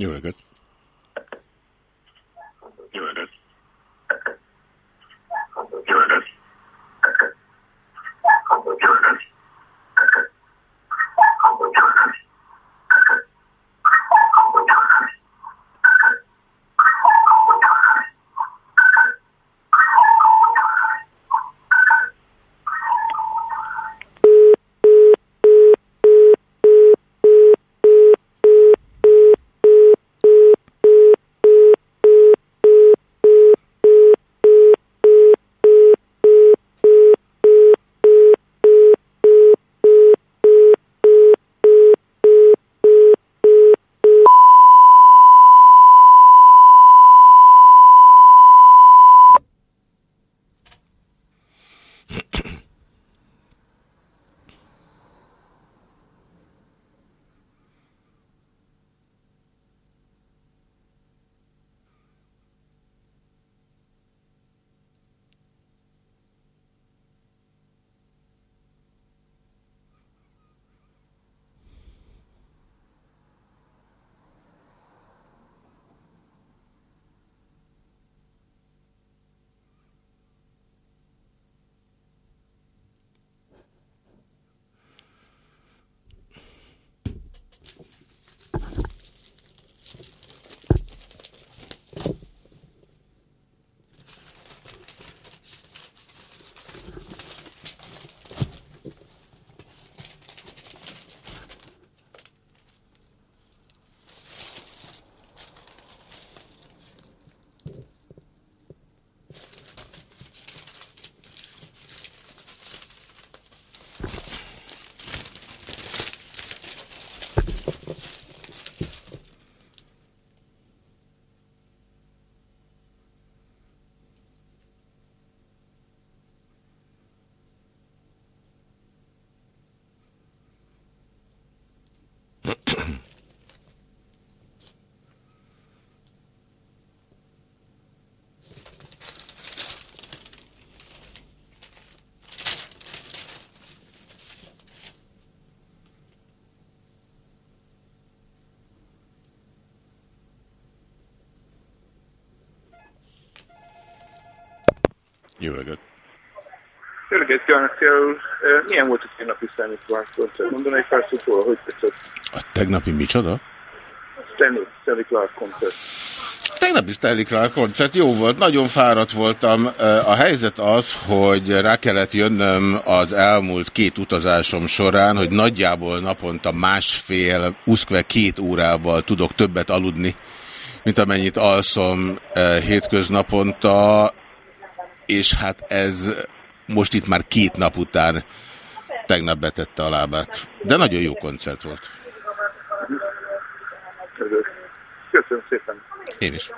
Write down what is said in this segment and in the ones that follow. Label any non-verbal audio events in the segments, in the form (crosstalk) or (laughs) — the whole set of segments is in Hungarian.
Jó reggelt. Jó Jó reggelt. Jó reggelt kívánok, Milyen volt a tegnapi Stanley Clark koncert? Mondaná egy pár szót róla, hogy tetszett? A tegnapi micsoda? Stanley, Stanley Clark koncert. Tegnapi Stanley Clark koncert jó volt, nagyon fáradt voltam. A helyzet az, hogy rá kellett jönnöm az elmúlt két utazásom során, hogy nagyjából naponta másfél, uszkve két órával tudok többet aludni, mint amennyit alszom hétköznaponta, és hát ez most itt már két nap után tegnap betette a lábát. De nagyon jó koncert volt. Köszönöm szépen. Én is.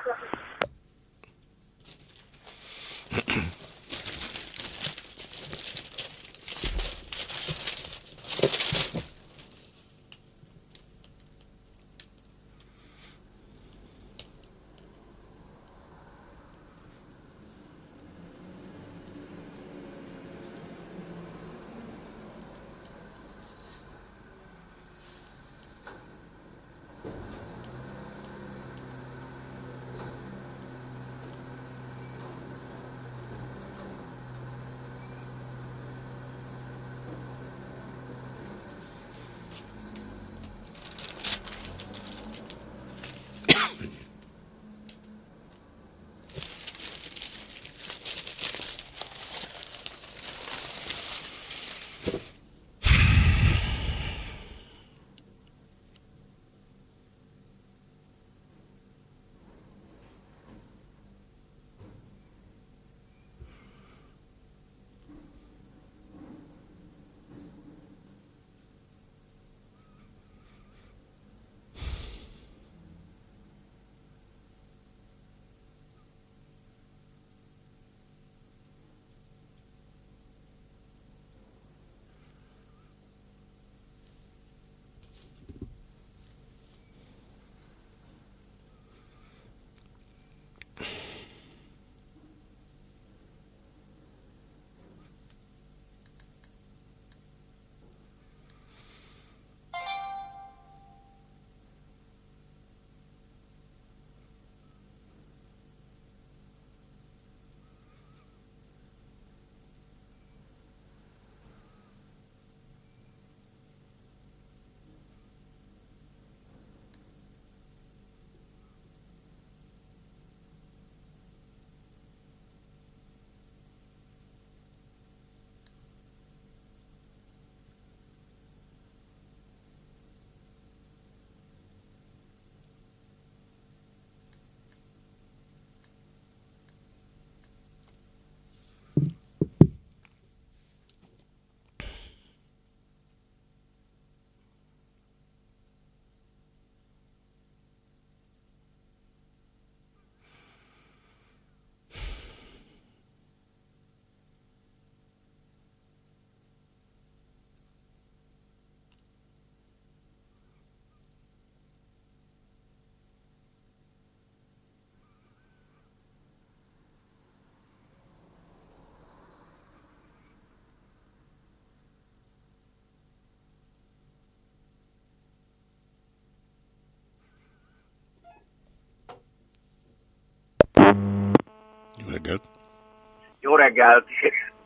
Reggelt!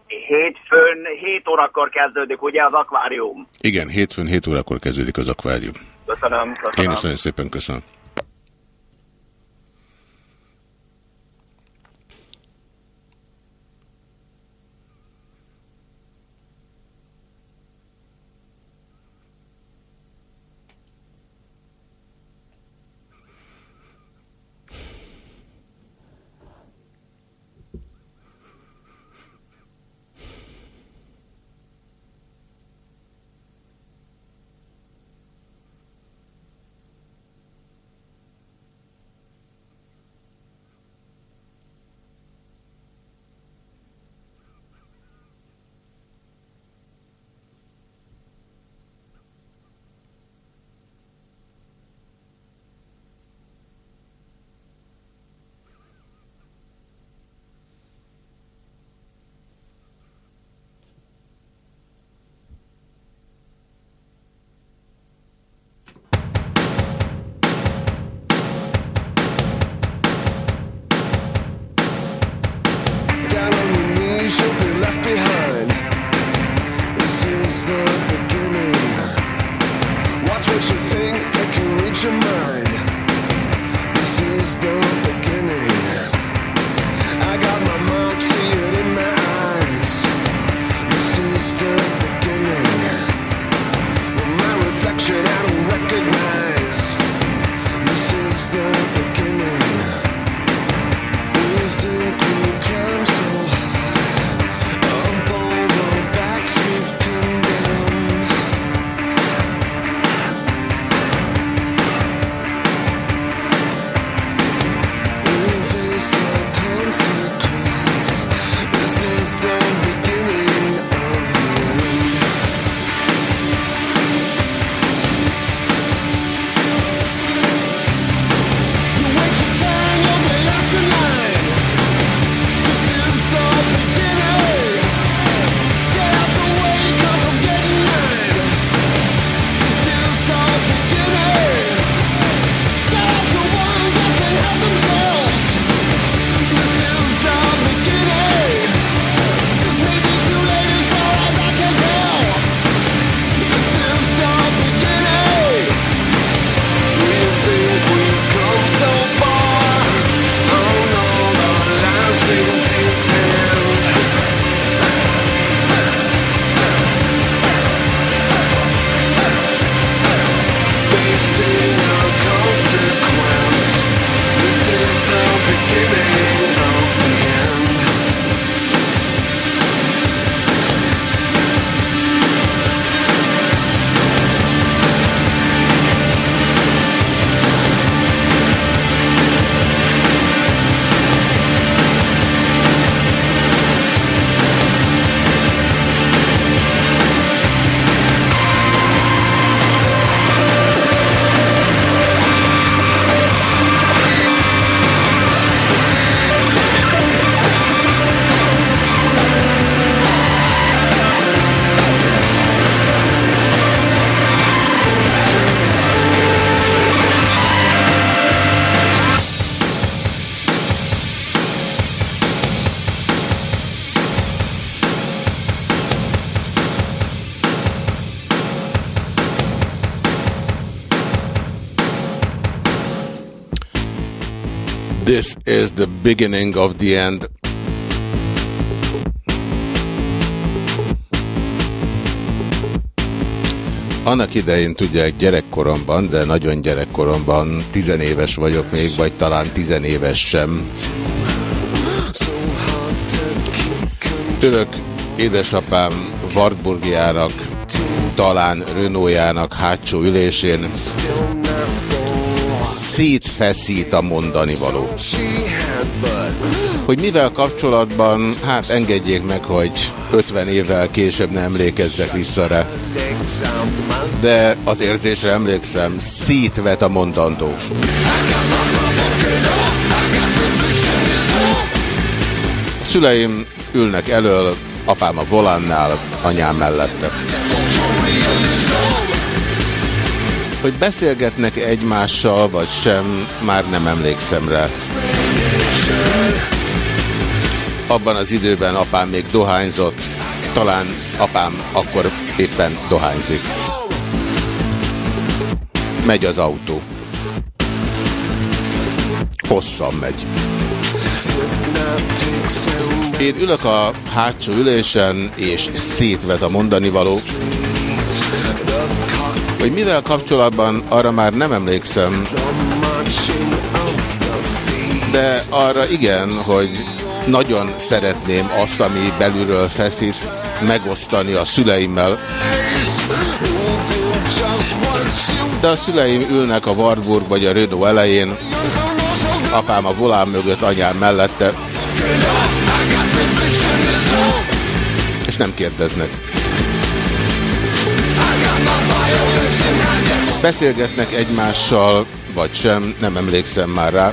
Hétfőn 7 órakor kezdődik, ugye az akvárium? Igen, hétfőn 7 órakor kezdődik az akvárium. Köszönöm, köszönöm. Én is nagyon szépen köszönöm. Is the beginning of the end. Annak idején tudják gyerekkoromban, de nagyon gyerekkoromban, tizenéves vagyok még, vagy talán tizenéves sem. Ülök édesapám Wartburgiának, talán Renaultjának hátsó ülésén, szétfeszít a mondani való. Hogy mivel kapcsolatban, hát engedjék meg, hogy 50 évvel később ne emlékezzek vissza rá. De az érzésre emlékszem, szétvet a mondandó. A szüleim ülnek elől, apám a volánnál, anyám mellette. Hogy beszélgetnek egymással, vagy sem, már nem emlékszem rá. Abban az időben apám még dohányzott, talán apám akkor éppen dohányzik. Megy az autó. Hosszan megy. Én ülök a hátsó ülésen, és szétvet a mondani való. Hogy mivel kapcsolatban, arra már nem emlékszem, de arra igen, hogy nagyon szeretném azt, ami belülről feszít, megosztani a szüleimmel. De a szüleim ülnek a Warburg vagy a Renault elején, apám a volán mögött, anyám mellette, és nem kérdeznek. Beszélgetnek egymással, vagy sem, nem emlékszem már rá.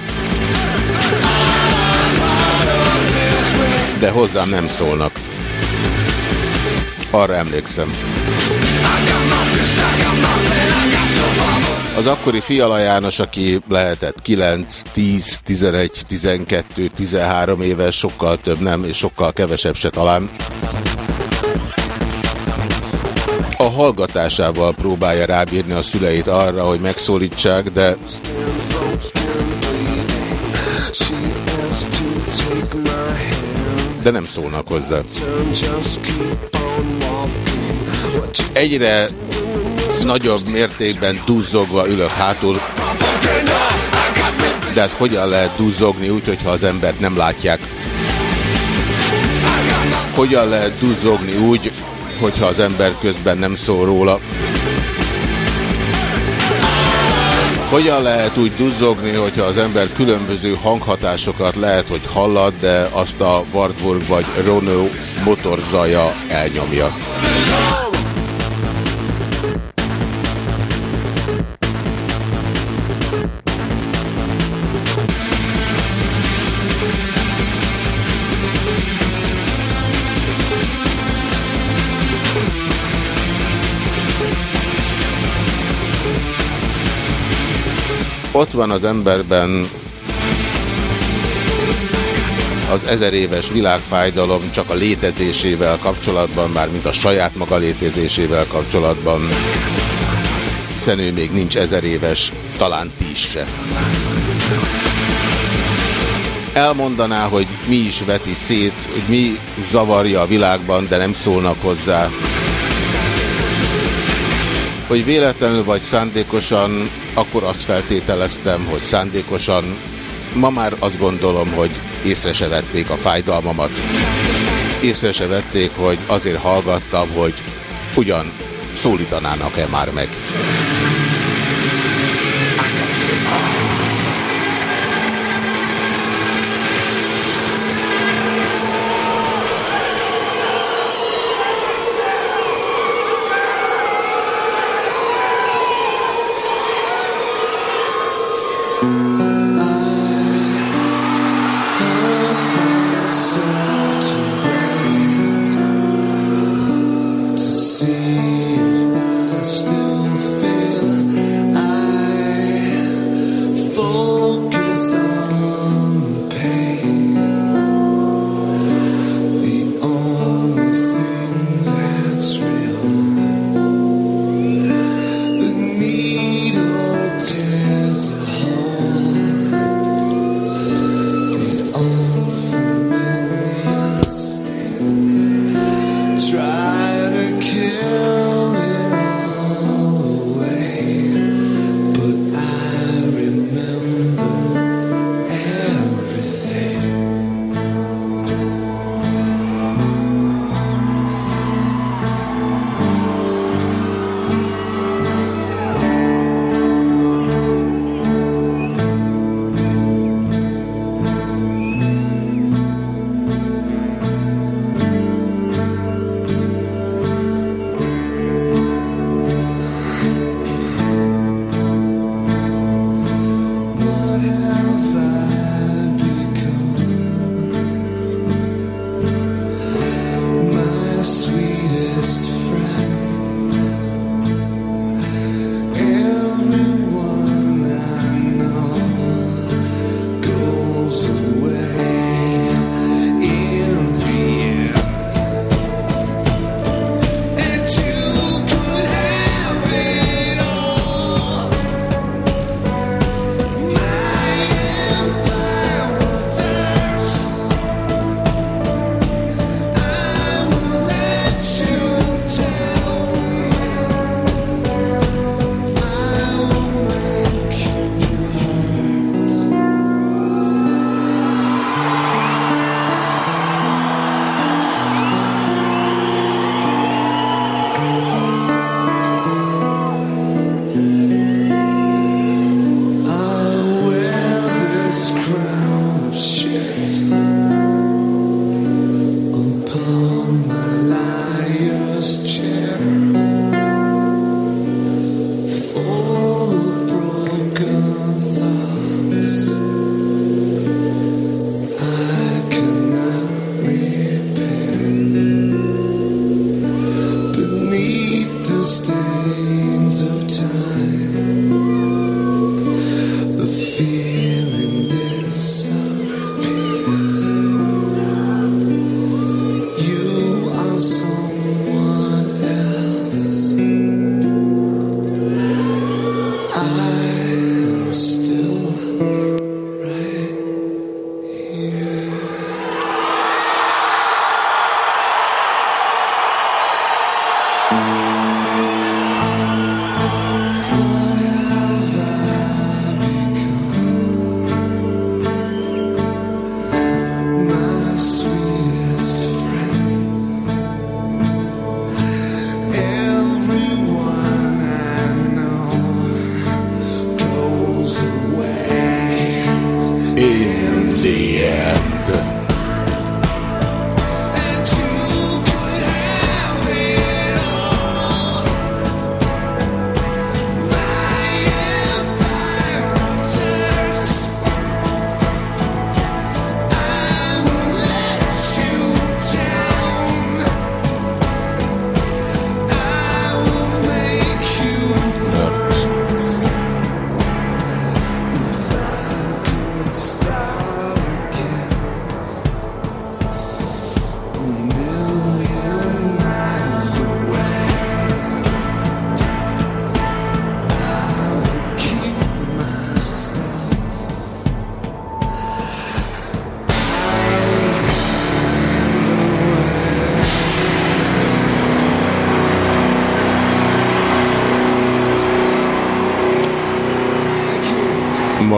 De hozzám nem szólnak. Arra emlékszem. Az akkori Fiala János, aki lehetett 9, 10, 11, 12, 13 éves, sokkal több nem, és sokkal kevesebb se talán. Hallgatásával próbálja rábírni a szüleit arra, hogy megszólítsák, de. De nem szólnak hozzá. Egyre nagyobb mértékben duzzogva ülök hátul. De hát hogyan lehet duzzogni úgy, hogyha az embert nem látják? Hogyan lehet duzzogni úgy, hogyha az ember közben nem szól róla? Hogyan lehet úgy duzzogni, hogyha az ember különböző hanghatásokat lehet, hogy hallad, de azt a Wartburg vagy Renault motorzaja elnyomja? Ott van az emberben az ezer éves világfájdalom csak a létezésével kapcsolatban, már mint a saját maga létezésével kapcsolatban, hiszen ő még nincs ezer éves, talán is se. Elmondaná, hogy mi is veti szét, hogy mi zavarja a világban, de nem szólnak hozzá. Hogy véletlenül vagy szándékosan, akkor azt feltételeztem, hogy szándékosan. Ma már azt gondolom, hogy észre se vették a fájdalmamat. Észre se vették, hogy azért hallgattam, hogy ugyan szólítanának-e már meg.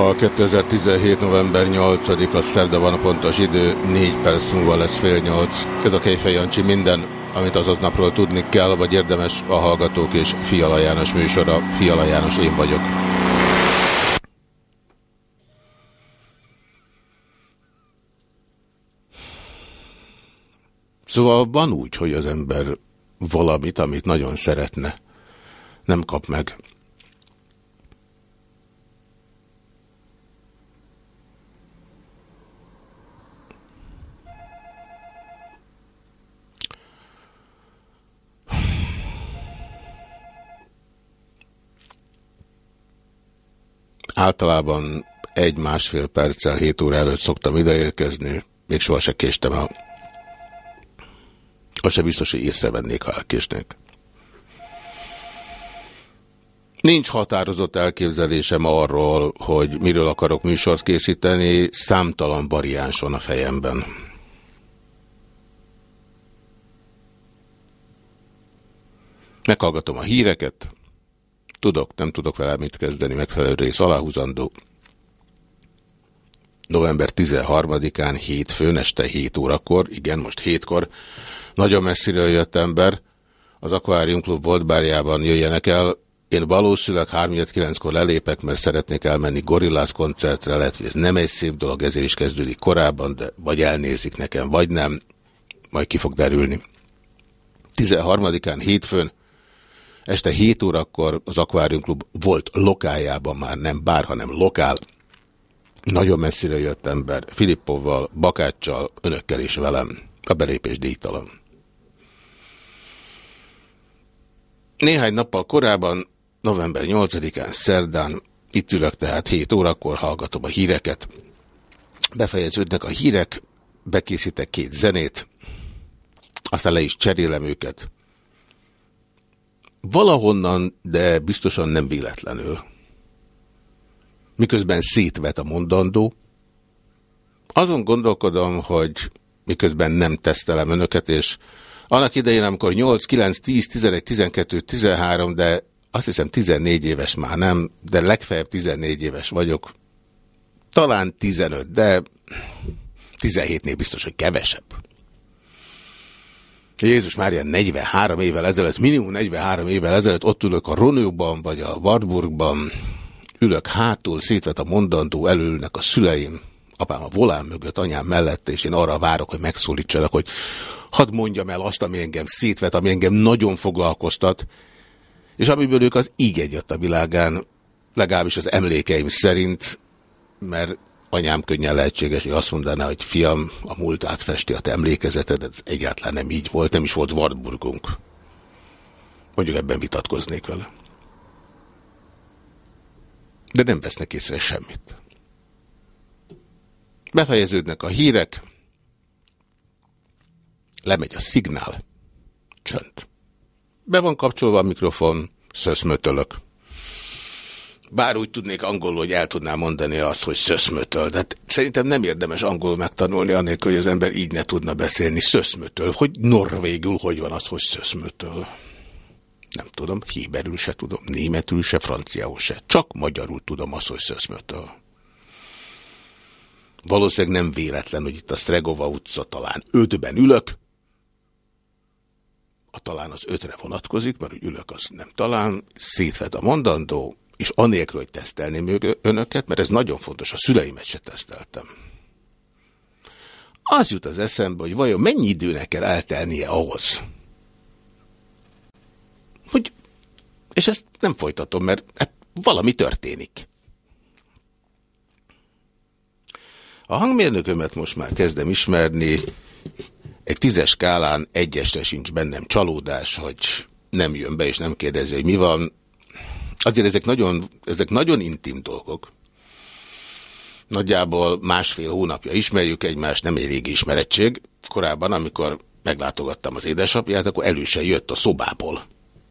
Ma 2017. november 8-a szerda van a pontos idő, 4 perc múlva lesz fél 8. Ez a Kejfej minden, amit azaz napról tudni kell, vagy érdemes a Hallgatók és Fiala János műsora. Fiala János én vagyok. Szóval van úgy, hogy az ember valamit, amit nagyon szeretne, nem kap meg. Általában egy-másfél perccel, hét óra előtt szoktam ideérkezni, még soha se késtem el. Az se biztos, hogy észrevennék, ha elkésnék. Nincs határozott elképzelésem arról, hogy miről akarok műsort készíteni, számtalan variáns van a fejemben. Meghallgatom a híreket, tudok, nem tudok vele mit kezdeni, megfelelő rész aláhúzandó. November 13-án hétfőn este 7 órakor, igen, most 7-kor, nagyon messziről jött ember, az Aquarium Club volt bárjában jöjjenek el, én valószínűleg 3-9-kor lelépek, mert szeretnék elmenni Gorillaz koncertre, lehet, hogy ez nem egy szép dolog, ezért is kezdődik korábban, de vagy elnézik nekem, vagy nem, majd ki fog derülni. 13-án hétfőn, este 7 órakor az Aquarium Club volt lokájában már, nem bár, hanem lokál. Nagyon messzire jött ember, Filippovval, Bakáccsal, önökkel is velem. A belépés díjtalan. Néhány nappal korábban, november 8-án, szerdán, itt ülök tehát 7 órakor, hallgatom a híreket. Befejeződnek a hírek, bekészítek két zenét, aztán le is cserélem őket. Valahonnan, de biztosan nem véletlenül. Miközben szétvet a mondandó, azon gondolkodom, hogy miközben nem tesztelem önöket, és annak idején, amikor 8, 9, 10, 11, 12, 13, de azt hiszem 14 éves már nem, de legfeljebb 14 éves vagyok. Talán 15, de 17-nél biztos, hogy kevesebb. Jézus Mária 43 évvel ezelőtt, minimum 43 évvel ezelőtt ott ülök a Ronőban vagy a Wartburgban, ülök hátul, szétvet a mondandó, előülnek a szüleim, apám a volán mögött, anyám mellett, és én arra várok, hogy megszólítsanak, hogy hadd mondjam el azt, ami engem szétvet, ami engem nagyon foglalkoztat, és amiből ők az így egyet a világán, legalábbis az emlékeim szerint, mert anyám könnyen lehetséges, hogy azt mondaná, hogy fiam, a múlt átfesti a te emlékezeted, ez egyáltalán nem így volt, nem is volt Wartburgunk. Mondjuk ebben vitatkoznék vele. De nem vesznek észre semmit. Befejeződnek a hírek, lemegy a szignál, csönd. Be van kapcsolva a mikrofon, szöszmötölök. Bár úgy tudnék angolul, hogy el tudnám mondani azt, hogy szöszmötöl, de hát szerintem nem érdemes angolul megtanulni, annélkül, hogy az ember így ne tudna beszélni. Szöszmötöl, hogy norvégül hogy van az, hogy szöszmötöl. Nem tudom, híberül se tudom, németül se, franciául se. Csak magyarul tudom azt, hogy szöszmötöl. Valószínűleg nem véletlen, hogy itt a Stregova utca talán ötben ülök, a talán az ötre vonatkozik, mert hogy ülök, az nem talán, szétvet a mondandó, és anélkül, hogy tesztelném önöket, mert ez nagyon fontos, a szüleimet se teszteltem. Az jut az eszembe, hogy vajon mennyi időnek kell eltelnie ahhoz, hogy, és ezt nem folytatom, mert hát valami történik. A hangmérnökömet most már kezdem ismerni, egy tízes skálán egyesre sincs bennem csalódás, hogy nem jön be és nem kérdezi, hogy mi van. Azért ezek nagyon, ezek nagyon intim dolgok. Nagyjából másfél hónapja ismerjük egymást, nem egy régi ismerettség. Korábban, amikor meglátogattam az édesapját, akkor elő se jött a szobából,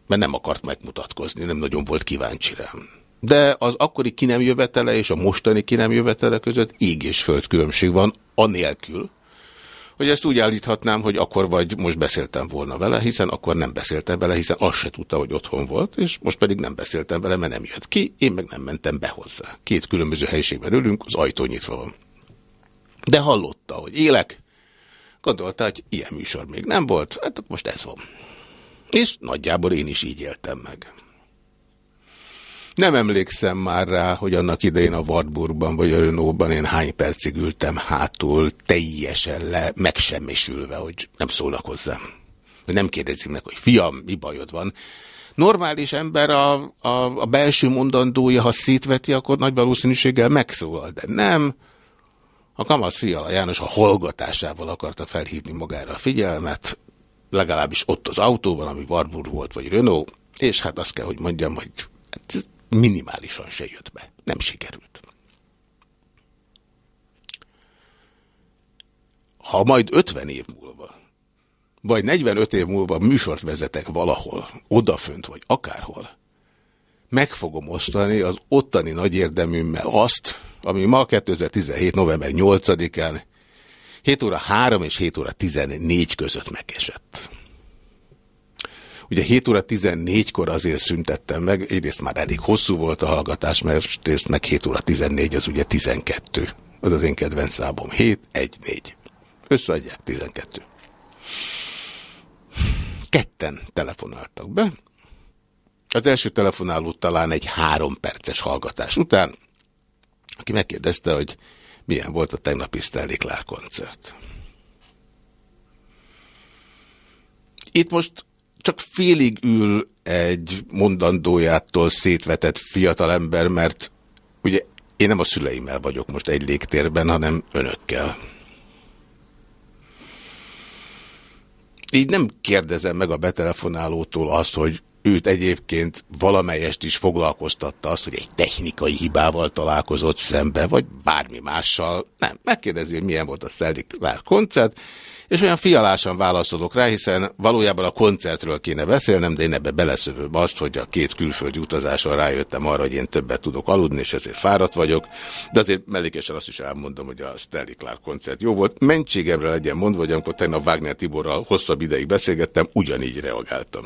mert nem akart megmutatkozni, nem nagyon volt kíváncsi rám. De az akkori ki nem jövetele és a mostani ki nem jövetele között ég és föld különbség van, anélkül, hogy ezt úgy állíthatnám, hogy akkor vagy most beszéltem volna vele, hiszen akkor nem beszéltem vele, hiszen azt se tudta, hogy otthon volt, és most pedig nem beszéltem vele, mert nem jött ki, én meg nem mentem be hozzá. Két különböző helyiségben ülünk, az ajtó nyitva van. De hallotta, hogy élek, gondolta, hogy ilyen műsor még nem volt, hát most ez van. És nagyjából én is így éltem meg. Nem emlékszem már rá, hogy annak idején a Wartburgban vagy a Renault-ban én hány percig ültem hátul, teljesen le, megsemmisülve, hogy nem szólnak hozzám. Hogy nem kérdezik meg, hogy fiam, mi bajod van. Normális ember a, a, a belső mondandója, ha szétveti, akkor nagy valószínűséggel megszólal, de nem. A kamasz fiala János a hallgatásával akarta felhívni magára a figyelmet, legalábbis ott az autóban, ami Warburg volt, vagy Renault, és hát azt kell, hogy mondjam, hogy hát minimálisan se jött be. Nem sikerült. Ha majd 50 év múlva, vagy 45 év múlva műsort vezetek valahol, odafönt, vagy akárhol, meg fogom osztani az ottani nagy érdeműmmel azt, ami ma 2017. november 8-án 7 óra 3 és 7 óra 14 között megesett. Ugye 7 óra 14-kor azért szüntettem meg, egyrészt már elég hosszú volt a hallgatás, mert részt meg 7 óra 14 az ugye 12. Az az én kedvenc számom. 7, 1, 4. Összeadják 12. Ketten telefonáltak be. Az első telefonáló talán egy három perces hallgatás után, aki megkérdezte, hogy milyen volt a tegnapi Stanley Clark koncert. Itt most csak félig ül egy mondandójától szétvetett fiatalember, mert ugye én nem a szüleimmel vagyok most egy légtérben, hanem önökkel. Így nem kérdezem meg a betelefonálótól azt, hogy őt egyébként valamelyest is foglalkoztatta azt, hogy egy technikai hibával találkozott szembe, vagy bármi mással. Nem, megkérdezi, hogy milyen volt a Clark koncert, és olyan fialásan válaszolok rá, hiszen valójában a koncertről kéne beszélnem, de én ebbe beleszövöm azt, hogy a két külföldi utazáson rájöttem arra, hogy én többet tudok aludni, és ezért fáradt vagyok, de azért mellékesen azt is elmondom, hogy a Stanley Clark koncert jó volt. Mentségemre legyen mondva, hogy amikor tegnap Wagner Tiborral hosszabb ideig beszélgettem, ugyanígy reagáltam.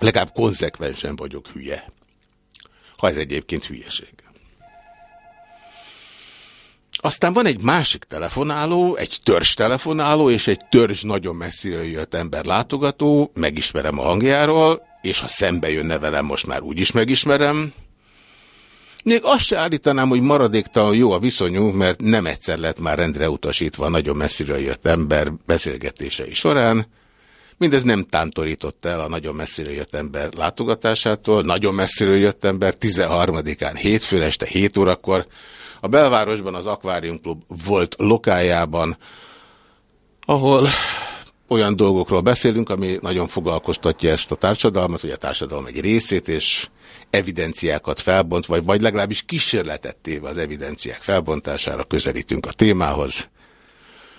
Legalább konzekvensen vagyok hülye. Ha ez egyébként hülyeség. Aztán van egy másik telefonáló, egy törzs telefonáló, és egy törzs nagyon messziről jött ember látogató, megismerem a hangjáról, és ha szembe jönne velem, most már úgy is megismerem. Még azt se állítanám, hogy maradéktalan jó a viszonyunk, mert nem egyszer lett már rendre utasítva a nagyon messziről jött ember beszélgetései során. Mindez nem tántorított el a nagyon messziről jött ember látogatásától. Nagyon messziről jött ember 13-án hétfőn este 7 órakor, a belvárosban az Aquarium Club volt lokájában, ahol olyan dolgokról beszélünk, ami nagyon foglalkoztatja ezt a társadalmat, vagy a társadalom egy részét, és evidenciákat felbont, vagy, vagy legalábbis kísérletet téve az evidenciák felbontására közelítünk a témához.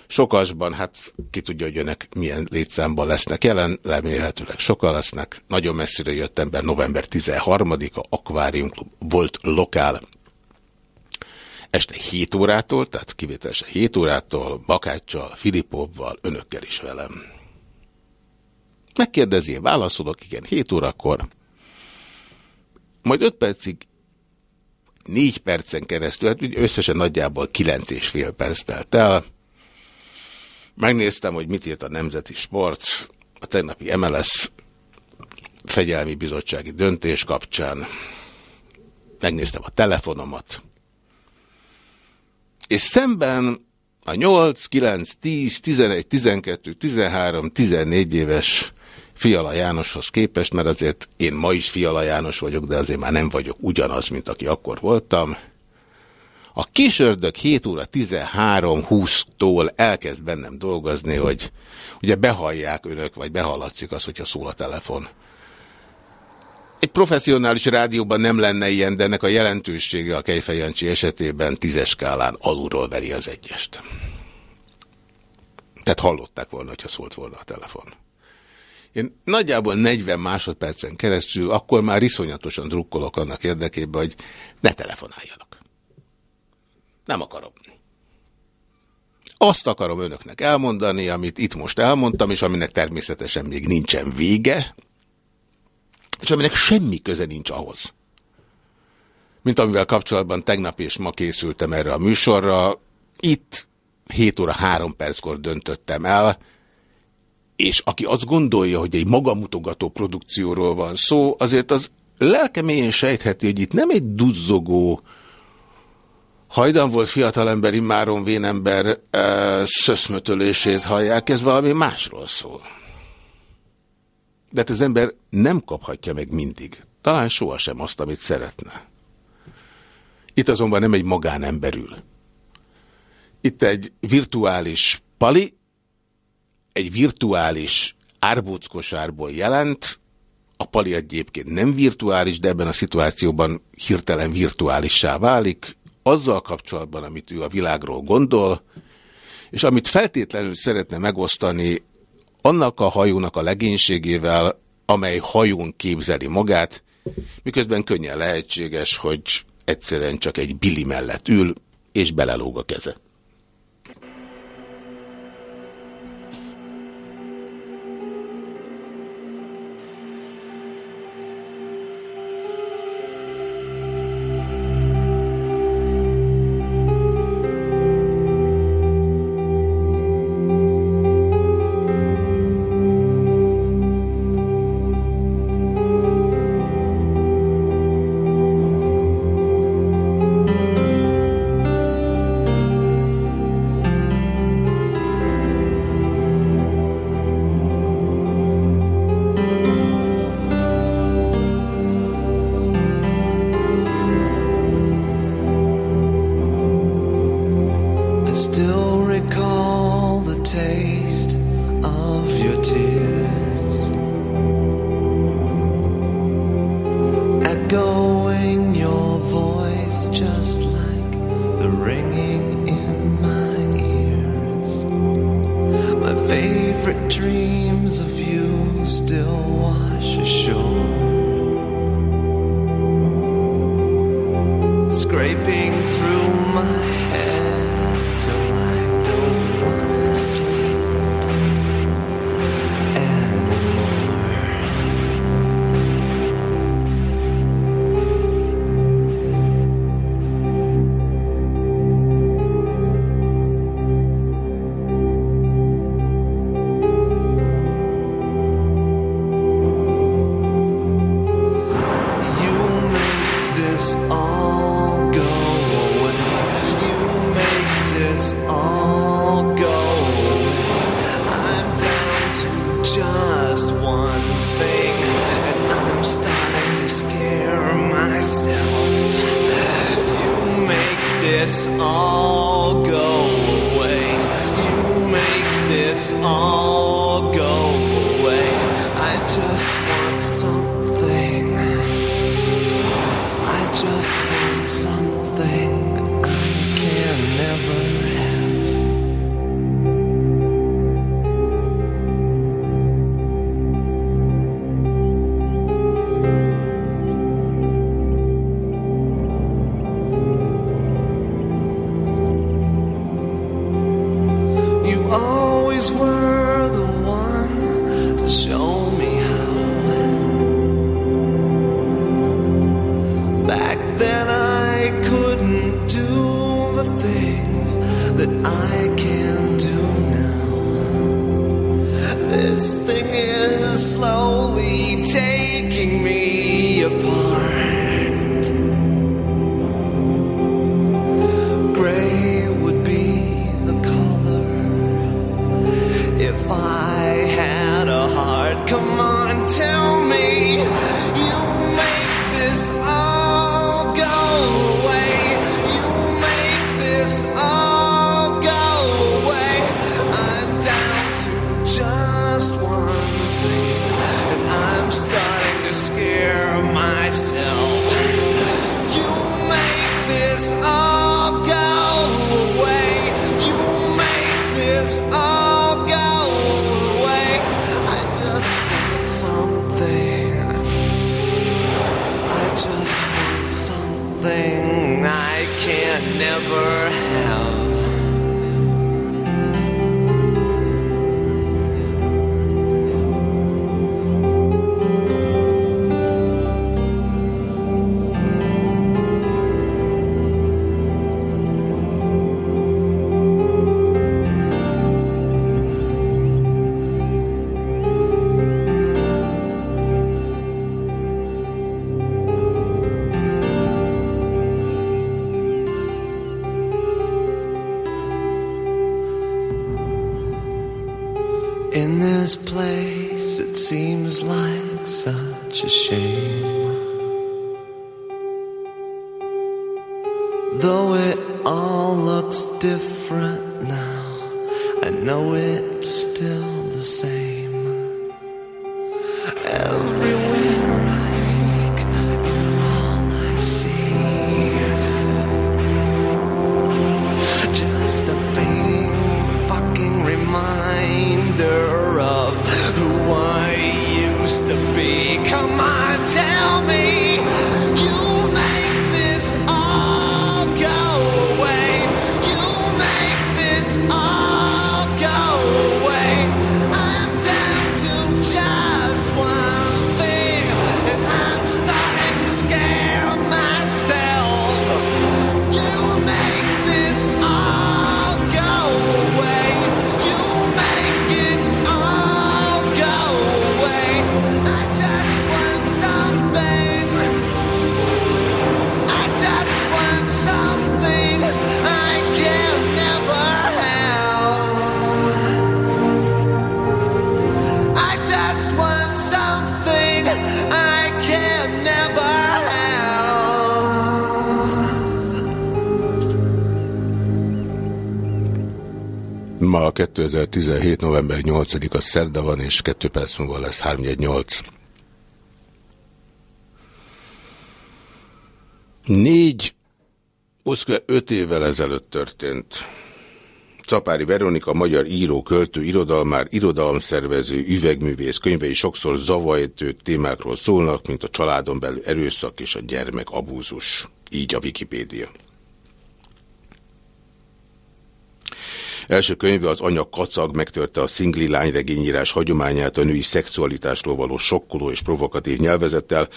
Sokasban, hát ki tudja, hogy önnek milyen létszámban lesznek jelen, remélhetőleg sokan lesznek. Nagyon messzire jött ember november 13-a, Aquarium Club volt lokál, este 7 órától, tehát kivételesen 7 órától, Bakáccsal, Filipovval, önökkel is velem. Megkérdezi, én válaszolok, igen, 7 órakor. Majd 5 percig, 4 percen keresztül, hát összesen nagyjából 9 és fél perc telt el. Megnéztem, hogy mit írt a Nemzeti Sport, a tegnapi MLS fegyelmi bizottsági döntés kapcsán. Megnéztem a telefonomat, és szemben a 8, 9, 10, 11, 12, 13, 14 éves Fiala Jánoshoz képest, mert azért én ma is Fiala János vagyok, de azért már nem vagyok ugyanaz, mint aki akkor voltam. A kisördög 7 óra 13-20-tól elkezd bennem dolgozni, hogy ugye behallják önök, vagy behallatszik az, hogyha szól a telefon. Egy professzionális rádióban nem lenne ilyen, de ennek a jelentősége a Kejfej Jancsi esetében tízes skálán alulról veri az egyest. Tehát hallották volna, hogyha szólt volna a telefon. Én nagyjából 40 másodpercen keresztül akkor már iszonyatosan drukkolok annak érdekében, hogy ne telefonáljanak. Nem akarom. Azt akarom önöknek elmondani, amit itt most elmondtam, és aminek természetesen még nincsen vége, és aminek semmi köze nincs ahhoz. Mint amivel kapcsolatban tegnap és ma készültem erre a műsorra, itt 7 óra 3 perckor döntöttem el, és aki azt gondolja, hogy egy magamutogató produkcióról van szó, azért az lelkeméjén sejtheti, hogy itt nem egy duzzogó, hajdan volt fiatalember, immáron vénember szöszmötölését hallják, ez valami másról szól. De hát az ember nem kaphatja meg mindig, talán sohasem azt, amit szeretne. Itt azonban nem egy magánember ül. Itt egy virtuális pali, egy virtuális árbóckosárból jelent, a pali egyébként nem virtuális, de ebben a szituációban hirtelen virtuálissá válik, azzal kapcsolatban, amit ő a világról gondol, és amit feltétlenül szeretne megosztani annak a hajónak a legénységével, amely hajón képzeli magát, miközben könnyen lehetséges, hogy egyszerűen csak egy bili mellett ül, és belelóg a keze. 2017. november 8-a szerda van, és 2 perc múlva lesz 318. Négy, Moszkva öt évvel ezelőtt történt. Capári Veronika, magyar író, költő, irodalmár, irodalomszervező, üvegművész, könyvei sokszor zavajtő témákról szólnak, mint a családon belül erőszak és a gyermek abúzus. Így a Wikipédia. Első könyve az Anya Kacag megtörte a szingli lányregényírás hagyományát a női szexualitásról való sokkoló és provokatív nyelvezettel.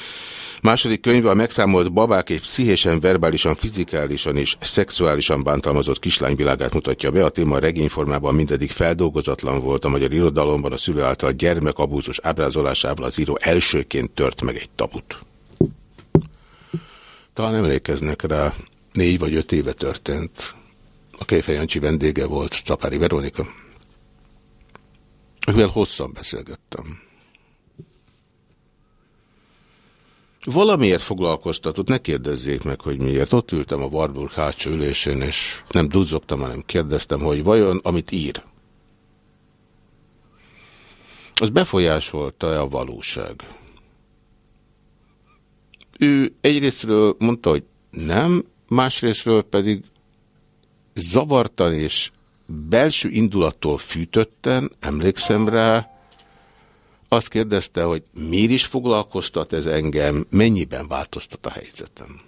Második könyve a megszámolt babák és pszichésen, verbálisan, fizikálisan és szexuálisan bántalmazott kislányvilágát mutatja be. A téma regényformában mindedig feldolgozatlan volt a magyar irodalomban, a szülő által gyermekabúzus ábrázolásával az író elsőként tört meg egy tabut. Talán emlékeznek rá, négy vagy öt éve történt. A Kéfej Jancsi vendége volt Capári Veronika, akivel hosszan beszélgettem. Valamiért foglalkoztatott, ne kérdezzék meg, hogy miért. Ott ültem a Warburg hátsó ülésén, és nem duzzogtam, hanem kérdeztem, hogy vajon, amit ír, az befolyásolta-e a valóság? Ő egyrésztről mondta, hogy nem, másrésztről pedig zavartan és belső indulattól fűtötten, emlékszem rá, azt kérdezte, hogy miért is foglalkoztat ez engem, mennyiben változtat a helyzetem.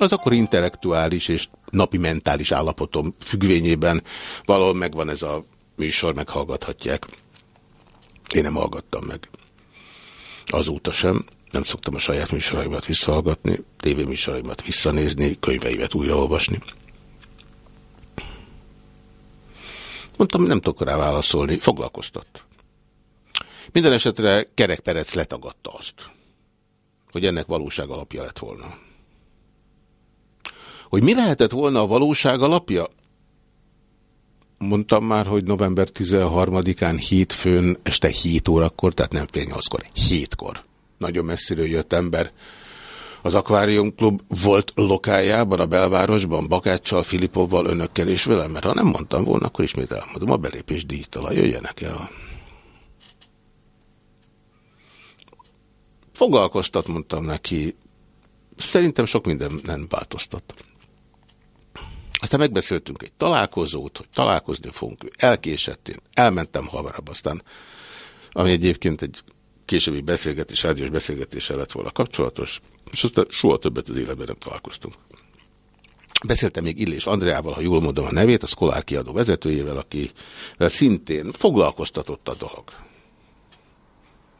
Az akkor intellektuális és napi mentális állapotom függvényében valahol megvan ez a műsor, meghallgathatják. Én nem hallgattam meg. Azóta sem. Nem szoktam a saját műsoraimat visszahallgatni, tévéműsoraimat visszanézni, könyveimet újraolvasni. Mondtam, nem tudok rá válaszolni. Foglalkoztat. Minden esetre Kerek Perec letagadta azt, hogy ennek valóság alapja lett volna. Hogy mi lehetett volna a valóság alapja? Mondtam már, hogy november 13-án hétfőn este 7 órakor, tehát nem fél 8-kor, 7-kor. Nagyon messziről jött ember. Az Aquarium Klub volt lokájában, a belvárosban, Bakáccsal, Filipovval, önökkel és velem, mert ha nem mondtam volna, akkor ismét elmondom, a belépés díjtala, jöjjenek el. Foglalkoztat, mondtam neki. Szerintem sok minden nem változtat. Aztán megbeszéltünk egy találkozót, hogy találkozni fogunk. Elkésett, én elmentem hamarabb, aztán, ami egyébként egy későbbi beszélgetés, rádiós beszélgetéssel lett volna kapcsolatos, és aztán soha többet az életben nem találkoztunk. Beszéltem még Illés Andreával, ha jól mondom a nevét, a Szkolár kiadó vezetőjével, aki szintén foglalkoztatott a dolog.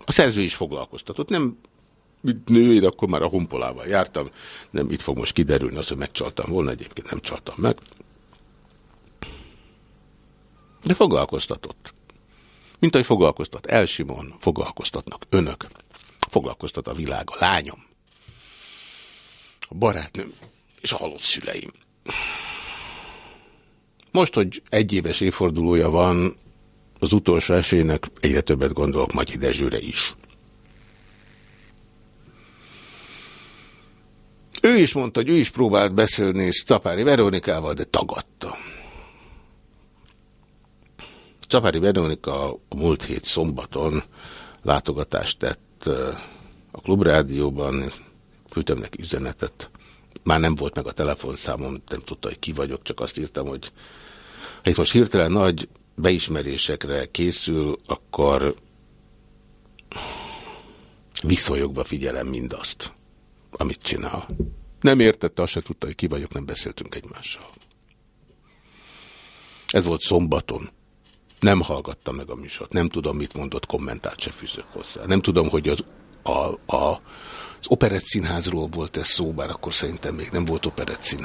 A szerző is foglalkoztatott. Nem mint nő, én akkor már a honpolával jártam. Nem itt fog most kiderülni az, hogy megcsaltam volna, egyébként nem csaltam meg. De foglalkoztatott. Mint ahogy foglalkoztat Elsimon, foglalkoztatnak önök. Foglalkoztat a világ, a lányom. A barátnőm és a halott szüleim. Most, hogy egy éves évfordulója van az utolsó esélynek egyre többet gondolok Magyi Dezsőre is. Ő is mondta, hogy ő is próbált beszélni Szapári Veronikával, de tagadta. Csapári Veronika a múlt hét szombaton látogatást tett a klubrádióban, küldtem neki üzenetet. Már nem volt meg a telefonszámom, nem tudta, hogy ki vagyok, csak azt írtam, hogy ha itt most hirtelen nagy beismerésekre készül, akkor viszonyogva figyelem mindazt, amit csinál. Nem értette, azt se tudta, hogy ki vagyok, nem beszéltünk egymással. Ez volt szombaton. Nem hallgattam meg a műsort, nem tudom, mit mondott, kommentárt se fűzök hozzá. Nem tudom, hogy az, a, a, az operett volt ez szó, bár akkor szerintem még nem volt operett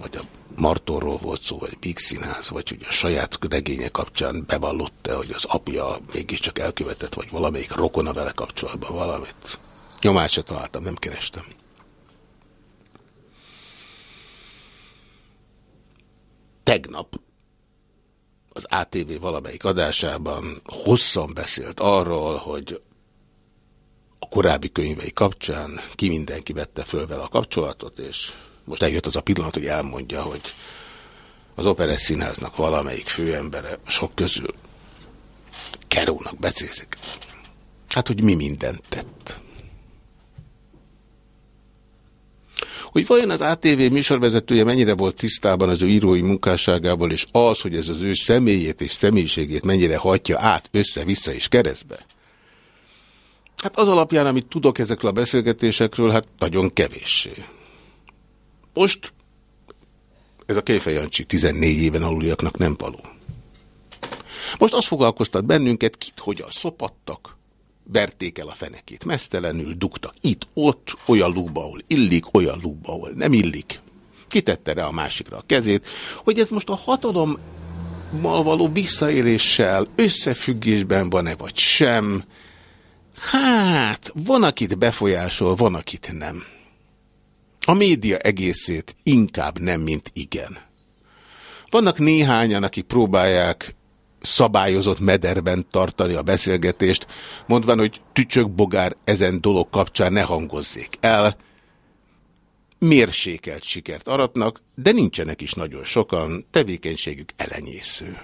vagy a Martorról volt szó, vagy Big Színház, vagy hogy a saját regénye kapcsán bevallotta, hogy az apja mégiscsak elkövetett, vagy valamelyik rokona vele kapcsolatban valamit. Nyomát se találtam, nem kerestem. Tegnap az ATV valamelyik adásában hosszan beszélt arról, hogy a korábbi könyvei kapcsán ki mindenki vette föl vele a kapcsolatot, és most eljött az a pillanat, hogy elmondja, hogy az Operes Színháznak valamelyik főembere sok közül Kerónak becézik. Hát, hogy mi mindent tett. Hogy vajon az ATV műsorvezetője mennyire volt tisztában az ő írói munkásságával, és az, hogy ez az ő személyét és személyiségét mennyire hagyja át össze-vissza és keresztbe? Hát az alapján, amit tudok ezekről a beszélgetésekről, hát nagyon kevéssé. Most ez a Kéfejancsi 14 éven aluliaknak nem való. Most azt foglalkoztat bennünket, kit hogyan szopattak, verték el a fenekét, mesztelenül dugtak itt-ott, olyan lukba, ahol illik, olyan lukba, ahol nem illik. Kitette rá a másikra a kezét, hogy ez most a hatalommal való visszaéléssel összefüggésben van-e vagy sem. Hát, van, akit befolyásol, van, akit nem. A média egészét inkább nem, mint igen. Vannak néhányan, akik próbálják szabályozott mederben tartani a beszélgetést, mondván, hogy tücsök bogár ezen dolog kapcsán ne hangozzék el. Mérsékelt sikert aratnak, de nincsenek is nagyon sokan, tevékenységük elenyésző.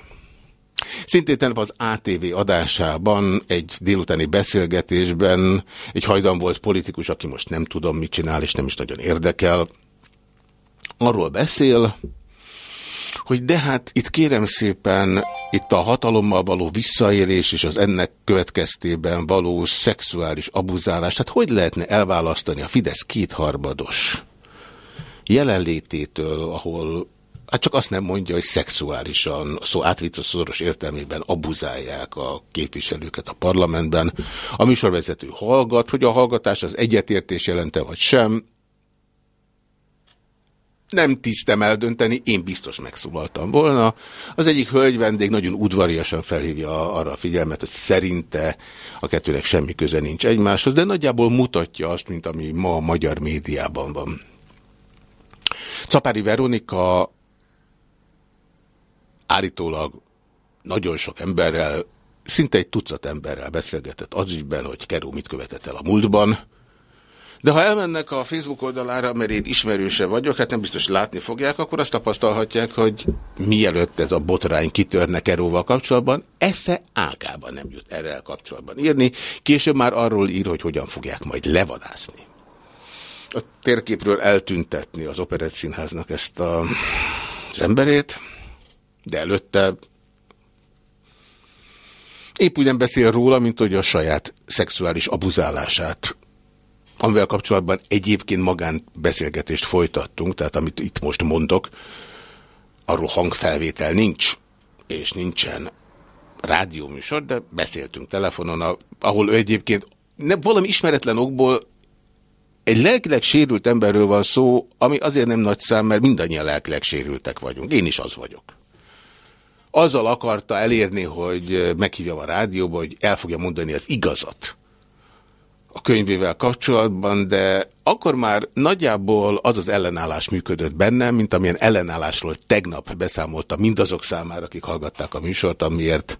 Szintén tegnap az ATV adásában egy délutáni beszélgetésben egy hajdan volt politikus, aki most nem tudom, mit csinál, és nem is nagyon érdekel. Arról beszél, hogy de hát itt kérem szépen, itt a hatalommal való visszaélés és az ennek következtében való szexuális abuzálás, tehát hogy lehetne elválasztani a Fidesz kétharmados jelenlététől, ahol Hát csak azt nem mondja, hogy szexuálisan, szó átvitva szoros értelmében abuzálják a képviselőket a parlamentben. A műsorvezető hallgat, hogy a hallgatás az egyetértés jelente vagy sem. Nem tisztem eldönteni, én biztos megszólaltam volna. Az egyik hölgy vendég nagyon udvariasan felhívja arra a figyelmet, hogy szerinte a kettőnek semmi köze nincs egymáshoz, de nagyjából mutatja azt, mint ami ma a magyar médiában van. Capári Veronika állítólag nagyon sok emberrel, szinte egy tucat emberrel beszélgetett az ügyben, hogy Keró mit követett el a múltban. De ha elmennek a Facebook oldalára, mert én ismerőse vagyok, hát nem biztos látni fogják, akkor azt tapasztalhatják, hogy mielőtt ez a botrány kitörne Keróval kapcsolatban, esze ágában nem jut erre kapcsolatban írni. Később már arról ír, hogy hogyan fogják majd levadászni. A térképről eltüntetni az Operett Színháznak ezt a, az emberét, de előtte épp úgy nem beszél róla, mint hogy a saját szexuális abuzálását, amivel kapcsolatban egyébként magánbeszélgetést folytattunk, tehát amit itt most mondok, arról hangfelvétel nincs, és nincsen rádióműsor, de beszéltünk telefonon, ahol ő egyébként ne, valami ismeretlen okból egy lelkileg sérült emberről van szó, ami azért nem nagy szám, mert mindannyian lelkileg sérültek vagyunk. Én is az vagyok azzal akarta elérni, hogy meghívjam a rádióba, hogy el fogja mondani az igazat a könyvével kapcsolatban, de akkor már nagyjából az az ellenállás működött bennem, mint amilyen ellenállásról tegnap beszámoltam mindazok számára, akik hallgatták a műsort, amiért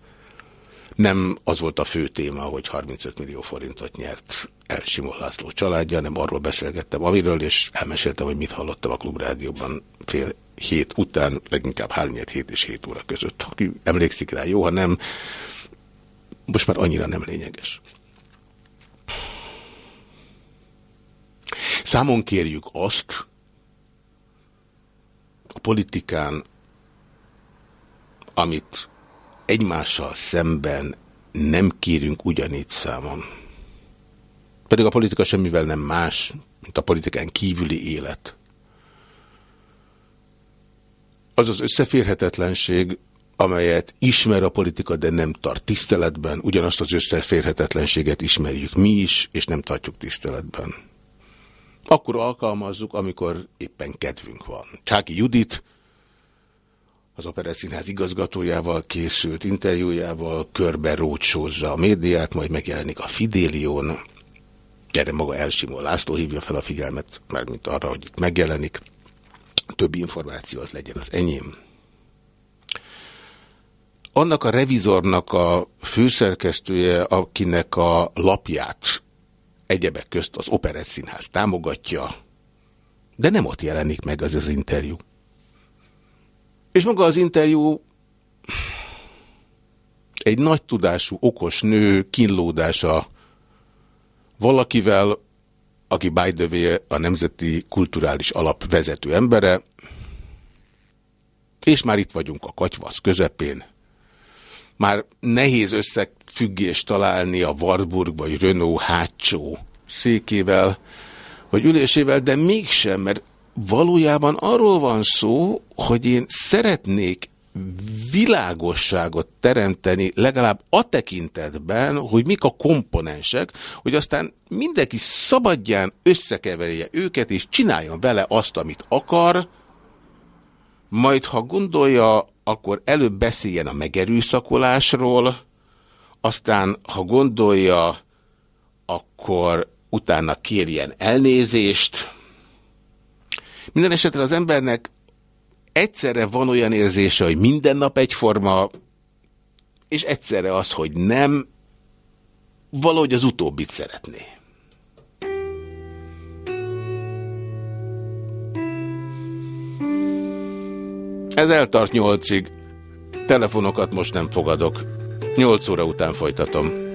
Nem az volt a fő téma, hogy 35 millió forintot nyert el Simon László családja, hanem arról beszélgettem amiről, és elmeséltem, hogy mit hallottam a klubrádióban fél hét után, leginkább 3 hét és 7 óra között. Aki emlékszik rá, jó, ha nem, most már annyira nem lényeges. Számon kérjük azt a politikán, amit egymással szemben nem kérünk ugyanígy számon. Pedig a politika semmivel nem más, mint a politikán kívüli élet. Az az összeférhetetlenség, amelyet ismer a politika, de nem tart tiszteletben, ugyanazt az összeférhetetlenséget ismerjük mi is, és nem tartjuk tiszteletben. Akkor alkalmazzuk, amikor éppen kedvünk van. Csáki Judit az Operettszínház igazgatójával készült interjújával körbe rócsózza a médiát, majd megjelenik a Fidélión. Erre maga Elsimó László hívja fel a figyelmet, mármint arra, hogy itt megjelenik. Többi információ az legyen az enyém. Annak a revizornak a főszerkesztője, akinek a lapját egyebek közt az Operett Színház támogatja, de nem ott jelenik meg az az interjú. És maga az interjú egy nagy tudású, okos nő kínlódása valakivel, aki by the way a Nemzeti Kulturális Alap vezető embere, és már itt vagyunk a katyvasz közepén. Már nehéz összefüggést találni a Warburg vagy Renault hátsó székével, vagy ülésével, de mégsem, mert valójában arról van szó, hogy én szeretnék világosságot teremteni legalább a tekintetben, hogy mik a komponensek, hogy aztán mindenki szabadján összekeverje őket, és csináljon vele azt, amit akar, majd ha gondolja, akkor előbb beszéljen a megerőszakolásról, aztán ha gondolja, akkor utána kérjen elnézést. Minden esetre az embernek egyszerre van olyan érzése, hogy minden nap egyforma, és egyszerre az, hogy nem, valahogy az utóbbit szeretné. Ez eltart nyolcig. Telefonokat most nem fogadok. Nyolc óra után folytatom.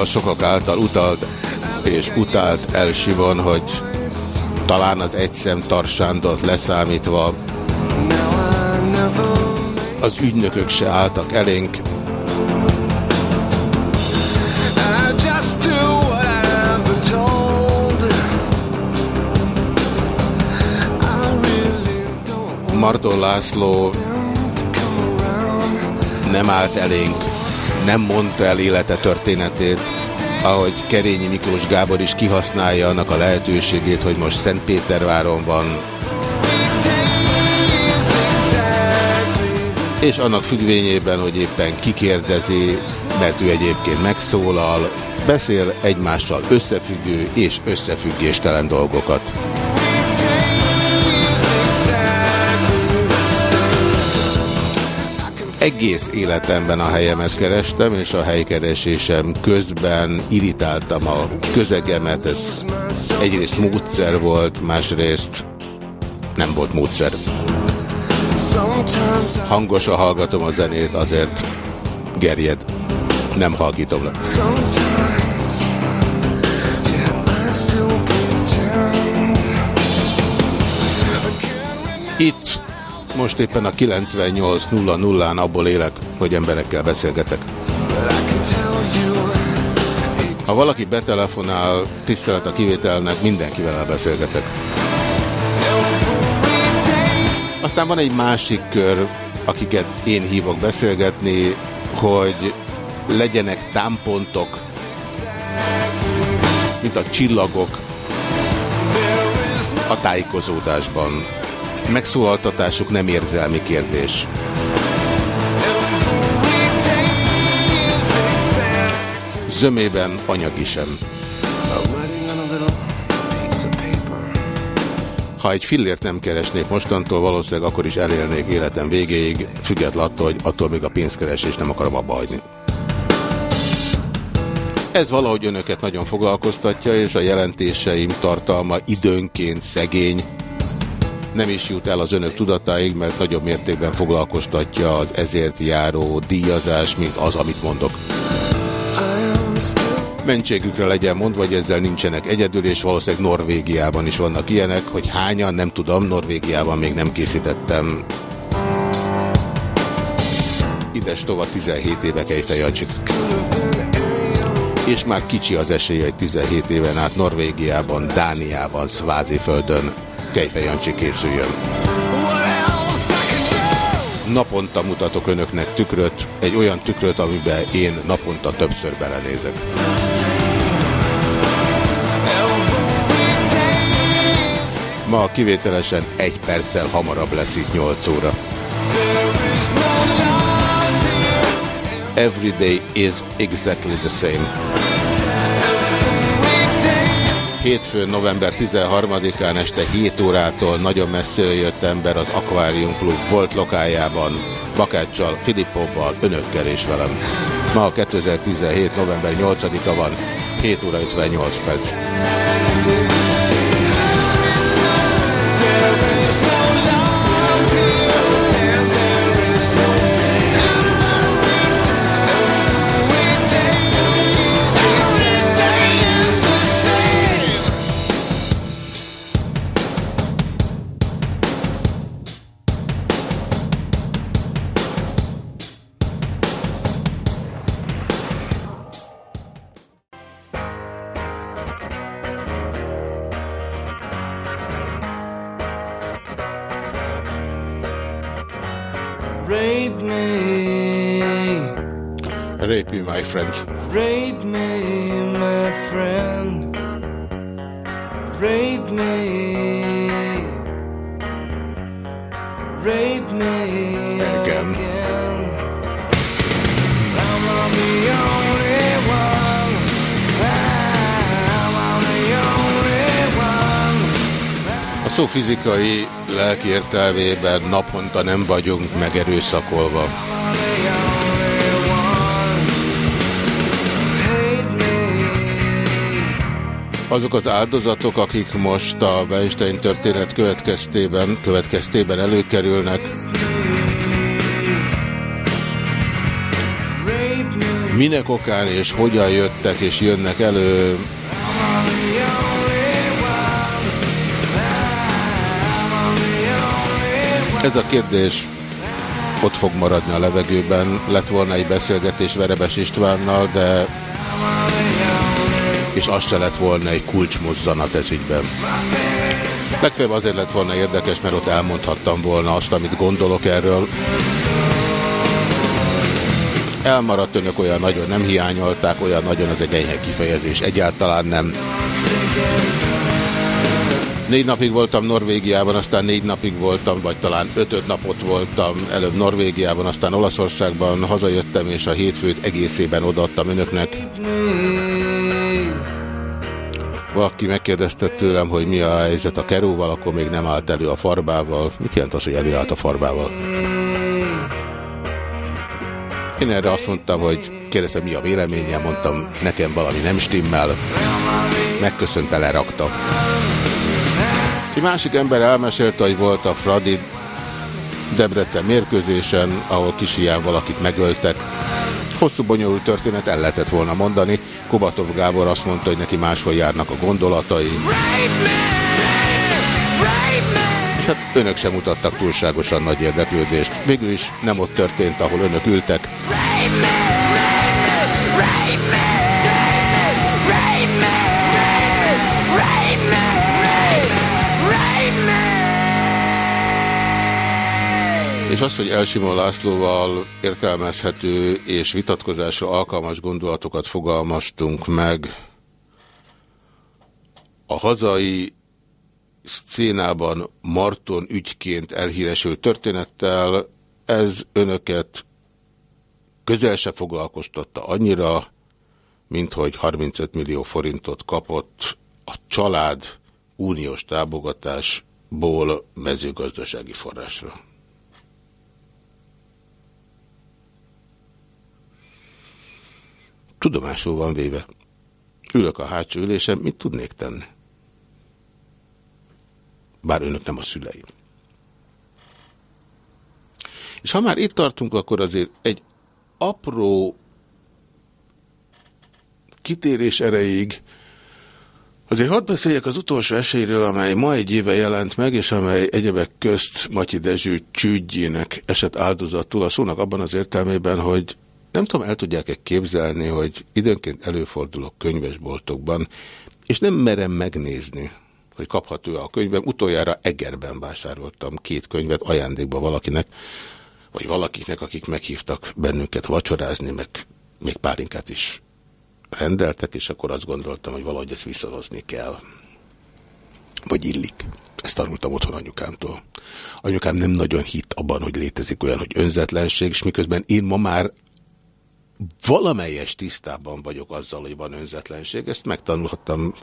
A sokak által utalt és utált El Simon, hogy talán az egyszem Tar Sándort leszámítva az ügynökök se álltak elénk. Marton László nem állt elénk, nem mondta el élete történetét, ahogy Kerényi Miklós Gábor is kihasználja annak a lehetőségét, hogy most Szentpéterváron van, és annak függvényében, hogy éppen kikérdezi, mert ő egyébként megszólal, beszél egymással összefüggő és összefüggéstelen dolgokat. Egész életemben a helyemet kerestem, és a helykeresésem közben irritáltam a közegemet. Ez egyrészt módszer volt, másrészt nem volt módszer. Hangosan hallgatom a zenét, azért gerjed. Nem halkítom le. Most éppen a 98.00-án abból élek, hogy emberekkel beszélgetek. Ha valaki betelefonál, tisztelet a kivételnek, mindenkivel elbeszélgetek. Aztán van egy másik kör, akiket én hívok beszélgetni, hogy legyenek támpontok, mint a csillagok a tájékozódásban. Megszólaltatásuk nem érzelmi kérdés. Zömében anyagi sem. Ha egy fillért nem keresnék mostantól, valószínűleg akkor is elélnék életem végéig, független attól, hogy attól még a pénzkeresés nem akarom abba hagyni. Ez valahogy önöket nagyon foglalkoztatja, és a jelentéseim tartalma időnként szegény, nem is jut el az önök tudatáig, mert nagyobb mértékben foglalkoztatja az ezért járó díjazás, mint az, amit mondok. Mentségükre legyen mondva, hogy ezzel nincsenek egyedül, és valószínűleg Norvégiában is vannak ilyenek, hogy hányan, nem tudom, Norvégiában még nem készítettem. Ides tova 17 éve Kejfejancsit. És már kicsi az esélye, hogy 17 éven át Norvégiában, Dániában, Sváziföldön Kejfejancsi készüljön. Naponta mutatok önöknek tükröt, egy olyan tükröt, amiben én naponta többször belenézek. Ma kivételesen egy perccel hamarabb lesz itt 8 óra. Every day is exactly the same. Hétfőn, november 13-án este 7 órától nagyon messzire jött ember az Aquarium Club volt lokájában, Bakáccsal, Filippóval, önökkel és velem. Ma 2017. november 8-a van, 7 óra 58 perc. Friend. rape me, my friend. Rape me, rape me Again. again. I'm not the only one. I'm not the only one. A szó fizikai lelki értelmében naponta nem vagyunk megerőszakolva. Azok az áldozatok, akik most a Weinstein történet következtében, következtében előkerülnek, minek okán és hogyan jöttek és jönnek elő, ez a kérdés ott fog maradni a levegőben. Lett volna egy beszélgetés Verebes Istvánnal, de és az se lett volna egy kulcsmozzanat ez ügyben. Legfeljebb azért lett volna érdekes, mert ott elmondhattam volna azt, amit gondolok erről. Elmaradt önök olyan nagyon nem hiányolták, olyan nagyon az egy enyhe kifejezés, egyáltalán nem. Négy napig voltam Norvégiában, aztán négy napig voltam, vagy talán öt-öt napot voltam előbb Norvégiában, aztán Olaszországban hazajöttem, és a hétfőt egészében odaadtam önöknek. Valaki megkérdezte tőlem, hogy mi a helyzet a kerúval, akkor még nem állt elő a farbával. Mit jelent az, hogy előállt a farbával? Én erre azt mondtam, hogy kérdeztem, mi a véleményem, mondtam, nekem valami nem stimmel. Megköszönte, lerakta. Egy másik ember elmesélte, hogy volt a Fradi Debrecen mérkőzésen, ahol kis hiány valakit megöltek. Hosszú bonyolult történet el lehetett volna mondani. Kobatov Gábor azt mondta, hogy neki máshol járnak a gondolatai. És hát önök sem mutattak túlságosan nagy érdeklődést. Végül is nem ott történt, ahol önök ültek. És az, hogy Elsimó Lászlóval értelmezhető és vitatkozásra alkalmas gondolatokat fogalmaztunk meg a hazai szcénában Marton ügyként elhíresült történettel, ez önöket közel se foglalkoztatta annyira, mint hogy 35 millió forintot kapott a család uniós támogatásból mezőgazdasági forrásra. Tudomásul van véve. Ülök a hátsó ülésen, mit tudnék tenni? Bár önök nem a szüleim. És ha már itt tartunk, akkor azért egy apró kitérés erejéig Azért hadd beszéljek az utolsó esélyről, amely ma egy éve jelent meg, és amely egyebek közt Matyi Dezső csügyjének esett áldozatul. A szónak abban az értelmében, hogy nem tudom, el tudják-e képzelni, hogy időnként előfordulok könyvesboltokban, és nem merem megnézni, hogy kapható a könyvem. Utoljára Egerben vásároltam két könyvet ajándékba valakinek, vagy valakiknek, akik meghívtak bennünket vacsorázni, meg még pálinkát is rendeltek, és akkor azt gondoltam, hogy valahogy ezt viszonozni kell. Vagy illik. Ezt tanultam otthon anyukámtól. Anyukám nem nagyon hitt abban, hogy létezik olyan, hogy önzetlenség, és miközben én ma már valamelyes tisztában vagyok azzal, hogy van önzetlenség. Ezt megtanulhattam.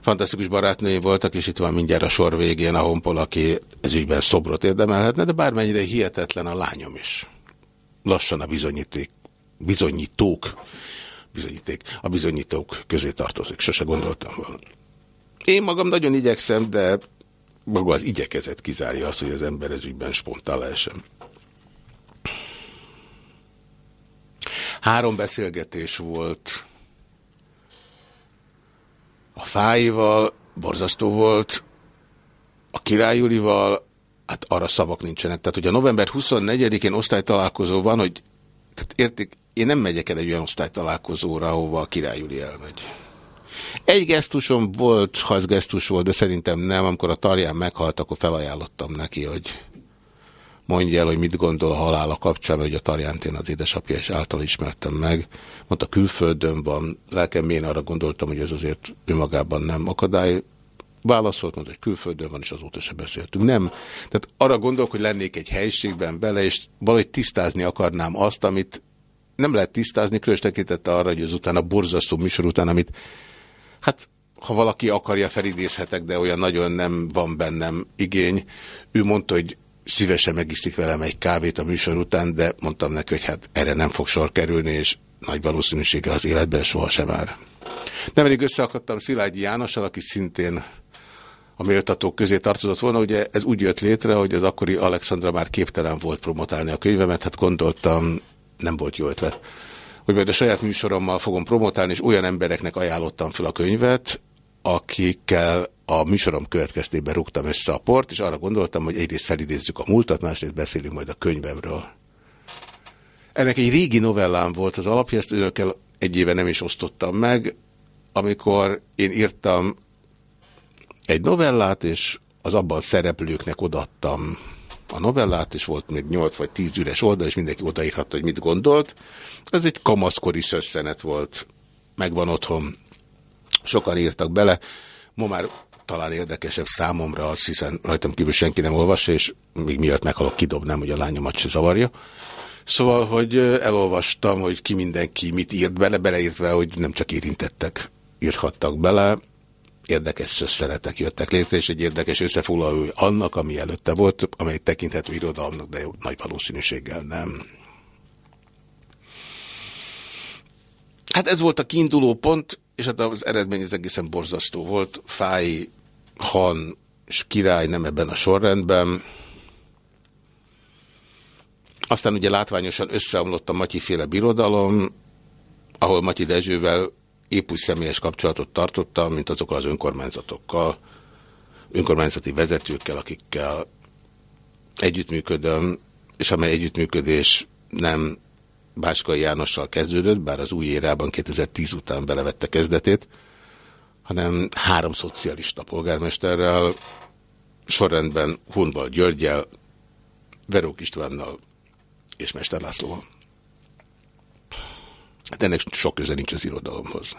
Fantasztikus barátnőim voltak, és itt van mindjárt a sor végén a honpol, aki ezügyben szobrot érdemelhetne, de bármennyire hihetetlen a lányom is. Lassan a bizonyíték, bizonyítók bizonyíték, a bizonyítók közé tartozik. Sose gondoltam volna. Én magam nagyon igyekszem, de maga az igyekezet kizárja azt, hogy az ember ez ügyben spontán lehessen. Három beszélgetés volt a fáival, borzasztó volt, a királyulival, hát arra szavak nincsenek. Tehát, hogy a november 24-én osztálytalálkozó van, hogy tehát értik, én nem megyek el egy olyan osztálytalálkozóra, ahova a király Júli elmegy. Egy gesztusom volt, ha ez gesztus volt, de szerintem nem. Amikor a tarján meghalt, akkor felajánlottam neki, hogy mondja el, hogy mit gondol a halála kapcsán, ugye a Tarjánt az édesapja és által ismertem meg. Mondta, külföldön van, lelkem én arra gondoltam, hogy ez azért önmagában nem akadály. Válaszolt, mondta, hogy külföldön van, és azóta se beszéltünk. Nem. Tehát arra gondolok, hogy lennék egy helységben bele, és valahogy tisztázni akarnám azt, amit nem lehet tisztázni, különös tekintette arra, hogy azután a borzasztó műsor után, amit hát ha valaki akarja, felidézhetek, de olyan nagyon nem van bennem igény. Ő mondta, hogy szívesen megiszik velem egy kávét a műsor után, de mondtam neki, hogy hát erre nem fog sor kerülni, és nagy valószínűséggel az életben sohasem már. Nemrég összeakadtam Szilágyi Jánossal, aki szintén a méltatók közé tartozott volna. Ugye ez úgy jött létre, hogy az akkori Alexandra már képtelen volt promotálni a könyvemet, hát gondoltam, nem volt jó ötlet, hogy majd a saját műsorommal fogom promotálni, és olyan embereknek ajánlottam fel a könyvet, akikkel a műsorom következtében rúgtam össze a port, és arra gondoltam, hogy egyrészt felidézzük a múltat, másrészt beszélünk majd a könyvemről. Ennek egy régi novellám volt az alapja, ezt önökkel egy éve nem is osztottam meg, amikor én írtam egy novellát, és az abban szereplőknek odattam a novellát, és volt még 8 vagy 10 üres oldal, és mindenki odaírhatta, hogy mit gondolt. Ez egy kamaszkori szösszenet volt, megvan otthon, sokan írtak bele. Ma már talán érdekesebb számomra az, hiszen rajtam kívül senki nem olvassa, és még miatt meghalok, kidobnám, hogy a lányomat se zavarja. Szóval, hogy elolvastam, hogy ki mindenki mit írt bele, beleírtve, hogy nem csak érintettek írhattak bele, érdekes szösszenetek jöttek létre, és egy érdekes összefoglaló annak, ami előtte volt, amely tekinthető irodalomnak, de nagy valószínűséggel nem. Hát ez volt a kiinduló pont, és hát az eredmény az egészen borzasztó volt. Fáj, Han és király nem ebben a sorrendben. Aztán ugye látványosan összeomlott a Matyi-féle birodalom, ahol Matyi Dezsővel épp úgy személyes kapcsolatot tartottam, mint azokkal az önkormányzatokkal, önkormányzati vezetőkkel, akikkel együttműködöm, és amely együttműködés nem Báskai Jánossal kezdődött, bár az új érában 2010 után belevette kezdetét, hanem három szocialista polgármesterrel, sorrendben Hunval Györgyel, Verók Istvánnal és Mester Lászlóval. Hát ennek sok köze nincs az irodalomhoz.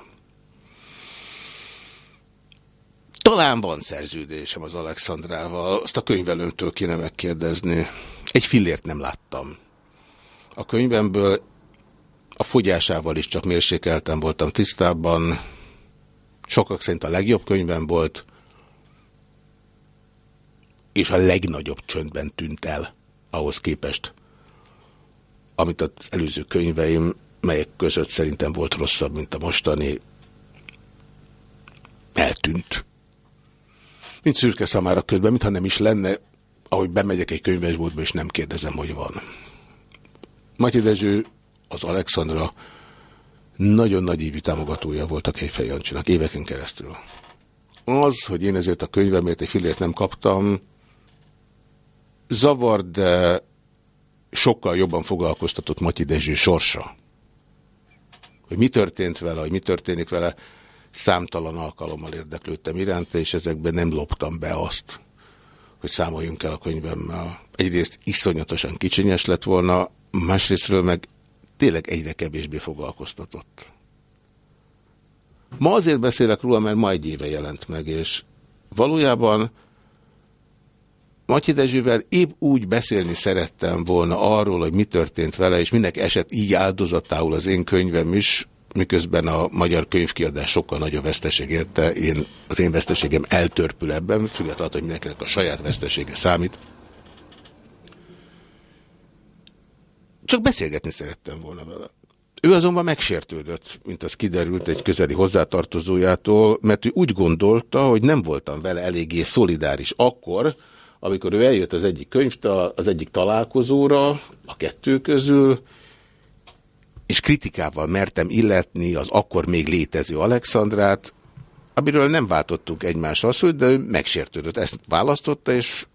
Talán van szerződésem az Alexandrával, azt a könyvelőmtől kéne megkérdezni. Egy fillért nem láttam. A könyvemből a fogyásával is csak mérsékeltem voltam tisztában. Sokak szerint a legjobb könyvem volt, és a legnagyobb csöndben tűnt el ahhoz képest, amit az előző könyveim, melyek között szerintem volt rosszabb, mint a mostani, eltűnt. Mint szürke szamára ködben, mintha nem is lenne, ahogy bemegyek egy könyvesboltba, és nem kérdezem, hogy van. Matyi Dezső, az Alexandra nagyon nagy ívű támogatója volt a Kejfej Jancsinak éveken keresztül. Az, hogy én ezért a könyvemért egy filért nem kaptam, zavar, de sokkal jobban foglalkoztatott Matyi Dezső sorsa. Hogy mi történt vele, hogy mi történik vele, számtalan alkalommal érdeklődtem iránta, és ezekben nem loptam be azt, hogy számoljunk el a könyvemmel. Egyrészt iszonyatosan kicsinyes lett volna, másrésztről meg tényleg egyre kevésbé foglalkoztatott. Ma azért beszélek róla, mert ma egy éve jelent meg, és valójában Matyi Dezsővel épp úgy beszélni szerettem volna arról, hogy mi történt vele, és minek esett így áldozatául az én könyvem is, miközben a magyar könyvkiadás sokkal nagyobb veszteség érte, én, az én veszteségem eltörpül ebben, függetlenül, hogy mindenkinek a saját vesztesége számít. Csak beszélgetni szerettem volna vele. Ő azonban megsértődött, mint az kiderült egy közeli hozzátartozójától, mert ő úgy gondolta, hogy nem voltam vele eléggé szolidáris akkor, amikor ő eljött az egyik könyvta, az egyik találkozóra, a kettő közül, és kritikával mertem illetni az akkor még létező Alexandrát, amiről nem váltottuk egymással szót, de ő megsértődött. Ezt választotta, és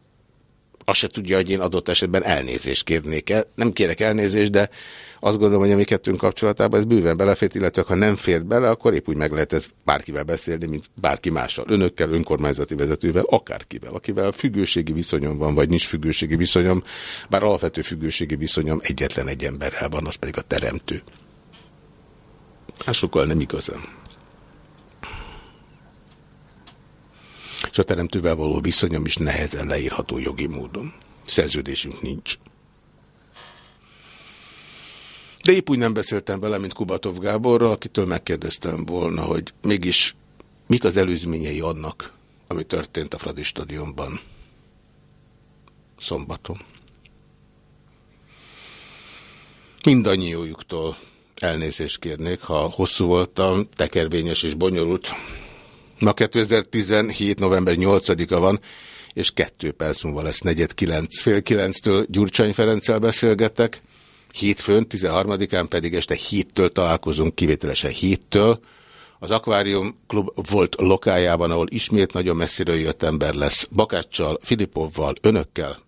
azt se tudja, hogy én adott esetben elnézést kérnék el. Nem kérek elnézést, de azt gondolom, hogy a mi kettőnk kapcsolatában ez bőven belefért, illetve ha nem fért bele, akkor épp úgy meg lehet ez bárkivel beszélni, mint bárki mással. Önökkel, önkormányzati vezetővel, akárkivel, akivel függőségi viszonyom van, vagy nincs függőségi viszonyom, bár alapvető függőségi viszonyom egyetlen egy emberrel van, az pedig a teremtő. Másokkal nem igazán. És a teremtővel való viszonyom is nehezen leírható jogi módon. Szerződésünk nincs. De épp úgy nem beszéltem vele, mint Kubatov Gáborral, akitől megkérdeztem volna, hogy mégis mik az előzményei annak, ami történt a Fradi stadionban szombaton. Mindannyiójuktól elnézést kérnék, ha hosszú voltam, tekervényes és bonyolult. Ma 2017. november 8-a van, és kettő perc múlva lesz negyed kilenc, fél kilenctől Gyurcsány Ferenccel beszélgetek, hétfőn, 13-án pedig este héttől találkozunk, kivételesen héttől. Az Aquarium Klub volt lokájában, ahol ismét nagyon messziről jött ember lesz, Bakáccsal, Filipovval, önökkel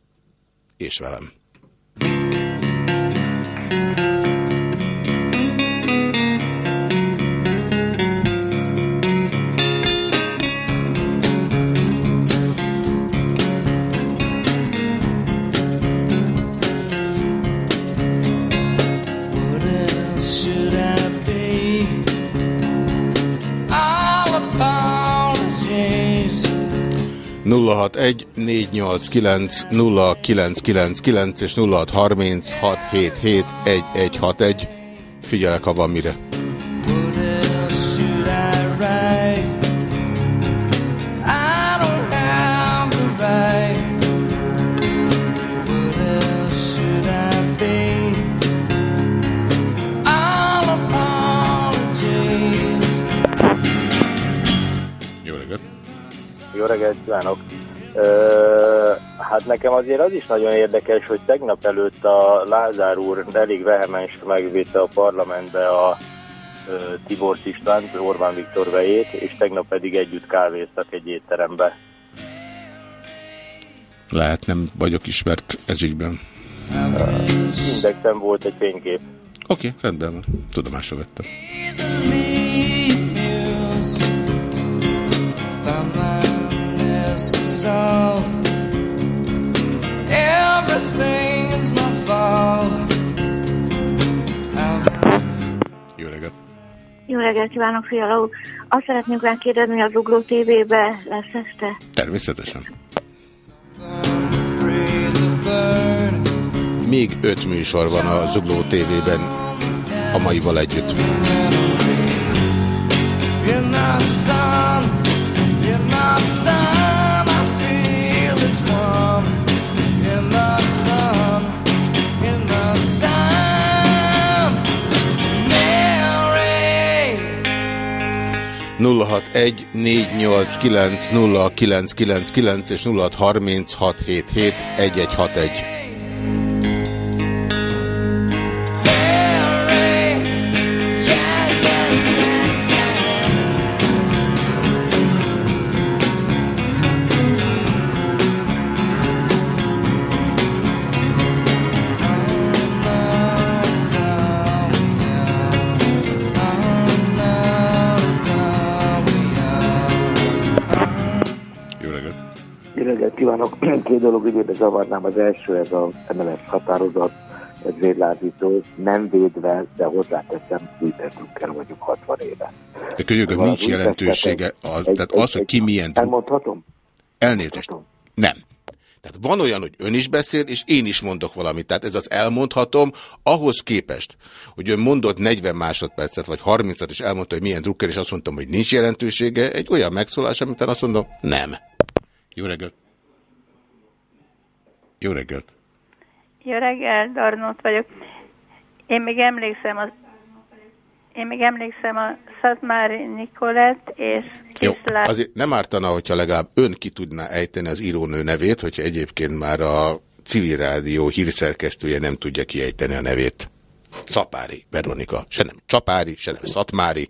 és velem. 061 489 0999 és 0636771161. Figyelek, ha van mire. Jó reggelt kívánok! Ö, hát nekem azért az is nagyon érdekes, hogy tegnap előtt a Lázár úr elég vehemens megvédte a parlamentbe a ö, Tibor Istvánt, Orbán Viktor vejét, és tegnap pedig együtt kávéztak egy étterembe. Lehet nem vagyok ismert ezügyben. Indexen volt egy fénykép. Oké, okay, rendben van. Tudomásra vettem. past us Jó reggelt! Jó reggelt kívánok, Fiala úr! Azt szeretnénk megkérdezni, az Ugló TV-be lesz este? Természetesen. Még öt műsor van a Zugló TV-ben a maival együtt. In the sun, in the sun. 061 489 0999 és 063677 kívánok! (clears throat) Két dolog ügyébe zavarnám. Az első, ez a MLS határozat, ez védlázító, nem védve, de hozzáteszem, Drucker vagyok 60 éve. De könyörgöm, nincs jelentősége. Az, tehát az, hogy ki milyen... Elmondhatom? Elnézést. Nem. Tehát van olyan, hogy ön is beszél, és én is mondok valamit. Tehát ez az elmondhatom, ahhoz képest, hogy ön mondott 40 másodpercet, vagy 30-at, és elmondta, hogy milyen drukker, és azt mondtam, hogy nincs jelentősége, egy olyan megszólás, amit azt mondom, nem. Jó reggelt! Jó reggelt! Jó reggel, Darnót vagyok. Én még emlékszem az én még emlékszem a Szatmári Nikolett és Jó, Kiszlár. azért nem ártana, hogyha legalább ön ki tudná ejteni az írónő nevét, hogyha egyébként már a civil rádió hírszerkesztője nem tudja kiejteni a nevét. Szapári, Veronika. Se nem Csapári, se nem Szatmári.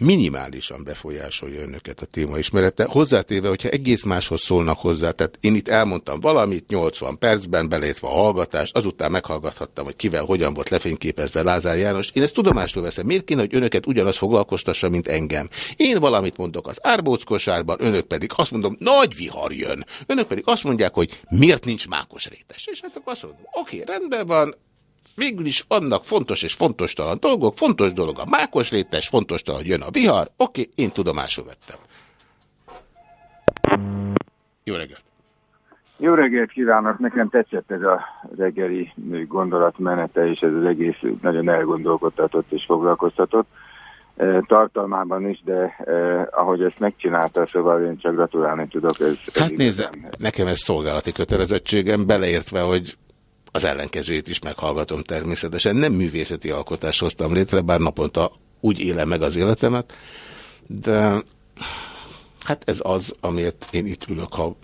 Minimálisan befolyásolja önöket a téma ismerete. Hozzátéve, hogyha egész máshoz szólnak hozzá, tehát én itt elmondtam valamit 80 percben, beleértve a hallgatást, azután meghallgathattam, hogy kivel, hogyan volt lefényképezve Lázár János. Én ezt tudomásul veszem. Miért kéne, hogy önöket ugyanaz foglalkoztassa, mint engem? Én valamit mondok az árbóckosárban, önök pedig azt mondom, nagy vihar jön. Önök pedig azt mondják, hogy miért nincs mákos rétes. És hát akkor azt mondom, oké, rendben van, végül is vannak fontos és fontos talan dolgok, fontos dolog a mákos rétes, fontos talan, jön a vihar, oké, én tudomásul vettem. Jó reggelt! Jó reggelt kívánok! Nekem tetszett ez a reggeli gondolatmenete, és ez az egész nagyon elgondolkodtatott és foglalkoztatott. Eh, Tartalmában is, de eh, ahogy ezt megcsinálta, szóval én csak gratulálni tudok. Ez, ez Hát nézze, nekem ez szolgálati kötelezettségem, beleértve, hogy az ellenkezőjét is meghallgatom természetesen. Nem művészeti alkotást hoztam létre, bár naponta úgy élem meg az életemet, de hát ez az, amiért én itt ülök, ha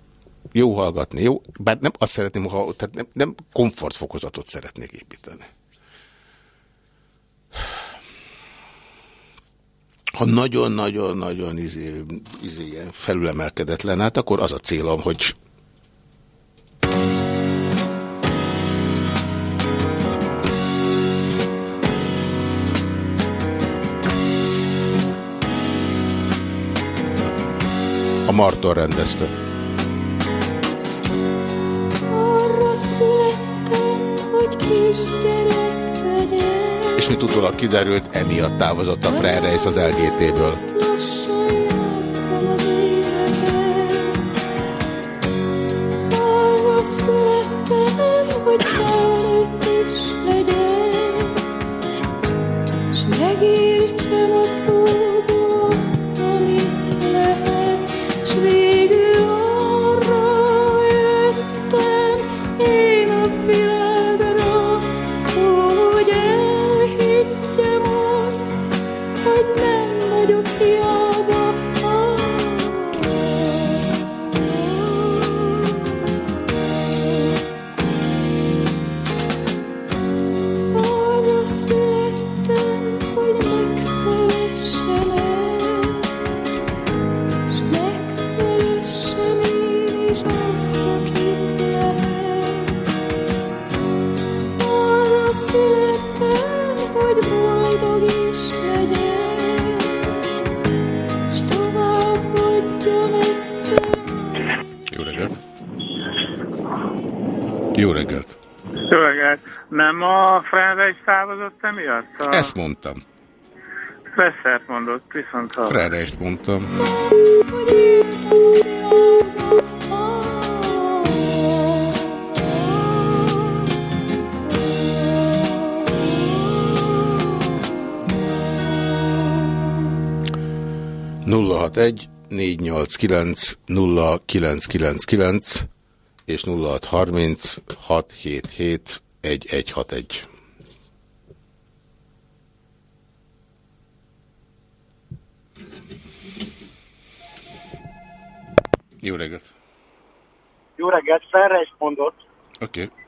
jó hallgatni, jó, bár nem azt szeretném, ha, tehát nem, nem komfortfokozatot szeretnék építeni. Ha nagyon-nagyon-nagyon izé, izé ilyen felülemelkedetlen, hát akkor az a célom, hogy a Marton rendezte. Arra születtem, hogy kisgyerek legyek. És mint utólag kiderült, emiatt távozott a Freire az LGT-ből. Hogy Nem a Frende is távozott emiatt? A... Ezt mondtam. Messzert mondott, viszont ha... Freire mondtam. nulla hat egy négy nyolc kilenc nulla kilenc kilenc kilenc és nulla hat harminc hat hét hét egy egy hat egy. Jó reggelt! Jó reggelt, Ferres mondott. Oké. Okay.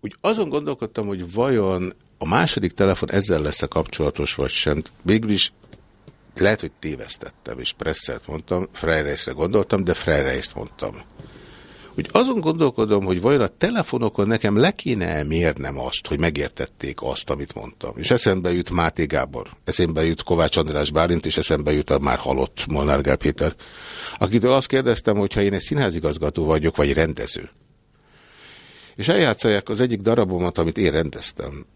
Úgy azon gondolkodtam, hogy vajon a második telefon ezzel lesz-e kapcsolatos, vagy sem. Végül is lehet, hogy tévesztettem, és presszelt mondtam, Freireisre gondoltam, de Freireist mondtam. Úgy azon gondolkodom, hogy vajon a telefonokon nekem le kéne mérnem azt, hogy megértették azt, amit mondtam. És eszembe jut Máté Gábor, eszembe jut Kovács András Bálint, és eszembe jut a már halott Molnár Gál Péter, akitől azt kérdeztem, hogy ha én egy színházigazgató vagyok, vagy rendező, és eljátszolják az egyik darabomat, amit én rendeztem,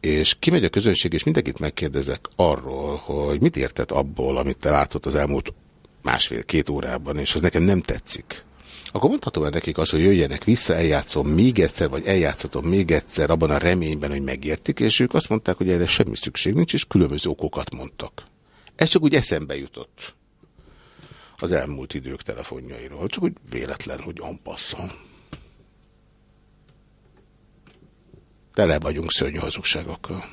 és kimegy a közönség, és mindenkit megkérdezek arról, hogy mit értett abból, amit te látott az elmúlt másfél-két órában, és az nekem nem tetszik. Akkor mondhatom el nekik azt, hogy jöjjenek vissza, eljátszom még egyszer, vagy eljátszhatom még egyszer abban a reményben, hogy megértik, és ők azt mondták, hogy erre semmi szükség nincs, és különböző okokat mondtak. Ez csak úgy eszembe jutott az elmúlt idők telefonjairól. Csak úgy véletlen, hogy ampasszon. Tele vagyunk szörnyű hazugságokkal.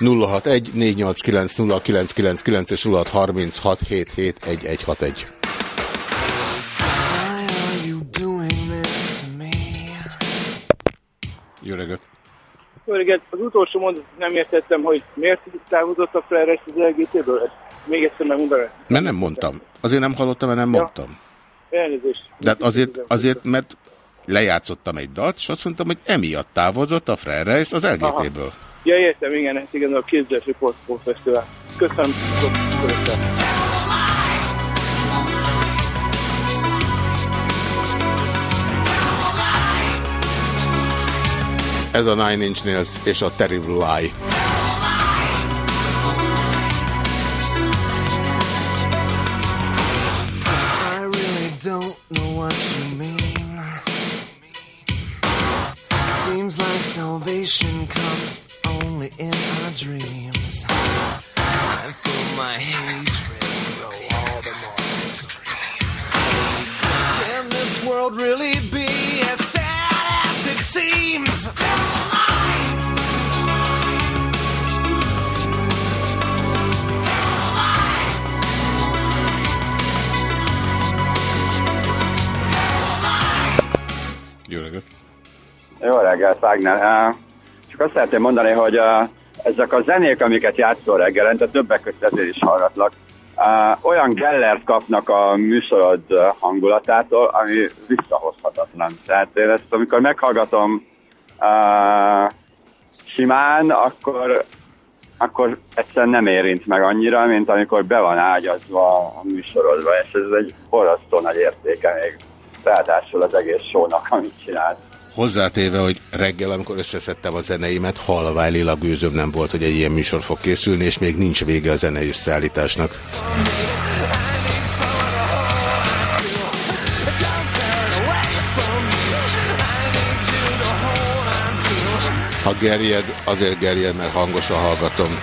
061 489 0999 és 0636 771 Jó reggelt! Jó reggelt! Az utolsó mondatot nem értettem, hogy miért távozott a Freres az LGT-ből? Még egyszer megmondani. Mert nem mondtam. Azért nem hallottam, mert nem ja. mondtam. Elnézést. De hát azért, azért, mert lejátszottam egy dalt, és azt mondtam, hogy emiatt távozott a Freres az LGT-ből. Ja, értem, igen, ez igen, a képzelési Portfó Fesztivál. Köszönöm. Köszönöm. Ez a Nine Inch Nails és a Terrible Lie. I really don't know what you mean. Seems like salvation comes only in our dreams. I feel my hatred grow all the more extreme. Can this world really be as sad as it seems? Jó reggelt! Jó reggelt, Wagner. Csak azt szeretném mondani, hogy uh, ezek a zenék, amiket játszol reggelente, többek között ezért is hallgatlak, uh, olyan gellert kapnak a műsorod hangulatától, ami visszahozhatatlan. Tehát én ezt, amikor meghallgatom uh, simán, akkor, akkor egyszerűen nem érint meg annyira, mint amikor be van ágyazva a műsorodba, és ez egy borzasztó nagy értéke még ráadásul az egész sónak, amit csinálsz. Hozzátéve, hogy reggel, amikor összeszedtem a zeneimet, halvány lila nem volt, hogy egy ilyen műsor fog készülni, és még nincs vége a zenei összeállításnak. Ha gerjed, azért gerjed, mert hangosan hallgatom.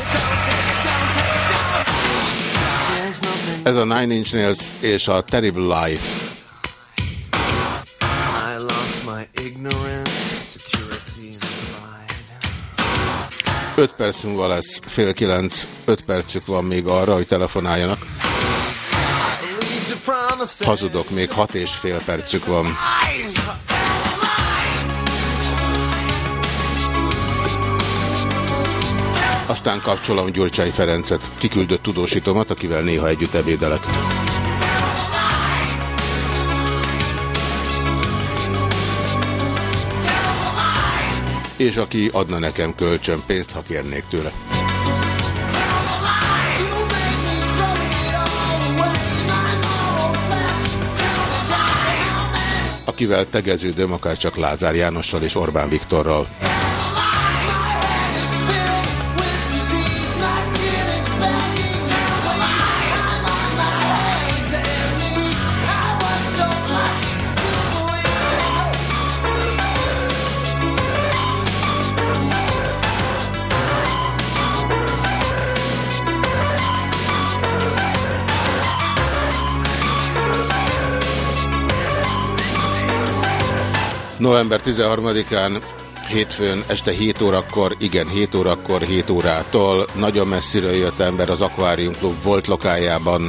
Ez a Nine Inch Nails és a Terrible Lie. My ignorance, security and pride. 5 perc múlva lesz fél kilenc, 5 percük van még arra, hogy telefonáljanak. Hazudok, még 6 és fél percük van. Aztán kapcsolom Gyurcsány Ferencet, kiküldött tudósítomat, akivel néha együtt ebédelek. És aki adna nekem kölcsön pénzt, ha kérnék tőle. Akivel tegeződöm, akár csak Lázár Jánossal és Orbán Viktorral. November 13-án hétfőn este 7 órakor, igen 7 órakor, 7 órától nagyon messziről jött ember az Aquarium Club volt lokájában.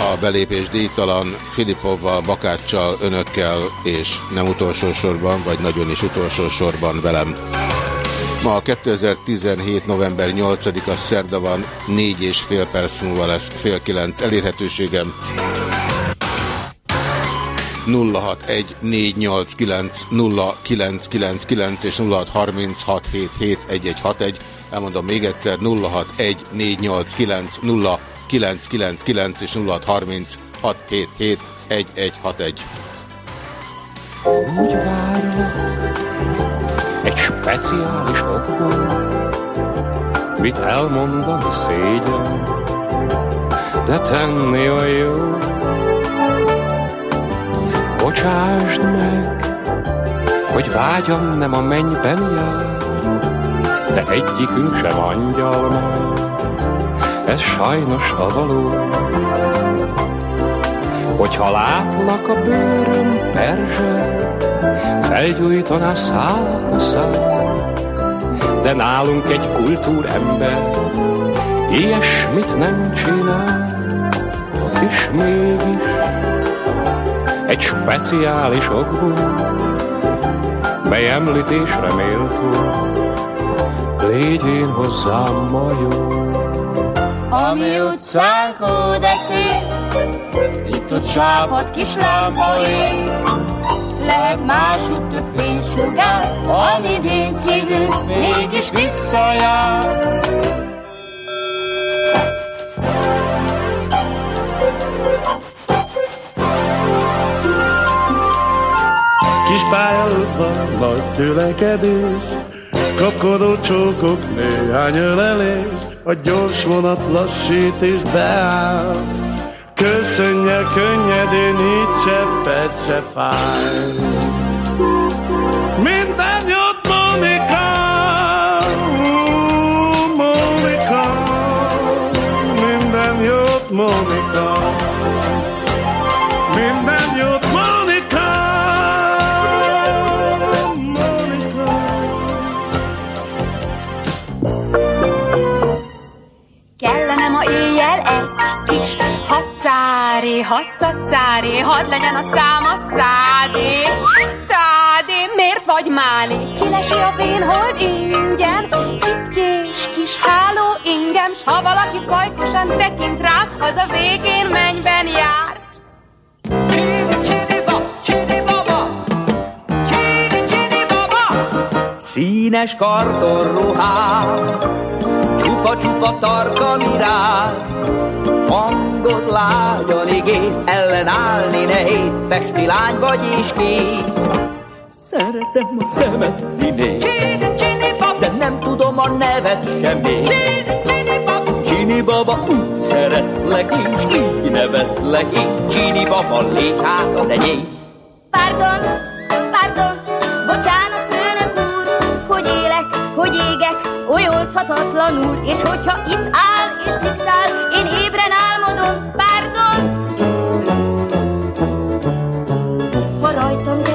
A belépés díjtalan Filipovval, Bakáccsal, önökkel és nem utolsó sorban, vagy nagyon is utolsó sorban velem. Ma 2017. november 8-a szerda van, 4 és fél perc múlva lesz fél kilenc elérhetőségem. 0614890999 és 0636771161. Elmondom még egyszer 0614890999 és 0636771161. Úgy várok egy speciális okból, mit elmondani szégyen, de tenni a jó. Bocsásd meg, hogy vágyam nem a mennyben jár, de egyikünk sem angyal már, ez sajnos a való. Hogyha látlak a bőröm perzse, felgyújtaná szál a szál, de nálunk egy kultúrember ilyesmit nem csinál, és mégis egy speciális okból, mely említésre méltó, légyén hozzám ma jó. Ami utcánkó, de szép, itt-ott sápad kis lámpa ég. Lehet másút több fénysugár, ami vén szívünk mégis visszajár. Pályaudvar, nagy tőlekedés, kapkodó csókok, néhány ölelés, a gyors vonat lassít és beáll. Köszönje könnyedén, így cseppet se fáj. Minden jót, Monika, ú, Monika, minden jót, Monika, hadd legyen a szám a szádé. Szádé, miért vagy máli? Kilesi a fényhold ingyen, csipkés kis háló ingem, s ha valaki fajtosan tekint rám, az a végén mennyben jár. Színes kartonruhák, csupa-csupa tarka virág, hangot lágyan igész, ellenállni nehéz, pesti lány vagy is kész. Szeretem a szemed színét, de nem tudom a neved sem még. Csini baba, úgy szeretlek, és így nevezlek én. Csini baba, légy hát az enyém. Pardon, pardon, bocsánat, főnök úr, hogy élek, hogy égek, oly oldhatatlanul, és hogyha itt áll és diktál, én ébren álmodom, pardon. Ha rajtam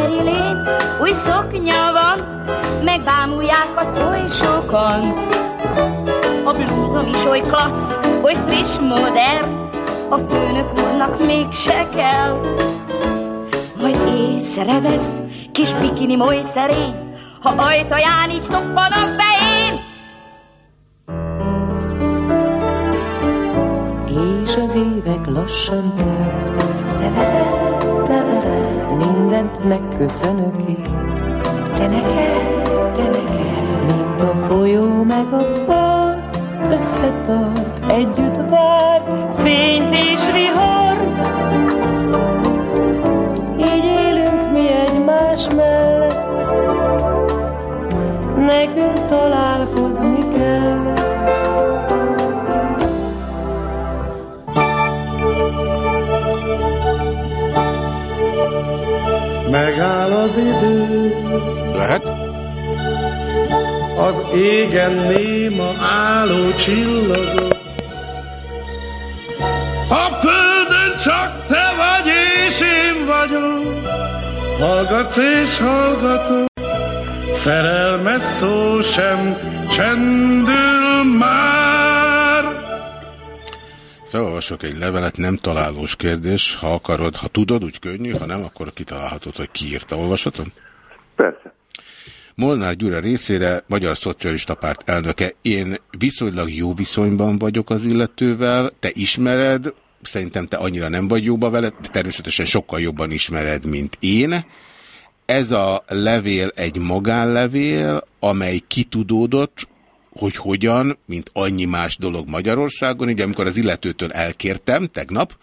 megbámulják azt oly sokan. A blúzom is oly klassz, oly friss, modern, a főnök úrnak mégse kell. Majd észrevesz, kis bikini moly szerény, ha ajtaján így toppanak be És az évek lassan telnek, te veled, te veled, mindent megköszönök én. Te neked, te neked, mint a folyó meg a part, összetart, együtt vár, fényt és vihart. Így élünk mi egymás mellett, nekünk találkozni kellett. Megáll az idő, Lehet? az égen néma álló csillagok. A földön csak te vagy és én vagyok, Hallgatsz és hallgatod, szerelmes szó sem csendül már. Felolvasok egy levelet, nem találós kérdés. Ha akarod, ha tudod, úgy könnyű, ha nem, akkor kitalálhatod, hogy ki írta. Olvashatom? Persze. Molnár Gyura részére Magyar Szocialista Párt elnöke. Én viszonylag jó viszonyban vagyok az illetővel, te ismered, szerintem te annyira nem vagy jóba vele, de természetesen sokkal jobban ismered, mint én. Ez a levél egy magánlevél, amely kitudódott, hogy hogyan, mint annyi más dolog Magyarországon, ugye amikor az illetőtől elkértem tegnap,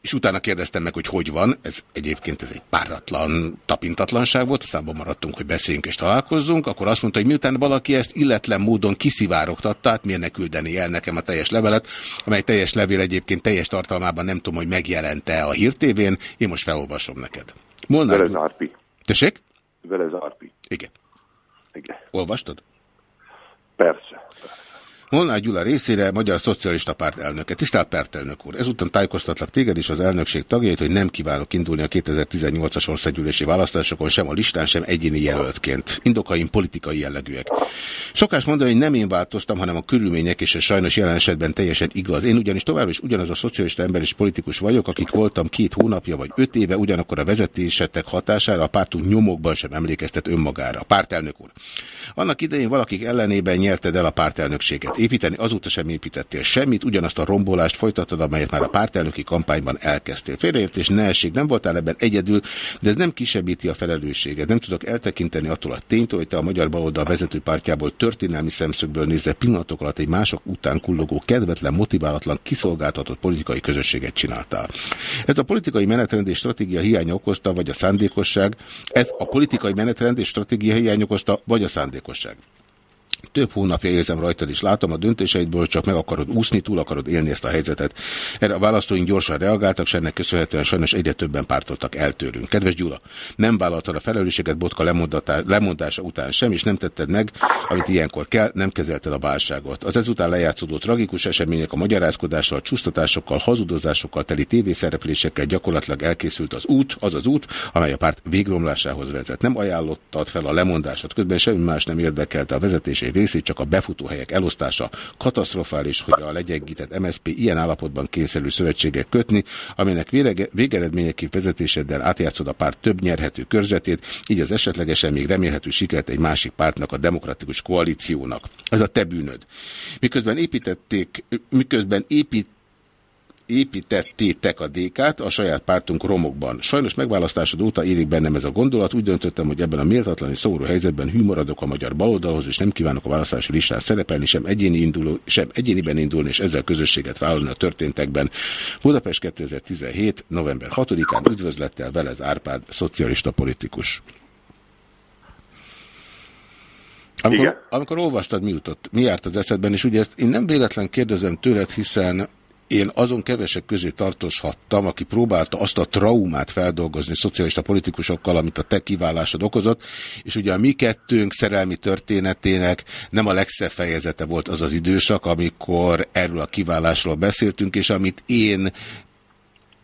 és utána kérdeztem meg, hogy hogy van, ez egyébként ez egy páratlan tapintatlanság volt, aztán abban maradtunk, hogy beszéljünk és találkozzunk, akkor azt mondta, hogy miután valaki ezt illetlen módon kiszivárogtatta, hát miért ne küldeni el nekem a teljes levelet, amely teljes levél egyébként teljes tartalmában nem tudom, hogy megjelente a hírtévén, én most felolvasom neked. Molnár... Vele zárpi. Tessék? Vele zárpi. Igen. Igen. Olvastad? Persze. Molnár Gyula részére Magyar Szocialista Párt elnöke. Tisztelt Pártelnök úr, ezúttal tájékoztatlak téged és az elnökség tagjait, hogy nem kívánok indulni a 2018-as országgyűlési választásokon sem a listán, sem egyéni jelöltként. Indokaim politikai jellegűek. Szokás mondani, hogy nem én változtam, hanem a körülmények, és ez sajnos jelen esetben teljesen igaz. Én ugyanis továbbra is ugyanaz a szocialista ember és politikus vagyok, akik voltam két hónapja vagy öt éve, ugyanakkor a vezetésetek hatására a pártunk nyomokban sem emlékeztet önmagára. Pártelnök úr. Annak idején valakik ellenében nyerted el a pártelnökséget. Építeni azóta sem építettél semmit, ugyanazt a rombolást folytatod, amelyet már a pártelnöki kampányban elkezdtél. Félreértés, ne essék, nem voltál ebben egyedül, de ez nem kisebbíti a felelősséget. Nem tudok eltekinteni attól a ténytől, hogy te a magyar baloldal vezető pártjából történelmi szemszögből nézve pillanatok alatt egy mások után kullogó, kedvetlen, motiválatlan, kiszolgáltatott politikai közösséget csináltál. Ez a politikai menetrend és stratégia hiánya okozta, vagy a szándékosság, ez a politikai menetrend és stratégia hiánya okozta, vagy a szándékosság. Több hónapja érzem rajtad is, látom a döntéseidből, csak meg akarod úszni, túl akarod élni ezt a helyzetet. Erre a választóink gyorsan reagáltak, és ennek köszönhetően sajnos egyre többen pártoltak el tőlünk. Kedves Gyula, nem vállaltad a felelősséget Botka lemondása után sem, és nem tetted meg, amit ilyenkor kell, nem kezelted a válságot. Az ezután lejátszódó tragikus események a magyarázkodással, csúsztatásokkal, hazudozásokkal, teli tévészereplésekkel gyakorlatilag elkészült az út, az az út, amely a párt végromlásához vezet. Nem ajánlottad fel a lemondásot, közben semmi más nem érdekelte a vezetésé részét, csak a befutóhelyek elosztása. Katasztrofális, hogy a legyengített MSZP ilyen állapotban kényszerű szövetséget kötni, aminek vérege, végeredményeképp vezetéseddel átjátszod a párt több nyerhető körzetét, így az esetlegesen még remélhető sikert egy másik pártnak, a demokratikus koalíciónak. Ez a te bűnöd. Miközben építették, miközben épít építettétek a DK-t a saját pártunk romokban. Sajnos megválasztásod óta érik bennem ez a gondolat, úgy döntöttem, hogy ebben a méltatlan és szomorú helyzetben hű maradok a magyar baloldalhoz, és nem kívánok a választási listán szerepelni, sem, egyéni induló, sem egyéniben indulni, és ezzel közösséget vállalni a történtekben. Budapest 2017. november 6-án üdvözlettel Velez Árpád, szocialista politikus. Amikor, amikor olvastad, mi jutott, mi járt az eszedben, és ugye ezt én nem véletlen kérdezem tőled, hiszen én azon kevesek közé tartozhattam, aki próbálta azt a traumát feldolgozni szocialista politikusokkal, amit a te kiválásod okozott, és ugye a mi kettőnk szerelmi történetének nem a legszebb fejezete volt az az időszak, amikor erről a kiválásról beszéltünk, és amit én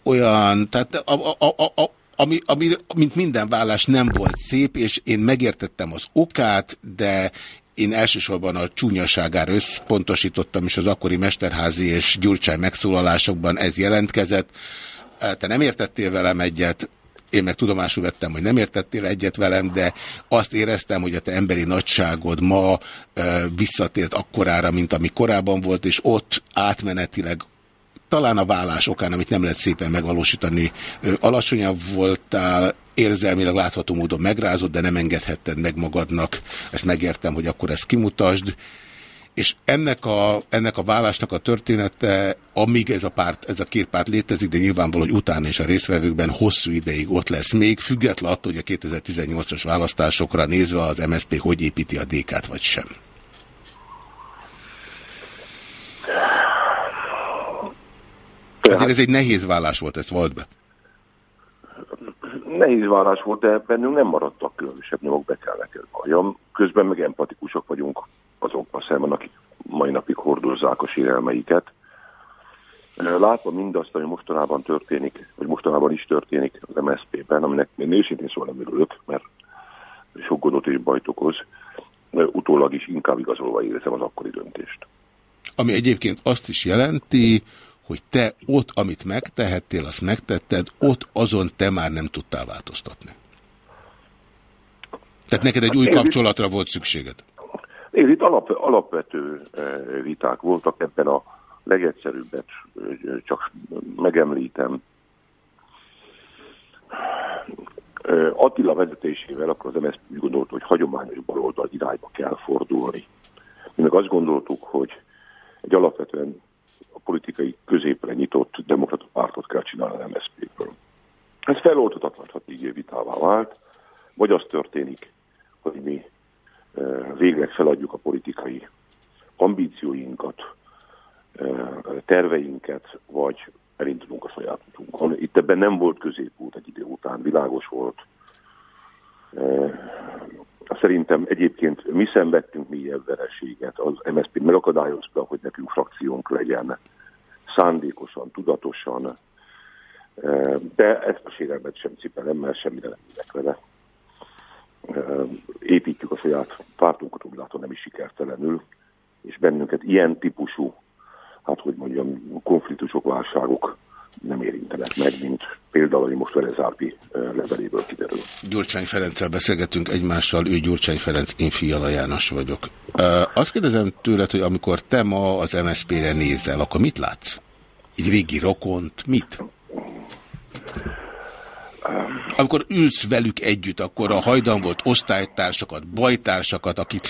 olyan, tehát a, a, a, a, ami, ami, mint minden vállás nem volt szép, és én megértettem az okát, de én elsősorban a csúnyaságára összpontosítottam, és az akkori Mesterházi és Gyurcsány megszólalásokban ez jelentkezett. Te nem értettél velem egyet, én meg tudomásul vettem, hogy nem értettél egyet velem, de azt éreztem, hogy a te emberi nagyságod ma e, visszatért akkorára, mint ami korábban volt, és ott átmenetileg talán a vállás okán, amit nem lehet szépen megvalósítani, alacsonyabb voltál, érzelmileg látható módon megrázott, de nem engedhetted meg magadnak. Ezt megértem, hogy akkor ezt kimutasd. És ennek a, ennek a vállásnak a története, amíg ez a, párt, ez a két párt létezik, de nyilvánvaló, hogy utána is a részvevőkben hosszú ideig ott lesz még, független attól, hogy a 2018-as választásokra nézve az MSZP hogy építi a DK-t vagy sem. Azért ez egy nehéz vállás volt, ezt volt be. Nehéz vállás volt, de bennünk nem maradtak különösebb nyomok, be kell neked valljam. Közben meg empatikusok vagyunk azokban szemben, akik mai napig hordozzák a sérelmeiket. látva mindazt, ami mostanában történik, vagy mostanában is történik az MSZP-ben, aminek én őszintén szóval nem örülök, mert sok gondot és bajt okoz, utólag is inkább igazolva érzem az akkori döntést. Ami egyébként azt is jelenti, hogy te ott, amit megtehettél, azt megtetted, ott azon te már nem tudtál változtatni. Tehát neked egy új kapcsolatra volt szükséged. Nézd, itt alap, alapvető eh, viták voltak ebben a legegyszerűbbet, eh, csak megemlítem. Eh, Attila vezetésével akkor az MSZP úgy gondolt, hogy hagyományos baloldal irányba kell fordulni. Mi meg azt gondoltuk, hogy egy alapvetően a politikai középre nyitott demokrata pártot kell csinálni az MSZP-ből. Ez feloldhatatlan stratégiai vitává vált, vagy az történik, hogy mi eh, végleg feladjuk a politikai ambícióinkat, eh, terveinket, vagy elindulunk a saját utunkon. Itt ebben nem volt középút egy idő után, világos volt. Szerintem egyébként mi szenvedtünk mélyebb vereséget, az MSZP megakadályozta, hogy nekünk frakciónk legyen szándékosan, tudatosan, Eh, de ezt a sérelmet sem cipelem, mert semmire nem ülek vele. Eh, Építjük a saját pártunkat, úgy látom nem is sikertelenül, és bennünket ilyen típusú, hát hogy mondjam, konfliktusok, válságok nem érintenek meg, mint például, ami most Velezárpi eh, leveléből kiderül. Gyurcsány Ferenccel beszélgetünk egymással, ő Gyurcsány Ferenc, én Fiala János vagyok. Azt kérdezem tőled, hogy amikor te ma az MSZP-re nézel, akkor mit látsz? Egy régi rokont, mit? Amikor ülsz velük együtt, akkor a hajdan volt osztálytársakat, bajtársakat, akik...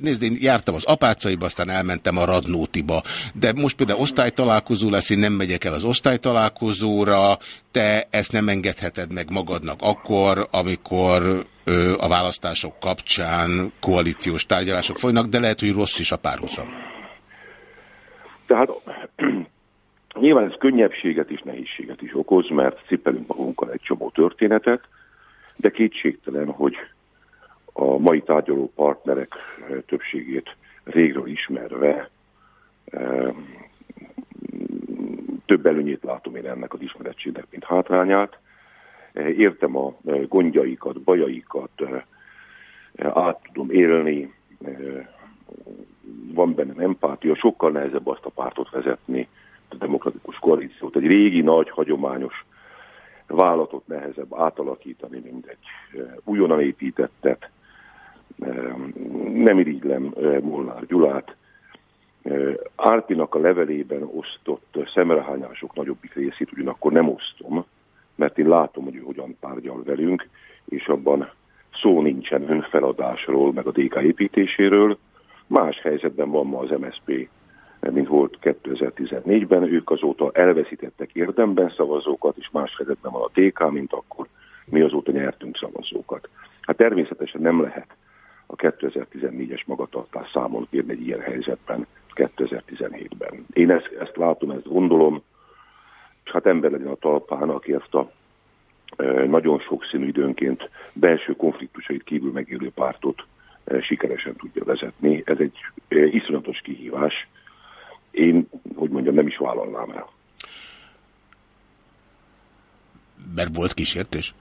Nézd, én jártam az apácaiba, aztán elmentem a Radnótiba, de most például osztálytalálkozó lesz, én nem megyek el az osztálytalálkozóra, te ezt nem engedheted meg magadnak akkor, amikor ö, a választások kapcsán koalíciós tárgyalások folynak, de lehet, hogy rossz is a párhuzam. Tehát nyilván ez könnyebbséget és nehézséget is okoz, mert cipelünk magunkkal egy csomó történetet, de kétségtelen, hogy a mai tárgyaló partnerek eh, többségét régről ismerve eh, több előnyét látom én ennek az ismerettségnek, mint hátrányát. Eh, Értem a gondjaikat, bajaikat, át tudom élni, van bennem empátia, sokkal nehezebb azt a pártot vezetni, demokratikus koalíciót, egy régi, nagy, hagyományos vállalatot nehezebb átalakítani, mint egy eh, újonnan építettet. Nem irigylem eh, Molnár Gyulát. Eh, Árpinak a levelében osztott eh, szemrehányások nagyobbik részét ugyanakkor nem osztom, mert én látom, hogy ő hogyan tárgyal velünk, és abban szó nincsen önfeladásról, meg a DK építéséről. Más helyzetben van ma az MSZP, mint volt 2014-ben. Ők azóta elveszítettek érdemben szavazókat, és más helyzetben van a DK, mint akkor mi azóta nyertünk szavazókat. Hát természetesen nem lehet a 2014-es magatartás számon kérni egy ilyen helyzetben 2017-ben. Én ezt, ezt látom, ezt gondolom, és hát ember legyen a talpán, aki ezt a e, nagyon sokszínű időnként belső konfliktusait kívül megélő pártot e, sikeresen tudja vezetni. Ez egy e, iszonyatos kihívás. Én, hogy mondjam, nem is vállalnám el. Mert volt kísértés?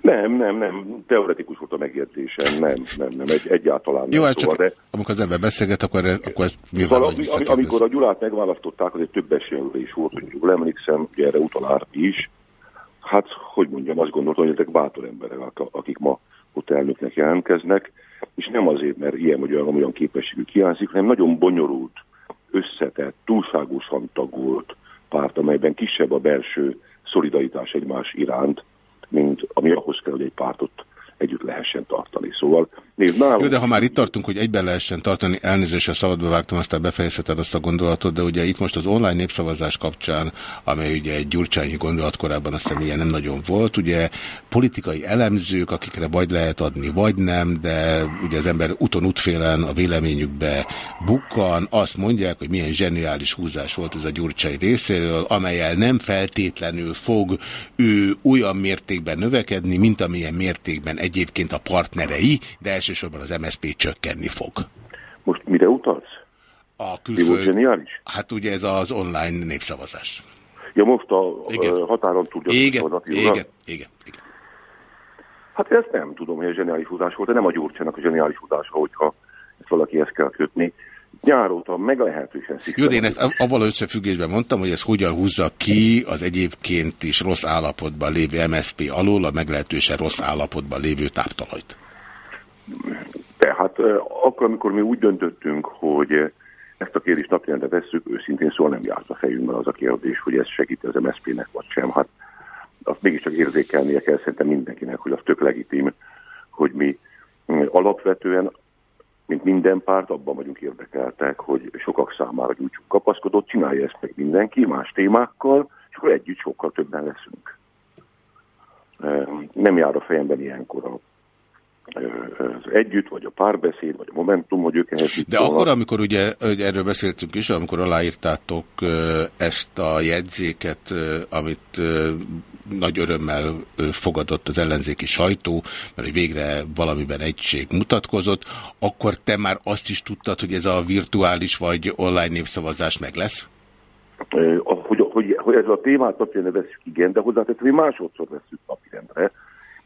Nem, nem, nem. Teoretikus volt a megértésem. Nem, nem, nem. Egy, egyáltalán Jó, nem. hát csak Szóval, de amikor az ember beszélget, akkor, akkor nyilván Szóval, vagy ami, ami, amikor a Gyulát megválasztották, az egy több esélyelés volt, hogy jól emlékszem, ugye erre utal Árpi is. Hát, hogy mondjam, azt gondoltam, hogy ezek bátor emberek, ak- akik ma ott elnöknek jelentkeznek, és nem azért, mert ilyen vagy olyan, olyan képességük hiányzik, hanem nagyon bonyolult, összetett, túlságosan tagolt párt, amelyben kisebb a belső szolidaritás egymás iránt, mint ami ahhoz kell, hogy egy pártot együtt lehessen tartani. Szóval nézd, nálunk... Jó, de ha már itt tartunk, hogy egyben lehessen tartani, elnézést, szabadba vágtam, aztán befejezheted azt a gondolatot, de ugye itt most az online népszavazás kapcsán, amely ugye egy gyurcsányi gondolat korábban azt hiszem nem nagyon volt, ugye politikai elemzők, akikre vagy lehet adni, vagy nem, de ugye az ember uton útfélen a véleményükbe bukkan, azt mondják, hogy milyen zseniális húzás volt ez a gyurcsány részéről, amelyel nem feltétlenül fog ő olyan mértékben növekedni, mint amilyen mértékben egyébként a partnerei, de elsősorban az MSZP csökkenni fog. Most mire utalsz? A külföld... Hát ugye ez az online népszavazás. Ja, most a Igen. határon túl Igen, igen, joga? igen. Hát ezt nem tudom, hogy a zseniális húzás volt, de nem a Gyurcsának a zseniális húzása, hogyha ezt valakihez kell kötni. Nyáróta meglehetősen Jó, de én ezt avval összefüggésben mondtam, hogy ez hogyan húzza ki az egyébként is rossz állapotban lévő MSZP alól a meglehetősen rossz állapotban lévő táptalajt. Tehát eh, akkor, amikor mi úgy döntöttünk, hogy ezt a kérdést napirendre vesszük, őszintén szól nem járt a fejünkben az a kérdés, hogy ez segít az MSZP-nek vagy sem. Hát azt mégiscsak érzékelnie kell szerintem mindenkinek, hogy az tök legitim, hogy mi alapvetően, mint minden párt, abban vagyunk érdekeltek, hogy sokak számára gyújtsuk kapaszkodott, csinálja ezt meg mindenki más témákkal, és akkor együtt sokkal többen leszünk. Nem jár a fejemben ilyenkor a az együtt, vagy a párbeszéd, vagy a momentum, hogy ők ehhez De akkor, amikor ugye, erről beszéltünk is, amikor aláírtátok ezt a jegyzéket, amit nagy örömmel fogadott az ellenzéki sajtó, mert hogy végre valamiben egység mutatkozott, akkor te már azt is tudtad, hogy ez a virtuális vagy online népszavazás meg lesz? Hogy, hogy, hogy ez a témát napirendre veszük, igen, de hozzáteszem, hogy másodszor veszük napirendre.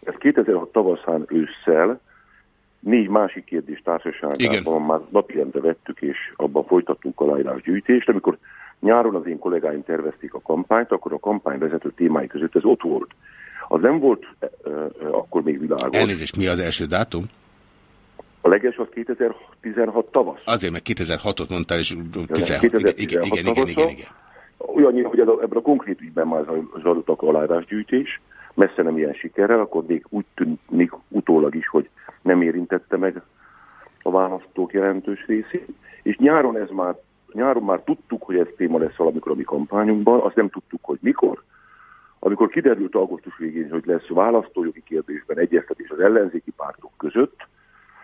Ez 2006 tavaszán ősszel négy másik kérdés társaságában már napirendre vettük, és abban folytattunk aláírásgyűjtést. Amikor nyáron az én kollégáim tervezték a kampányt, akkor a kampányvezető témái között ez ott volt. Az nem volt ö, ö, akkor még világos. Elnézést, mi az első dátum? A leges az 2016 tavasz. Azért, mert 2006-ot mondtál, és 16. 2016 Igen, igen, igen, igen, tavasza. igen, igen. Olyannyira, hogy a, ebben a konkrét ügyben már zaj- zajlottak aláírásgyűjtés, messze nem ilyen sikerrel, akkor még úgy tűnik utólag is, hogy nem érintette meg a választók jelentős részét. És nyáron ez már, nyáron már tudtuk, hogy ez téma lesz valamikor a mi kampányunkban, azt nem tudtuk, hogy mikor. Amikor kiderült augusztus végén, hogy lesz választójogi kérdésben egyeztetés az ellenzéki pártok között,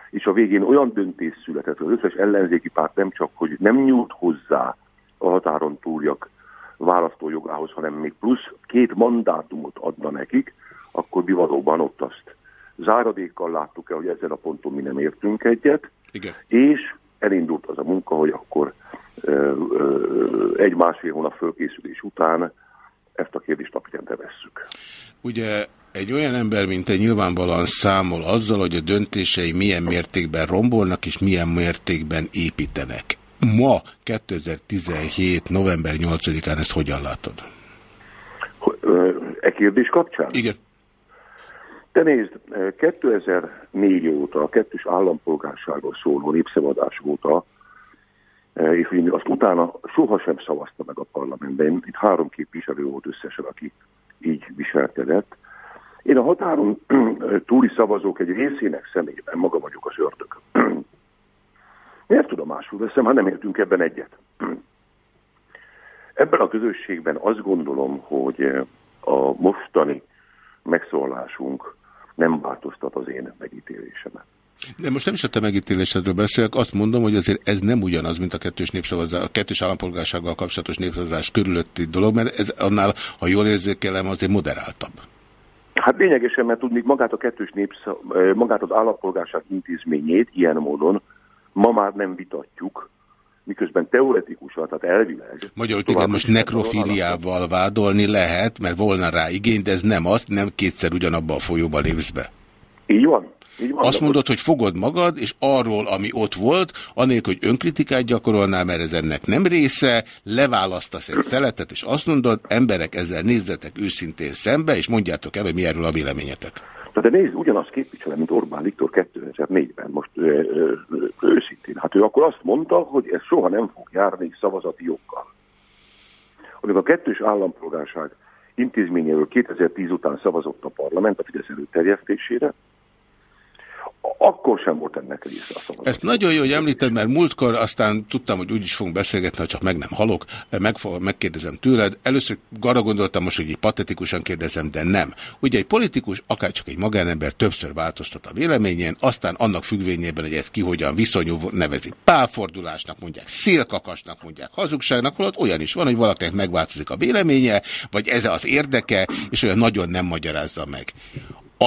és a végén olyan döntés született, hogy az összes ellenzéki párt nem csak, hogy nem nyújt hozzá a határon túljak választójogához, hanem még plusz két mandátumot adna nekik, akkor mi valóban ott azt záradékkal láttuk el, hogy ezen a ponton mi nem értünk egyet, Igen. és elindult az a munka, hogy akkor egy-másfél hónap fölkészülés után ezt a kérdést napirendre vesszük. Ugye egy olyan ember, mint te nyilvánvalóan számol azzal, hogy a döntései milyen mértékben rombolnak és milyen mértékben építenek. Ma, 2017. november 8-án ezt hogyan látod? E kérdés kapcsán? Igen. Te nézd, 2004 óta, a kettős állampolgárságról szóló népszavazás óta, eh, és ugye azt utána sohasem szavazta meg a parlamentben, itt három képviselő volt összesen, aki így viselkedett. Én a határon túli szavazók egy részének szemében maga vagyok az ördög. (clears throat) Miért tudomásul veszem, ha nem értünk ebben egyet? (clears throat) Ebben a közösségben azt gondolom, hogy eh, a mostani megszólásunk nem változtat az én megítélésemet. De most nem is a te megítélésedről beszélek, azt mondom, hogy azért ez nem ugyanaz, mint a kettős, népszavazás, a kettős állampolgársággal kapcsolatos népszavazás körülötti dolog, mert ez annál, ha jól érzékelem, azért moderáltabb. Hát lényegesen, mert tudni magát a kettős népsza, eh, magát az állampolgárság intézményét ilyen módon ma már nem vitatjuk, miközben teoretikusan, tehát elvileg... Magyarul téged most is nekrofíliával vádolni lehet, mert volna rá igény, de ez nem azt, nem kétszer ugyanabba a folyóba lépsz be. Így van. Így van. Azt mondod, hogy fogod magad, és arról, ami ott volt, anélkül, hogy önkritikát gyakorolnál, mert ez ennek nem része, leválasztasz egy szeletet, és azt mondod, emberek ezzel nézzetek őszintén szembe, és mondjátok el, hogy mi erről a véleményetek. Na de nézd, ugyanazt képviselem, mint Orbán Viktor 2004-ben, most ö, ö, őszintén. Hát ő akkor azt mondta, hogy ez soha nem fog járni szavazati joggal. Amikor a kettős állampolgárság intézményéről 2010 után szavazott a parlament a Fidesz előterjesztésére, akkor sem volt ennek része a szavazat. Ezt nagyon jó, hogy említed, mert múltkor aztán tudtam, hogy úgy is fogunk beszélgetni, ha csak meg nem halok, meg, megkérdezem tőled. Először arra gondoltam most, hogy így patetikusan kérdezem, de nem. Ugye egy politikus, akár csak egy magánember többször változtat a véleményén, aztán annak függvényében, hogy ez ki hogyan viszonyul, nevezik pálfordulásnak, mondják szélkakasnak, mondják hazugságnak, holott olyan is van, hogy valakinek megváltozik a véleménye, vagy ez az érdeke, és olyan nagyon nem magyarázza meg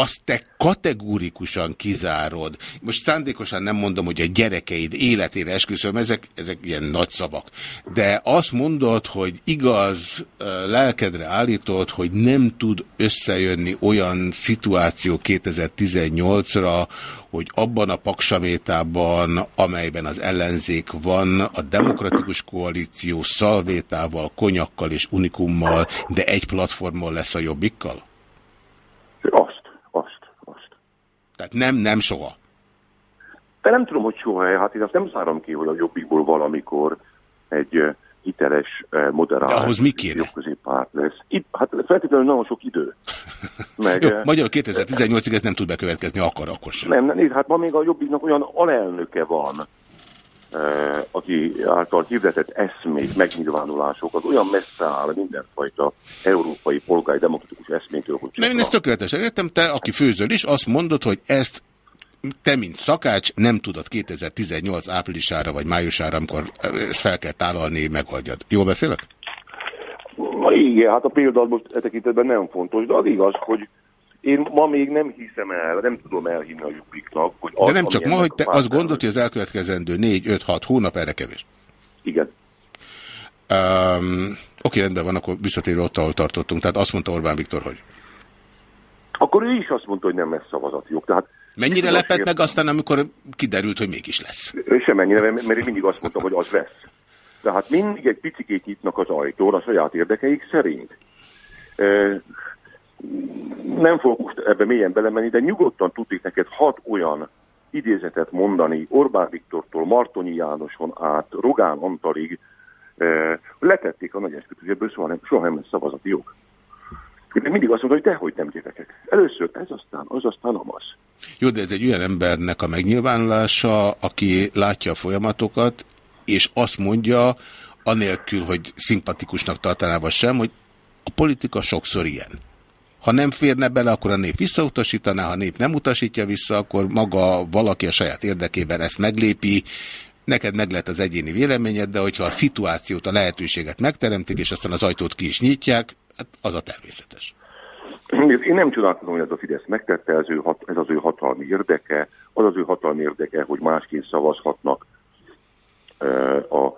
azt te kategórikusan kizárod. Most szándékosan nem mondom, hogy a gyerekeid életére esküszöm, ezek, ezek ilyen nagy szavak. De azt mondod, hogy igaz, lelkedre állítod, hogy nem tud összejönni olyan szituáció 2018-ra, hogy abban a paksamétában, amelyben az ellenzék van, a demokratikus koalíció szalvétával, konyakkal és unikummal, de egy platformon lesz a jobbikkal? Azt, azt, azt. Tehát nem, nem soha. De nem tudom, hogy soha, hát én azt nem zárom ki, hogy a jobbikból valamikor egy hiteles, moderális De ahhoz mi kéne? jobbközéppárt lesz. Itt, hát feltétlenül nagyon sok idő. (laughs) Meg, Jó, magyarul 2018-ig ez nem tud bekövetkezni, akar, akkor sem. Nem, nem, hát ma még a Jobbiknak olyan alelnöke van, aki által hirdetett eszmék, megnyilvánulásokat olyan messze áll mindenfajta európai polgári demokratikus eszmétől, hogy Nem, én ezt tökéletesen értem, te, aki főzöl is, azt mondod, hogy ezt te, mint szakács, nem tudod 2018 áprilisára vagy májusára, amikor ezt fel kell tálalni, megoldjad. Jól beszélek? Na igen, hát a példa az most e tekintetben nem fontos, de az igaz, hogy én ma még nem hiszem el, nem tudom elhinni a Jobbiknak, hogy az, De nem csak ma, hogy te azt gondolod, hogy az elkövetkezendő 4-5-6 hónap erre kevés. Igen. Um, oké, rendben van, akkor visszatérő ott, ahol tartottunk. Tehát azt mondta Orbán Viktor, hogy Akkor ő is azt mondta, hogy nem lesz szavazatjog. Tehát mennyire lepett meg aztán, amikor kiderült, hogy mégis lesz. Semennyire, mert én mindig azt mondtam, hogy az lesz. Tehát mindig egy picikét nyitnak az ajtón a saját érdekeik szerint. Nem fogok most ebbe mélyen belemenni, de nyugodtan tudnék neked hat olyan idézetet mondani Orbán Viktortól, Martonyi Jánoson át, Rogán Antalig, ö, letették a nagy esküt, ebből soha nem, soha nem lesz szavazati jog. Én mindig azt mondom, hogy dehogy nem gyerekek. Először ez, aztán az, aztán amaz. Jó, de ez egy olyan embernek a megnyilvánulása, aki látja a folyamatokat, és azt mondja, anélkül, hogy szimpatikusnak tartaná vagy sem, hogy a politika sokszor ilyen. Ha nem férne bele, akkor a nép visszautasítaná, ha a nép nem utasítja vissza, akkor maga valaki a saját érdekében ezt meglépi, neked meg lehet az egyéni véleményed, de hogyha a szituációt, a lehetőséget megteremtik, és aztán az ajtót ki is nyitják, hát az a természetes. Én nem csodálkozom, hogy ez a Fidesz megtette, ez, ő ez az ő hatalmi érdeke, az az ő hatalmi érdeke, hogy másként szavazhatnak eh, a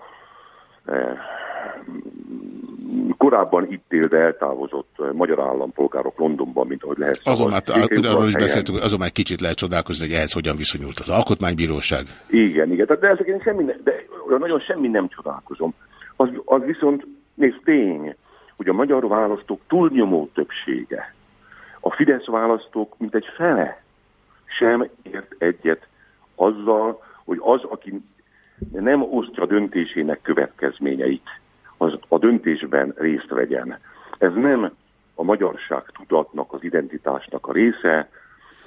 korábban itt él, de eltávozott magyar állampolgárok Londonban, mint ahogy lehet Azon már, arról is beszéltünk, azon már kicsit lehet csodálkozni, hogy ehhez hogyan viszonyult az alkotmánybíróság. Igen, igen, de ezeken semmi, ne, de olyan nagyon semmi nem csodálkozom. Az, az viszont, nézd, tény, hogy a magyar választók túlnyomó többsége, a Fidesz választók mint egy fele sem ért egyet azzal, hogy az, aki nem osztja döntésének következményeit, a döntésben részt vegyen. Ez nem a magyarság tudatnak, az identitásnak a része,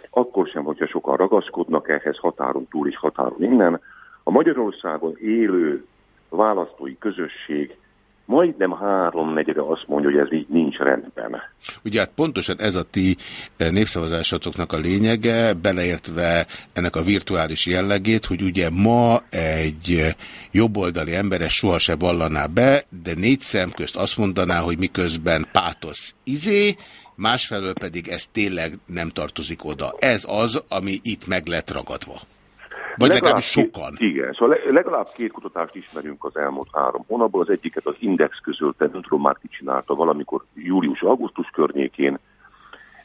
akkor sem, hogyha sokan ragaszkodnak ehhez határon túl és határon innen. A Magyarországon élő választói közösség majdnem háromnegyede azt mondja, hogy ez így nincs rendben. Ugye hát pontosan ez a ti eh, népszavazásotoknak a lényege, beleértve ennek a virtuális jellegét, hogy ugye ma egy eh, jobboldali ember ezt soha se vallaná be, de négy szem közt azt mondaná, hogy miközben pátosz izé, másfelől pedig ez tényleg nem tartozik oda. Ez az, ami itt meg lett ragadva. Vagy legalábbis két- sokan. Igen, szóval le- legalább két kutatást ismerünk az elmúlt három hónapból. Az egyiket az Index közölte, nem tudom már csinálta valamikor július-augusztus környékén.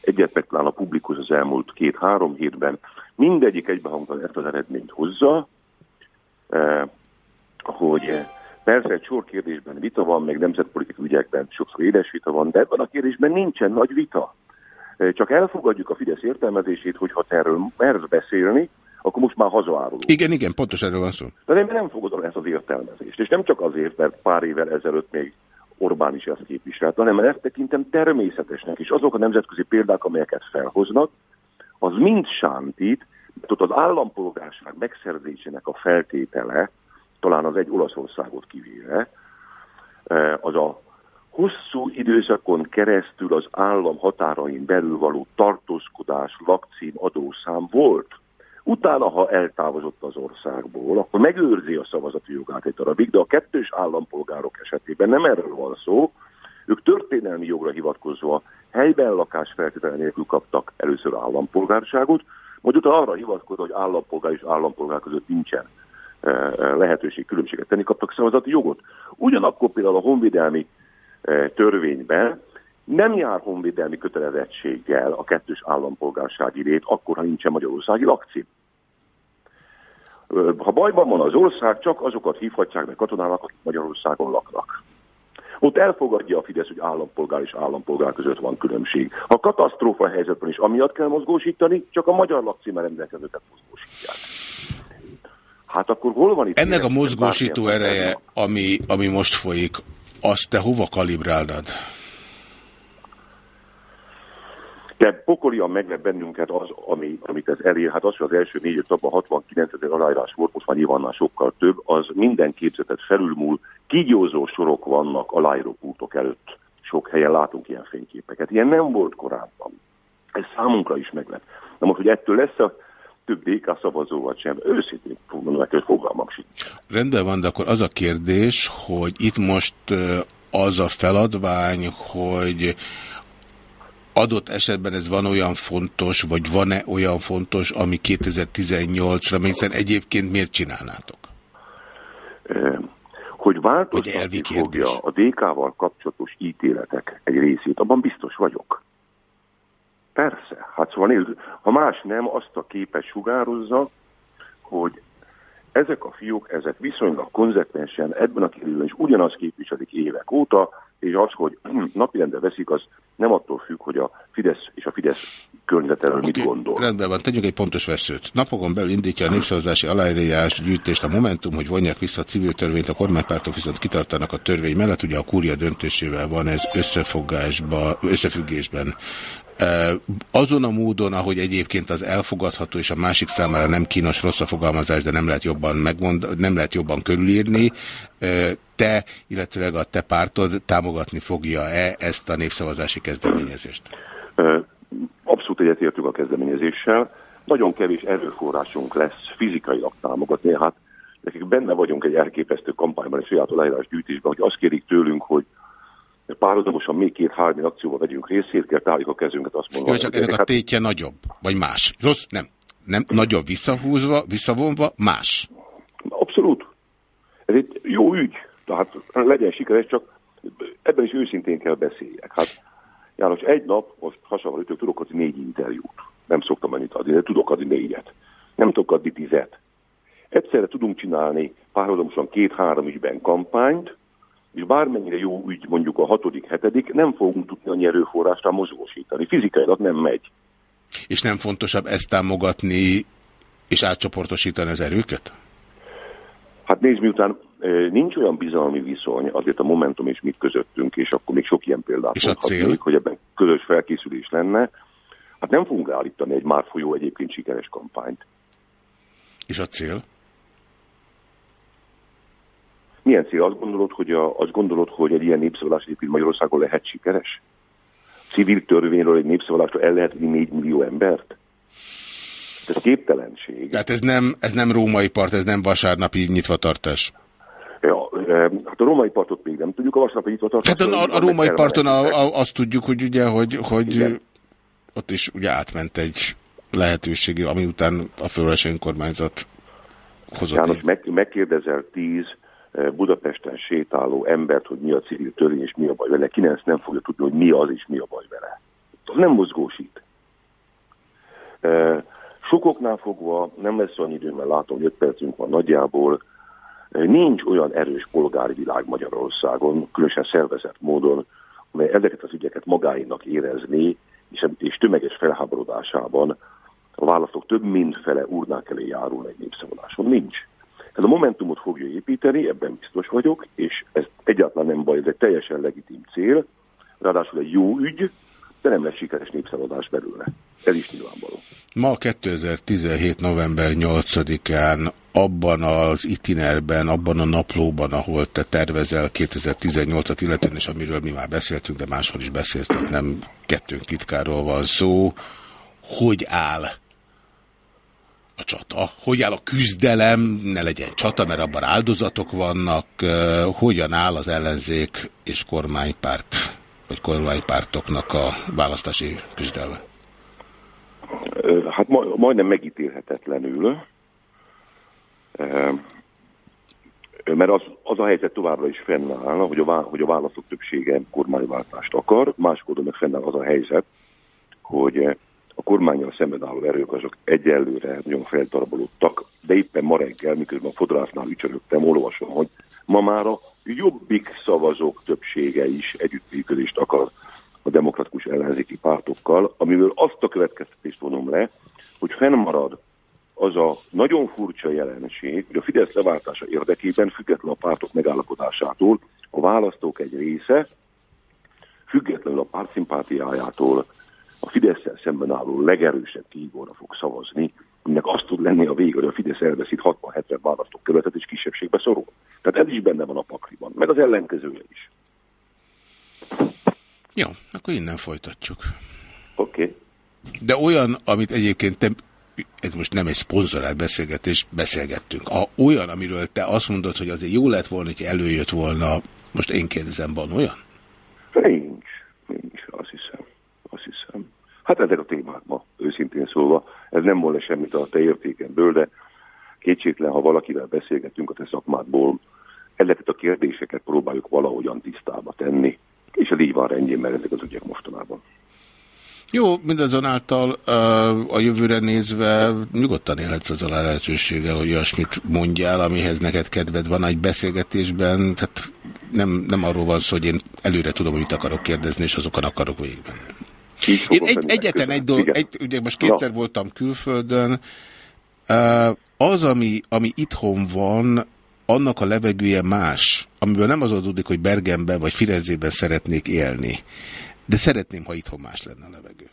Egyet meg a publikus az elmúlt két-három hétben. Mindegyik egybehangban ezt az eredményt hozza, eh, hogy eh, persze egy sor kérdésben vita van, meg nemzetpolitikai ügyekben sokszor éles vita van, de ebben a kérdésben nincsen nagy vita. Eh, Csak elfogadjuk a Fidesz értelmezését, hogy ha erről mersz beszélni, akkor most már hazaárulunk. Igen, igen, pontosan erről van szó. De én nem fogadom ezt az értelmezést. És nem csak azért, mert pár évvel ezelőtt még Orbán is ezt képviselte, hanem ezt tekintem természetesnek. És azok a nemzetközi példák, amelyeket felhoznak, az mind sántít, mert ott az állampolgárság megszerzésének a feltétele, talán az egy Olaszországot kivéve, eh, az a hosszú időszakon keresztül az állam határain belül való tartózkodás, lakcím, adószám volt. Utána, ha eltávozott az országból, akkor megőrzi a szavazati jogát egy darabig, de a kettős állampolgárok esetében nem erről van szó. Ők történelmi jogra hivatkozva helyben lakás feltétele nélkül kaptak először állampolgárságot, majd utána arra hivatkozva, hogy állampolgár és állampolgár között nincsen e, e, lehetőség különbséget tenni, kaptak szavazati jogot. Ugyanakkor például a honvédelmi e, törvényben nem jár honvédelmi kötelezettséggel a kettős állampolgársági lét, akkor, ha nincsen magyarországi lakcím. Ha bajban van az ország, csak azokat hívhatják meg katonának, akik Magyarországon laknak. Ott elfogadja a Fidesz, hogy állampolgár és állampolgár között van különbség. Ha katasztrófa helyzetben is amiatt kell mozgósítani, csak a magyar lakcímmel rendelkezőket mozgósítják. Hát akkor hol van itt... Ennek a mozgósító ereje, ami, ami most folyik, azt te hova kalibrálnád? De pokolian meglep bennünket az, ami, amit ez elér. Hát az, hogy az első négy öt napban 69 ezer aláírás volt, most már nyilván sokkal több, az minden képzetet felülmúl. Kígyózó sorok vannak aláíró pultok előtt. Sok helyen látunk ilyen fényképeket. Ilyen nem volt korábban. Ez számunkra is meglep. Na most, hogy ettől lesz a több DK szavazó vagy sem, őszintén mondom hogy fogalmam sincs. Rendben van, de akkor az a kérdés, hogy itt most az a feladvány, hogy adott esetben ez van olyan fontos, vagy van-e olyan fontos, ami 2018-ra, hiszen egyébként miért csinálnátok? Hogy változtatni fogja a DK-val kapcsolatos ítéletek egy részét, abban biztos vagyok. Persze. Hát szóval nézd, ha más nem, azt a képet sugározza, hogy ezek a fiúk, ezek viszonylag konzekvensen ebben a kérdésben is ugyanazt képviselik évek óta, és az, hogy (clears throat) napirendre veszik, az nem attól függ, hogy a Fidesz és a Fidesz környezetelől mit gondol. Rendben van, tegyünk egy pontos veszőt. Napokon belül indítja a népszavazási aláírás gyűjtést a Momentum, hogy vonják vissza a civil törvényt, a kormánypártok viszont kitartanak a törvény mellett, ugye a kúria döntésével van ez összefogásba, összefüggésben. Azon a módon, ahogy egyébként az elfogadható és a másik számára nem kínos rossz a fogalmazás, de nem lehet jobban megmond, nem lehet jobban körülírni, te, illetőleg a te pártod támogatni fogja-e ezt a népszavazási kezdeményezést? Abszolút egyetértünk a kezdeményezéssel. Nagyon kevés erőforrásunk lesz fizikailag támogatni. Hát nekik benne vagyunk egy elképesztő kampányban, egy saját aláírás gyűjtésben, hogy azt kérik tőlünk, hogy párhuzamosan még két-három akcióba vegyünk részt, szét kell táljuk a kezünket, azt mondom. Jó, csak ennek a tétje nagyobb, vagy más. Rossz, nem. Nem, nagyobb visszahúzva, visszavonva, más. Abszolút. Ez egy jó ügy, tehát legyen sikeres, csak ebben is őszintén kell beszéljek. Hát János, egy nap, most hasonló ütök, tudok adni négy interjút. Nem szoktam annyit adni, de tudok adni négyet. Nem tudok adni tizet. Egyszerre tudunk csinálni párhuzamosan két-három ügyben kampányt, és bármennyire jó ügy mondjuk a hatodik, hetedik, nem fogunk tudni annyi erőforrásra mozgósítani. Fizikailag nem megy. És nem fontosabb ezt támogatni és átcsoportosítani az erőket? Hát nézd, miután nincs olyan bizalmi viszony azért a Momentum és mit közöttünk, és akkor még sok ilyen példát És a cél? hogy ebben közös felkészülés lenne, hát nem fogunk állítani egy már folyó egyébként sikeres kampányt. És a cél? Milyen cél? Azt gondolod, hogy, a, azt gondolod, hogy egy ilyen népszavazás egyébként Magyarországon lehet sikeres? Civil törvényről egy népszavazásra el lehet vinni 4 millió embert? Ez képtelenség. Tehát ez nem, ez nem római part, ez nem vasárnapi nyitvatartás. Ja, e, hát a római partot még nem tudjuk, a vasárnapi nyitva tartás. Hát a, a római parton a, a, azt tudjuk, hogy ugye, hogy, hogy ott is ugye átment egy lehetőség, ami után a fővárosi önkormányzat hozott János, meg, megkérdezel tíz eh, Budapesten sétáló embert, hogy mi a civil törvény és mi a baj vele. Kilenc nem fogja tudni, hogy mi az és mi a baj vele. Az nem mozgósít. Sokoknál fogva nem lesz annyi idő, mert látom, hogy öt percünk van nagyjából. Nincs olyan erős polgári világ Magyarországon, különösen szervezett módon, amely ezeket az ügyeket magáinak érezné, és, és tömeges felháborodásában a választók több mint fele urnák elé járul egy népszavazáson. Nincs. Ez a Momentumot fogja építeni, ebben biztos vagyok, és ez egyáltalán nem baj, ez egy teljesen legitim cél, ráadásul egy jó ügy, de nem lesz sikeres népszavazás belőle. Ez is nyilvánvaló. Ma 2017. november 8-án abban az itinerben, abban a naplóban, ahol te tervezel 2018-at illetően, és amiről mi már beszéltünk, de máshol is beszélsz, tehát nem kettőnk titkáról van szó, hogy áll a csata, hogy áll a küzdelem, ne legyen csata, mert abban áldozatok vannak, hogyan áll az ellenzék és kormánypárt vagy kormánypártoknak a választási küzdelme? Hát ma, majdnem megítélhetetlenül, mert az, az a helyzet továbbra is fennáll, hogy a, hogy a választók többsége kormányváltást akar, máskor meg fennáll az a helyzet, hogy a kormányjal szemben álló erők azok egyelőre nagyon feltarabolódtak, de éppen ma reggel, miközben a fodrásznál ücsörögtem, olvasom, hogy ma már a jobbik szavazók többsége is együttműködést akar a demokratikus ellenzéki pártokkal, amiből azt a következtetést vonom le, hogy fennmarad az a nagyon furcsa jelenség, hogy a Fidesz leváltása érdekében, független a pártok megállapodásától, a választók egy része, függetlenül a pártszimpátiájától, a fidesz szemben álló legerősebb kihívóra fog szavazni, aminek azt tud lenni a vége, hogy a Fidesz elveszít 60-70 választókövetet és kisebbségbe szorul. Tehát ez is benne van a pakliban, meg az ellenkezője is. Jó, akkor innen folytatjuk. Oké. Okay. De olyan, amit egyébként te, ez most nem egy szponzorált beszélgetés, beszélgettünk. A, olyan, amiről te azt mondod, hogy azért jó lett volna, hogy előjött volna, most én kérdezem, van olyan? Nincs, nincs, azt hiszem, azt hiszem. Hát ezek a témák ma, őszintén szólva, ez nem volna semmit a te értékemből, de kétségtelen, ha valakivel beszélgetünk a te szakmádból, ezeket a kérdéseket próbáljuk valahogyan tisztába tenni, és ez így van rendjén, mert ezek az ügyek mostanában. Jó, mindazonáltal a jövőre nézve nyugodtan élhetsz azzal a lehetőséggel, hogy olyasmit mondjál, amihez neked kedved van egy beszélgetésben, tehát nem, nem arról van szó, hogy én előre tudom, hogy mit akarok kérdezni, és azokon akarok végigmenni. Én egy, egyetlen egy dolog, egy, ugye most kétszer voltam külföldön, az, ami, ami itthon van, annak a levegője más, amiből nem az adódik, hogy Bergenben vagy Firenzében szeretnék élni, de szeretném, ha itthon más lenne a levegő.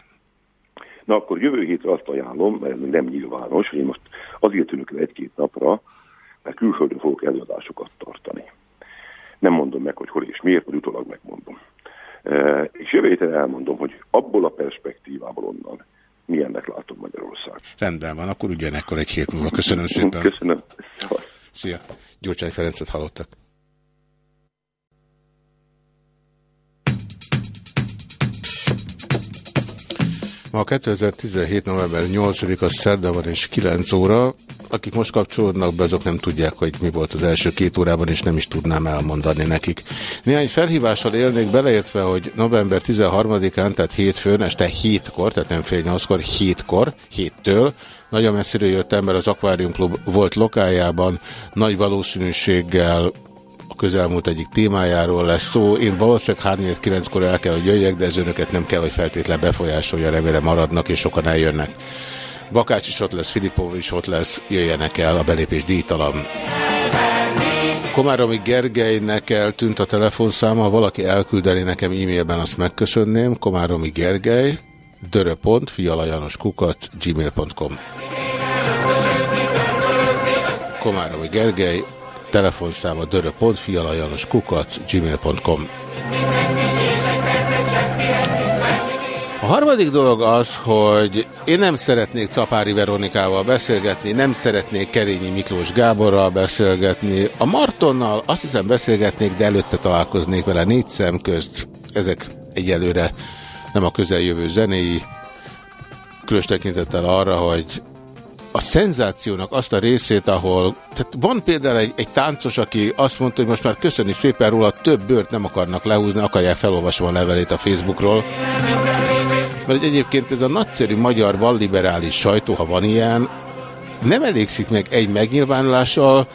Na akkor jövő hétre azt ajánlom, mert ez még nem nyilvános, hogy én most azért el egy-két napra, mert külföldön fogok előadásokat tartani. Nem mondom meg, hogy hol és miért, vagy utólag megmondom. És jövő héten elmondom, hogy abból a perspektívából onnan milyennek látom Magyarország. Rendben van, akkor ugyanekkor egy hét múlva. Köszönöm szépen. Köszönöm. Szia. Gyurcsány Ferencet hallottak. Ma a 2017. november 8-a szerda van és 9 óra. Akik most kapcsolódnak be, azok nem tudják, hogy mi volt az első két órában, és nem is tudnám elmondani nekik. Néhány felhívással élnék beleértve, hogy november 13-án, tehát hétfőn, este 7-kor, tehát nem fél 8-kor, 7-kor, 7-től, nagyon messziről jött ember az Aquarium Club volt lokájában, nagy valószínűséggel a közelmúlt egyik témájáról lesz szó. Én valószínűleg 3-9-kor el kell, hogy jöjjek, de ez önöket nem kell, hogy feltétlen befolyásolja, remélem maradnak, és sokan eljönnek. Bakács is ott lesz, Filipov is ott lesz, jöjjenek el, a belépés díjtalan. Komáromi Gergelynek eltűnt a telefonszáma, valaki elküldeni nekem e-mailben, azt megköszönném. Komáromi Gergely, dörö.pont, fialajanoskukat, gmail.com Komáromi Gergely, telefonszáma dörö.fialajanoskukat, gmail.com A harmadik dolog az, hogy én nem szeretnék Capári Veronikával beszélgetni, nem szeretnék Kerényi Miklós Gáborral beszélgetni. A Martonnal azt hiszem beszélgetnék, de előtte találkoznék vele négy szem közt. Ezek egyelőre nem a közeljövő zenéi. Különös tekintettel arra, hogy a szenzációnak azt a részét, ahol, tehát van például egy, egy táncos, aki azt mondta, hogy most már köszöni szépen róla, több bőrt nem akarnak lehúzni, akarják felolvasva a levelét a Facebookról. Mert egyébként ez a nagyszerű magyar valliberális sajtó, ha van ilyen, nem elégszik meg egy megnyilvánulással,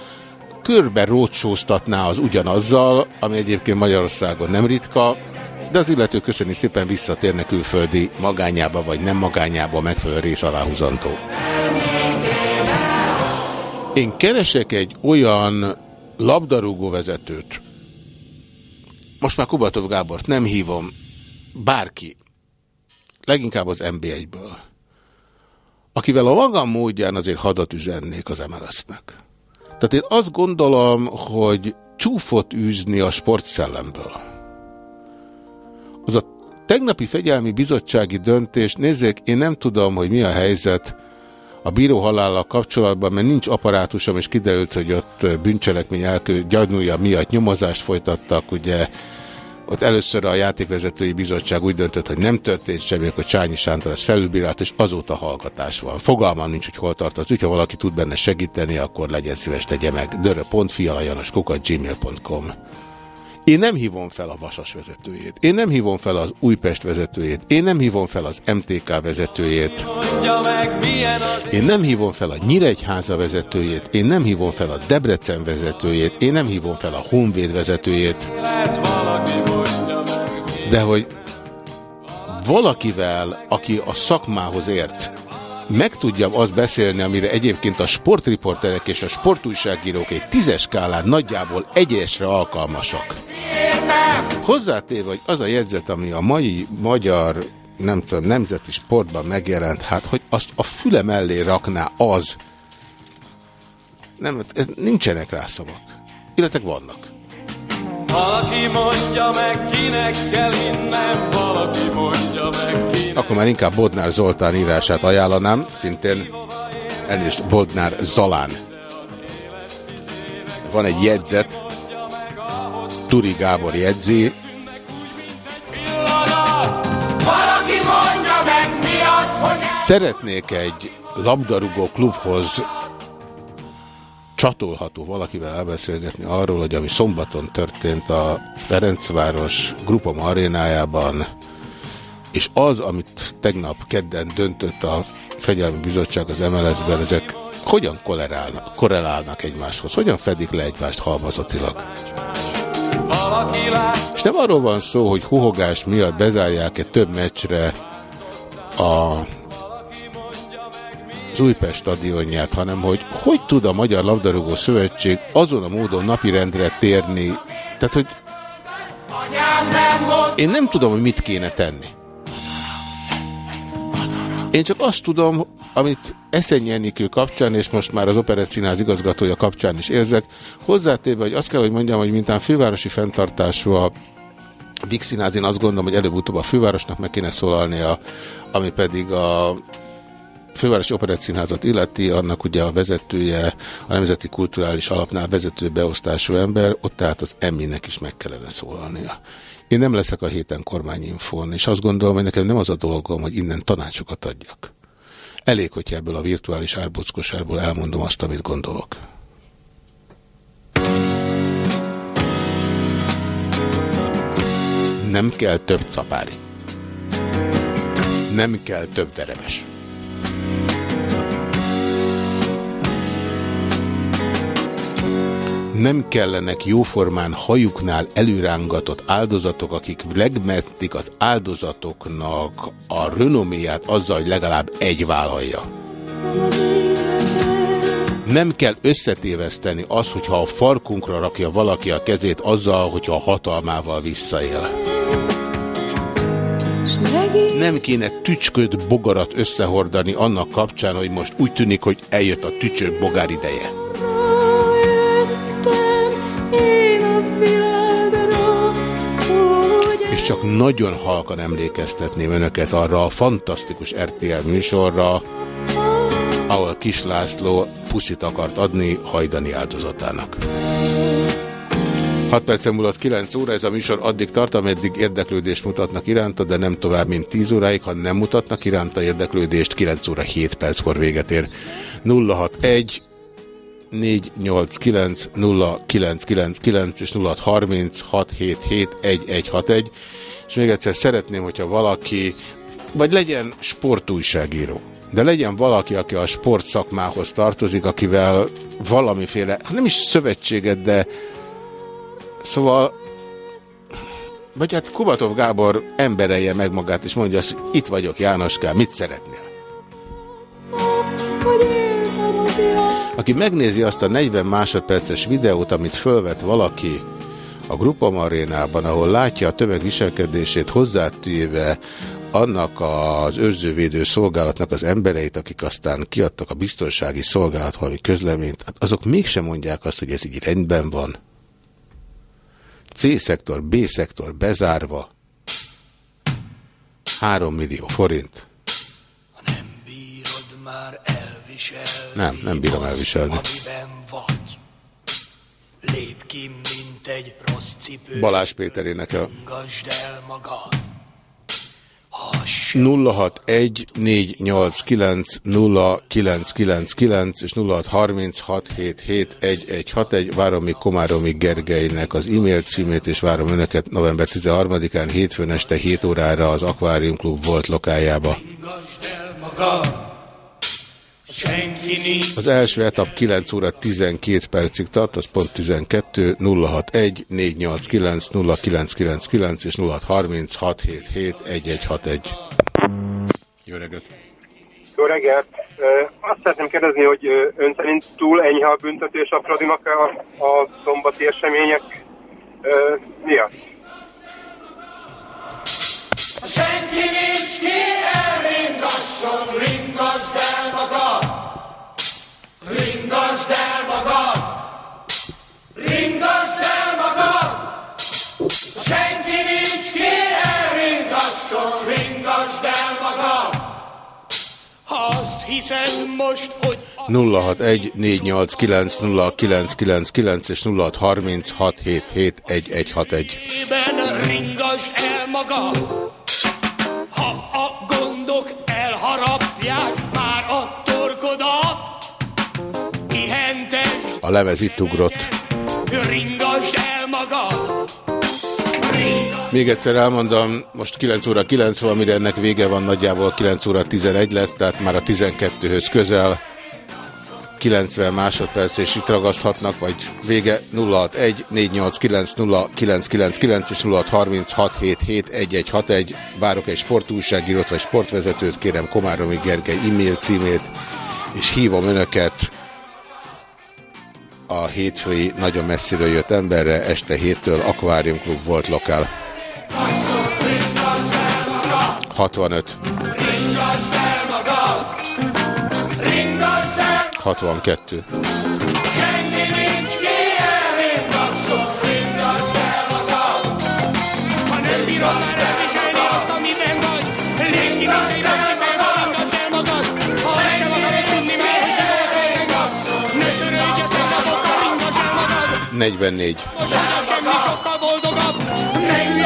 körbe rócsóztatná az ugyanazzal, ami egyébként Magyarországon nem ritka, de az illető köszöni szépen visszatérne külföldi magányába, vagy nem magányába megfelelő rész aláhúzantó. Én keresek egy olyan labdarúgó vezetőt, most már Kubatov Gábort nem hívom, bárki, leginkább az NB1-ből, akivel a magam módján azért hadat üzennék az MLS-nek. Tehát én azt gondolom, hogy csúfot űzni a sportszellemből. Az a tegnapi fegyelmi bizottsági döntés, nézzék, én nem tudom, hogy mi a helyzet a bíró halállal kapcsolatban, mert nincs apparátusom, és kiderült, hogy ott bűncselekmény elkő, gyanúja miatt nyomozást folytattak, ugye Ott először a játékvezetői bizottság úgy döntött, hogy nem történt semmi, akkor Csányi Sándor ezt felülbírált, és azóta hallgatás van. Fogalmam nincs, hogy hol tart az ha valaki tud benne segíteni, akkor legyen szíves, tegye meg. dörö.fialajanoskukat.gmail.com Én nem hívom fel a Vasas vezetőjét. Én nem hívom fel az Újpest vezetőjét. Én nem hívom fel az MTK vezetőjét. Én nem hívom fel a Nyíregyháza vezetőjét. Én nem hívom fel a Debrecen vezetőjét. Én nem hívom fel a Honvéd vezetőjét. De hogy valakivel, aki a szakmához ért, meg tudjam azt beszélni, amire egyébként a sportriporterek és a sportújságírók egy tízes skálán nagyjából egyesre alkalmasak. Hozzátéve, hogy az a jegyzet, ami a mai magyar nem tudom, nemzeti sportban megjelent, hát hogy azt a füle mellé rakná az, nem, nincsenek rá szavak. Illetve vannak. Valaki mondja meg, kinek kell innen, valaki mondja meg, kinek Akkor már inkább Bodnár Zoltán írását ajánlanám, szintén elnézést Bodnár Zalán. Van egy jegyzet, Turi Gábor jegyzi, Szeretnék egy labdarúgó klubhoz csatolható valakivel elbeszélgetni arról, hogy ami szombaton történt a Ferencváros Grupam arénájában, és az, amit tegnap kedden döntött a Fegyelmi Bizottság az MLS-ben, ezek hogyan korrelálnak, korrelálnak egymáshoz, hogyan fedik le egymást halmazatilag. És nem arról van szó, hogy huhogás miatt bezárják-e több meccsre a az Újpest stadionját, hanem hogy hogy tud a Magyar Labdarúgó Szövetség azon a módon napirendre térni, tehát hogy én nem tudom, hogy mit kéne tenni. Én csak azt tudom, amit Eszenyi Enikő kapcsán, és most már az Operett Színház igazgatója kapcsán is érzek, hozzátéve, hogy azt kell, hogy mondjam, hogy mintán fővárosi fenntartású a Big Színház, én azt gondolom, hogy előbb-utóbb a fővárosnak meg kéne szólalnia, ami pedig a Fővárosi Operett Színházat illeti, annak ugye a vezetője, a Nemzeti Kulturális Alapnál vezető beosztású ember, ott tehát az Emminek is meg kellene szólalnia. Én nem leszek a héten kormányinfón, és azt gondolom, hogy nekem nem az a dolgom, hogy innen tanácsokat adjak. Elég, hogyha ebből a virtuális árbockosárból elmondom azt, amit gondolok. Nem kell több capári. Nem kell több veremes. Nem kellenek jóformán hajuknál előrángatott áldozatok, akik legmettik az áldozatoknak a renoméját azzal, hogy legalább egy vállalja. Nem kell összetéveszteni az, hogyha a farkunkra rakja valaki a kezét azzal, hogyha a hatalmával visszaél. Nem kéne tücsköd bogarat összehordani annak kapcsán, hogy most úgy tűnik, hogy eljött a tücsök bogár ideje. És csak nagyon halkan emlékeztetném önöket arra a fantasztikus RTL műsorra, ahol Kis László puszit akart adni hajdani áldozatának. 6 percen múlott 9 óra, ez a műsor addig tart, ameddig érdeklődést mutatnak iránta, de nem tovább, mint 10 óráig, ha nem mutatnak iránta érdeklődést, 9 óra 7 perckor véget ér. 061 489 0999 és 0630 677 1161 és még egyszer szeretném, hogyha valaki, vagy legyen sportújságíró, de legyen valaki, aki a sportszakmához tartozik, akivel valamiféle, nem is szövetséget, de szóval vagy hát Kubatov Gábor emberelje meg magát, és mondja hogy itt vagyok Jánoskám, mit szeretnél? Aki megnézi azt a 40 másodperces videót, amit fölvet valaki a Grupam arénában, ahol látja a tömeg viselkedését hozzátűve annak az őrzővédő szolgálatnak az embereit, akik aztán kiadtak a biztonsági szolgálat valami közleményt, hát azok mégsem mondják azt, hogy ez így rendben van. C-szektor, B-szektor bezárva 3 millió forint. már elviselni, Nem, nem bírom elviselni. vagy. Lép ki, mint egy rossz cipő. Balázs Péter énekel. Gasd el magad. 0614890999 és 0636771161. Várom még Komáromi Gergelynek az e-mail címét, és várom Önöket november 13-án hétfőn este 7 órára az Aquarium Club volt lokájába. Magad. Senki nincs. Az első etap 9 óra 12 percig tart, az pont 12 061 489 0999 és 063677 1161. Jó reggelt! Jó reggelt! Azt szeretném kérdezni, hogy ön szerint túl enyhe a büntetés a Fradinak a, a szombati események miatt? Senki nincs ki, elringasson, ringasd el magad. Ringasd el magad. Ringasd el magad. Senki nincs ki, elringasson, ringasd el magad. Azt hiszem most, hogy 061 489 0999 és 0636771161. ében ringasd el magad. A lemez itt ugrott. ringasd el magad. Még egyszer elmondom, most 9 óra 9 van, mire ennek vége van, nagyjából 9 óra 11 lesz, tehát már a 12-höz közel. 90 másodperc, és itt ragaszthatnak, vagy vége 061 489 0999 és 0636771161. Várok egy sportújságírót vagy sportvezetőt, kérem Komáromi Gergely e-mail címét, és hívom önöket a hétfői nagyon messziről jött emberre, este héttől Aquarium Club volt lokál. 65, Ringasd el magad. Ringasd el 62, 44. Semmi sokkal boldogabb, nem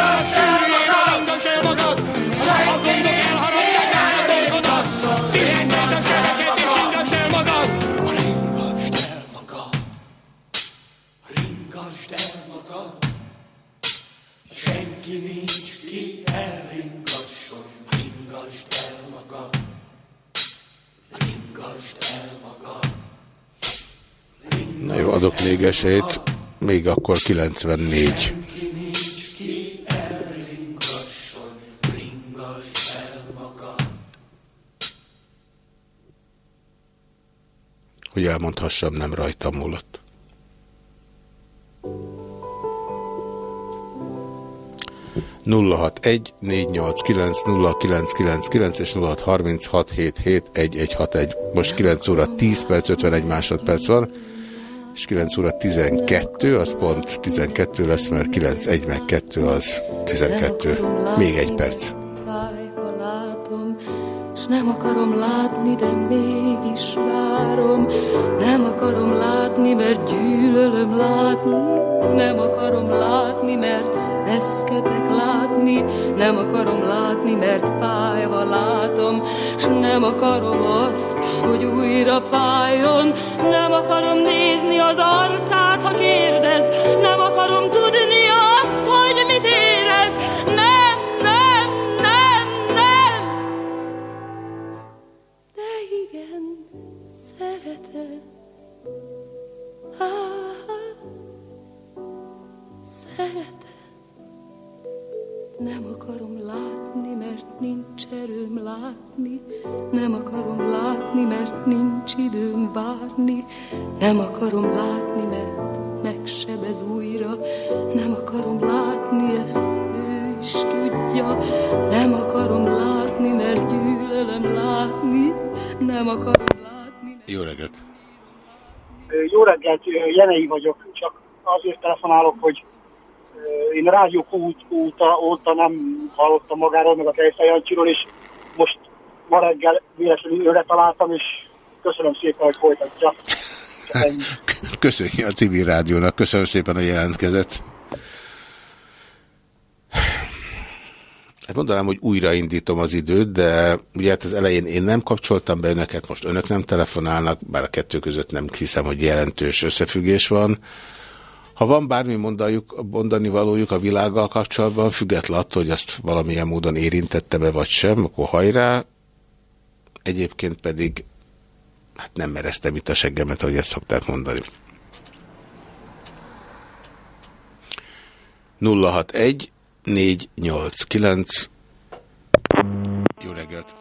Senki nincs, ki elringasson, ringasd el magad, ringasd el magad. Na jó, adok még esélyt még akkor 94. Senki nincs ki, elringasson, ringasd el magad. hogy elmondhassam, nem rajtam múlott. nulla egy négy nyolc kilenc nulla kilenc kilenc kilenc és nulla harminc hat hét hét egy egy hat egy. Most 9 óra 10 perc, 51 másodperc van, és 9 óra 12, az pont 12 lesz, mert 9, 1 meg 2 az 12. Még egy perc. Nem akarom látni, de mégis várom. Nem akarom látni, mert gyűlölöm látni. Nem akarom látni, mert reszketek látni. Nem akarom látni, mert fáj, ha látom. S nem akarom azt, hogy újra fájjon. Nem akarom nézni az arcát, ha kérdez. Nem akarom tudni azt, hogy mit érez. Nem, nem, nem, nem. De igen, szeretem. Ah, szeretem. Nem akarom látni, mert nincs erőm látni. Nem akarom látni, mert nincs időm várni. Nem akarom látni, mert megsebez újra. Nem akarom látni, ezt ő is tudja. Nem akarom látni, mert gyűlölöm látni. Nem akarom látni. Jó reggelt! Jó reggelt, Jenei vagyok, csak azért telefonálok, hogy én rádió út, óta, óta nem hallottam magáról, meg a Kejfej és most ma reggel véletlenül őre találtam, és köszönöm szépen, hogy folytatja. (laughs) Köszönjük a civil rádiónak, köszönöm szépen a jelentkezet. Hát mondanám, hogy újraindítom az időt, de ugye hát az elején én nem kapcsoltam be önöket, most önök nem telefonálnak, bár a kettő között nem hiszem, hogy jelentős összefüggés van. Ha van bármi mondaniuk, mondani valójuk a világgal kapcsolatban, független attól, hogy azt valamilyen módon érintettem-e vagy sem, akkor hajrá. Egyébként pedig hát nem mereztem itt a seggemet, ahogy ezt szokták mondani. 061 489 Jó reggelt!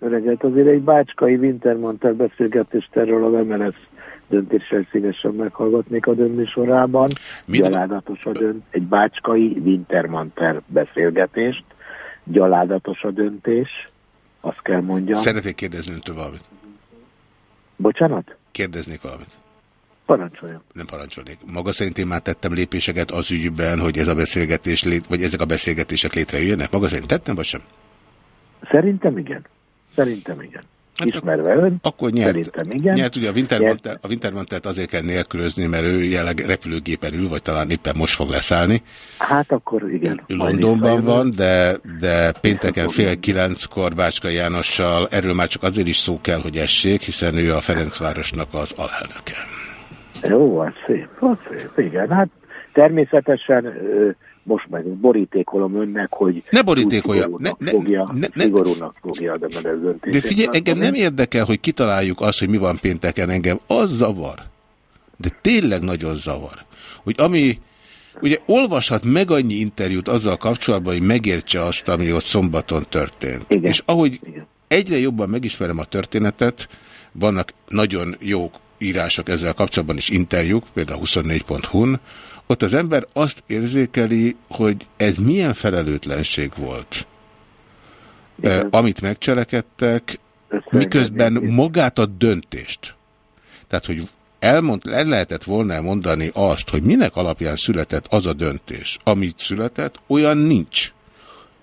Öreget, azért egy bácskai Wintermantel beszélgetést erről a MLS döntéssel szívesen meghallgatnék a döntés sorában. Gyaládatos a dönt, egy bácskai Wintermantel beszélgetést, gyaládatos a döntés, azt kell mondjam. Szeretnék kérdezni öntől valamit. Bocsánat? Kérdeznék valamit. Parancsoljon. Nem parancsolnék. Maga szerint én már tettem lépéseket az ügyben, hogy ez a beszélgetés, lét, vagy ezek a beszélgetések létrejöjjenek? Maga szerint tettem, vagy sem? Szerintem igen. Szerintem igen. Ismerve ön, Hát Akkor nyert, szerintem igen. nyert ugye a Wintermantel, a Wintermantelt azért kell nélkülözni, mert ő jelenleg repülőgépen ül, vagy talán éppen most fog leszállni. Hát akkor igen. Ő Londonban van, de, de pénteken fél kilenckor Bácska Jánossal erről már csak azért is szó kell, hogy essék, hiszen ő a Ferencvárosnak az alelnöke. Jó, az szép, az szép, igen. Hát természetesen ö, most meg borítékolom önnek, hogy Ne borítékolja, ne- ne- fogja, ne- ne- szigorúnak fogja de mert ez döntés. De figyelj, engem nem érdekel, hogy kitaláljuk azt, hogy mi van pénteken, engem az zavar. De tényleg nagyon zavar. Hogy ami, ugye olvashat meg annyi interjút azzal kapcsolatban, hogy megértse azt, ami ott szombaton történt. Igen. És ahogy Igen. egyre jobban megismerem a történetet, vannak nagyon jó írások ezzel kapcsolatban is interjúk, például 24.hu-n, ott az ember azt érzékeli, hogy ez milyen felelőtlenség volt, eh, amit megcselekedtek, miközben magát a döntést, tehát hogy elmond, el lehetett volna mondani azt, hogy minek alapján született az a döntés, amit született, olyan nincs.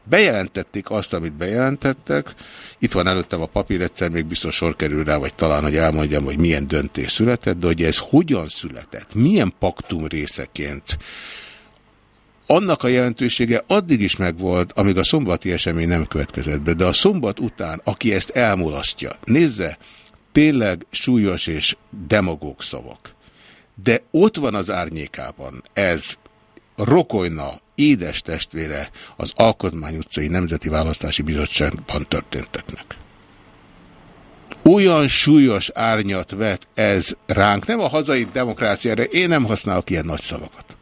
Bejelentették azt, amit bejelentettek. Itt van előttem a papír, egyszer még biztos sor kerül rá, vagy talán, hogy elmondjam, hogy milyen döntés született, de hogy ez hogyan született, milyen paktum részeként, annak a jelentősége addig is megvolt, amíg a szombati esemény nem következett be, de a szombat után, aki ezt elmulasztja, nézze, tényleg súlyos és demagóg szavak. De ott van az árnyékában ez Rokojna édes testvére az Alkotmány utcai Nemzeti Választási Bizottságban történteknek. Olyan súlyos árnyat vet ez ránk, nem a hazai demokráciára, én nem használok ilyen nagy szavakat.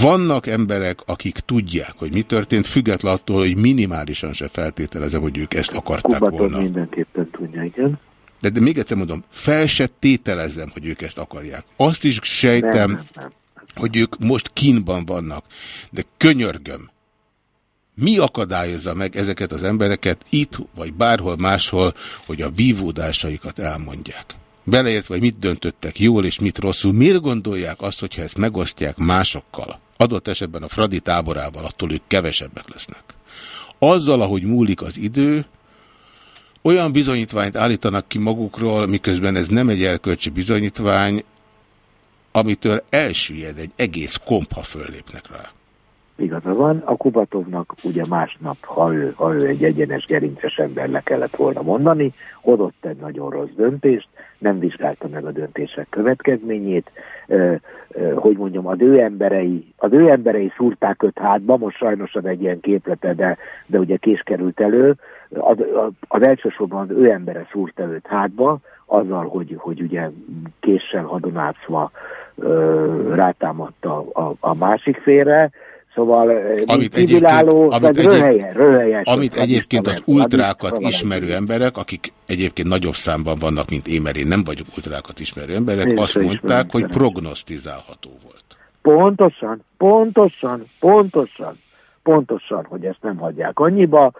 Vannak emberek, akik tudják, hogy mi történt, független attól, hogy minimálisan se feltételezem, hogy ők ezt akarták Kubaton volna. mindenképpen tudja, igen. De, de még egyszer mondom, fel se tételezem, hogy ők ezt akarják. Azt is sejtem, Nem, nem, nem. Hogy ők most kínban vannak. De könyörgöm, mi akadályozza meg ezeket az embereket itt, vagy bárhol máshol, hogy a vívódásaikat elmondják? Beleértve, hogy mit döntöttek jól és mit rosszul. Miért gondolják azt, hogyha ezt megosztják másokkal? Adott esetben a Fradi táborával, attól ők kevesebbek lesznek. Azzal, ahogy múlik az idő, olyan bizonyítványt állítanak ki magukról, miközben ez nem egy erkölcsi bizonyítvány, amitől elsüllyed egy egész komp, ha föllépnek rá. Igaza van, a Kubatovnak ugye másnap, ha ő, ha ő egy egyenes gerinces ember le kellett volna mondani, hozott egy nagyon rossz döntést, nem vizsgálta meg a döntések következményét, ö, ö, hogy mondjam, az ő emberei, az ő emberei szúrták őt hátba, most sajnos az egy ilyen képlete, de, de ugye kés került elő, az, az elsősorban az ő embere szúrta őt hátba, azzal, hogy, hogy ugye késsel hadonászva ö, rátámadta a, a másik félre, Szóval Amit amit egyébként, amit, amit egyéb, röhelyen, röhelyen, amit egyébként az ultrákat szóval ismerő emberek, akik egyébként nagyobb számban vannak, mint én, mert én nem vagyok ultrákat ismerő emberek, Én azt mondták, hogy prognosztizálható volt. Pontosan, pontosan, pontosan, pontosan, hogy ezt nem hagyják annyiba.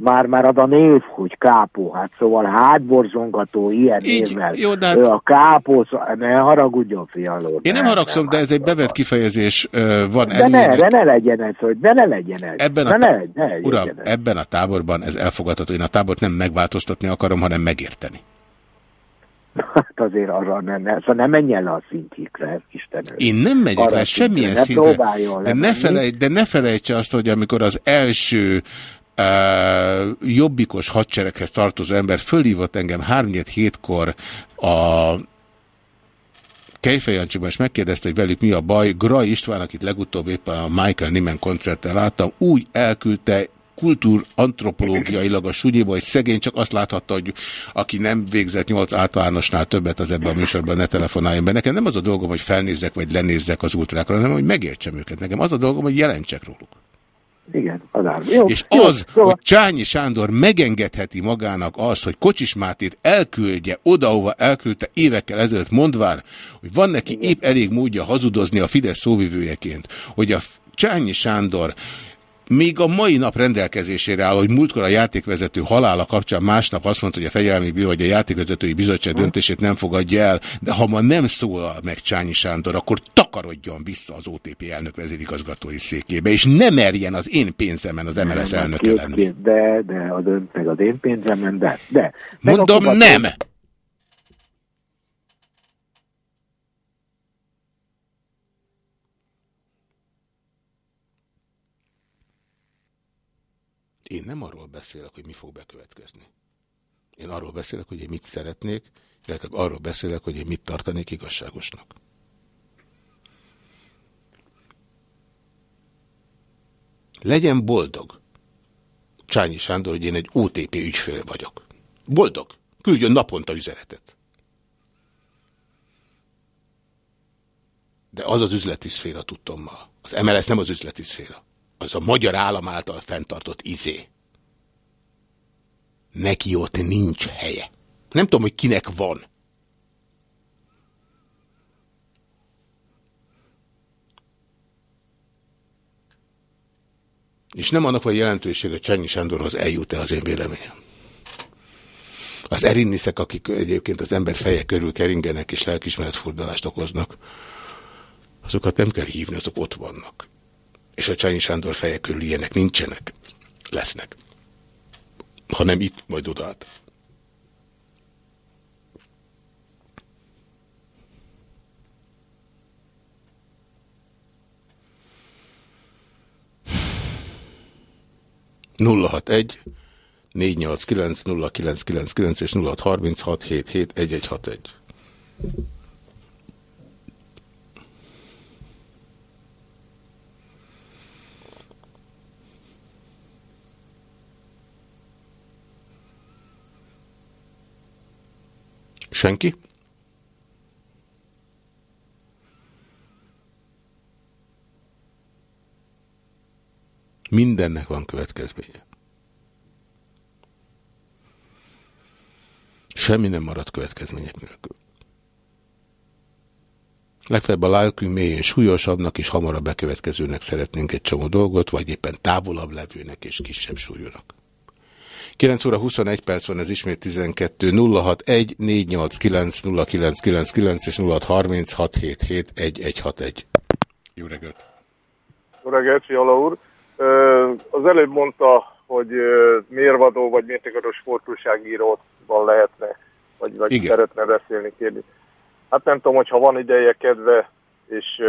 Ö, Már már ad a név, hogy kápó, hát szóval hátborzongató ilyen Így, névvel. jó, de hát- Ő a kápó, ne haragudjon, fialó. Én nem haragszom, de ez egy bevett kifejezés van De ne, de ne legyen ez, hogy de ne legyen ez. Ebben a, ne, ne legyen uram, ez. ebben a táborban ez elfogadható. Én a tábort nem megváltoztatni akarom, hanem megérteni. Hát azért arra nem, ne, szóval nem menjen le a szintikre, Istenő. Én nem megyek Arra le semmilyen szintre, próbáljon de ne, felejt, de ne felejtse azt, hogy amikor az első jobbikos hadsereghez tartozó ember fölhívott engem 3 hétkor a Kejfej Jancsiban, megkérdezte, hogy velük mi a baj. Gra István, akit legutóbb éppen a Michael Nyman koncerten láttam, úgy elküldte kultúrantropológiailag a súnyiba, hogy szegény csak azt láthatta, hogy aki nem végzett nyolc általánosnál többet az ebben a műsorban, ne telefonáljon be. Nekem nem az a dolgom, hogy felnézzek vagy lenézzek az ultrákra, hanem hogy megértsem őket. Nekem az a dolgom, hogy jelentsek róluk. Igen, az áll. Jó, És jó, az, szóval- hogy Csányi Sándor megengedheti magának azt, hogy Kocsis Mátét elküldje oda, ahova elküldte évekkel ezelőtt mondván, hogy van neki épp elég módja hazudozni a Fidesz szóvivőjeként, hogy a Csányi Sándor még a mai nap rendelkezésére áll, hogy múltkor a játékvezető halála kapcsán másnap azt mondta, hogy a fegyelmi bíró, hogy a játékvezetői bizottság döntését nem fogadja el, de ha ma nem szólal meg Csányi Sándor, akkor takarodjon vissza az OTP elnök vezérigazgatói székébe, és ne merjen az én pénzemen az MLS Nem, elnöke lenni. De, de a dönt meg az én pénzemen, de. de. Mondom, nem! Én nem arról beszélek, hogy mi fog bekövetkezni. Én arról beszélek, hogy én mit szeretnék, illetve arról beszélek, hogy én mit tartanék igazságosnak. Legyen boldog. Csányi Sándor, hogy én egy OTP ügyfél vagyok. Boldog. Küldjön naponta üzenetet. De az az üzleti szféra tudtommal. Az MLS nem az üzleti szféra. Az a magyar állam által fenntartott izé. Neki ott nincs helye. Nem tudom, hogy kinek van. És nem annak van jelentőség, hogy Csányi Sándorhoz eljut-e az én véleményem. Az erinniszek, akik egyébként az ember feje körül keringenek és lelkismeretfordulást okoznak, azokat nem kell hívni, azok ott vannak. És a Csányi Sándor feje körül ilyenek nincsenek. Lesznek. Ha nem itt, majd odaállt. nulla hat egy 489 0999 és 0636 77 1161. Senki? Mindennek van következménye. Semmi nem marad következmények nélkül. Legfeljebb a lelkünk mélyén súlyosabbnak és hamarabb bekövetkezőnek szeretnénk egy csomó dolgot, vagy éppen távolabb levőnek és kisebb súlyúnak. 9 óra 21 perc van, ez ismét 12 061 489 0999 és 063677 1161. Jó reggelt! Jó reggelt, Fiala úr. Az előbb mondta, hogy mérvadó vagy mértékadó sportúságíróban lehetne, vagy, vagy Igen. szeretne beszélni, kérni. Hát nem tudom, hogyha van ideje, kedve és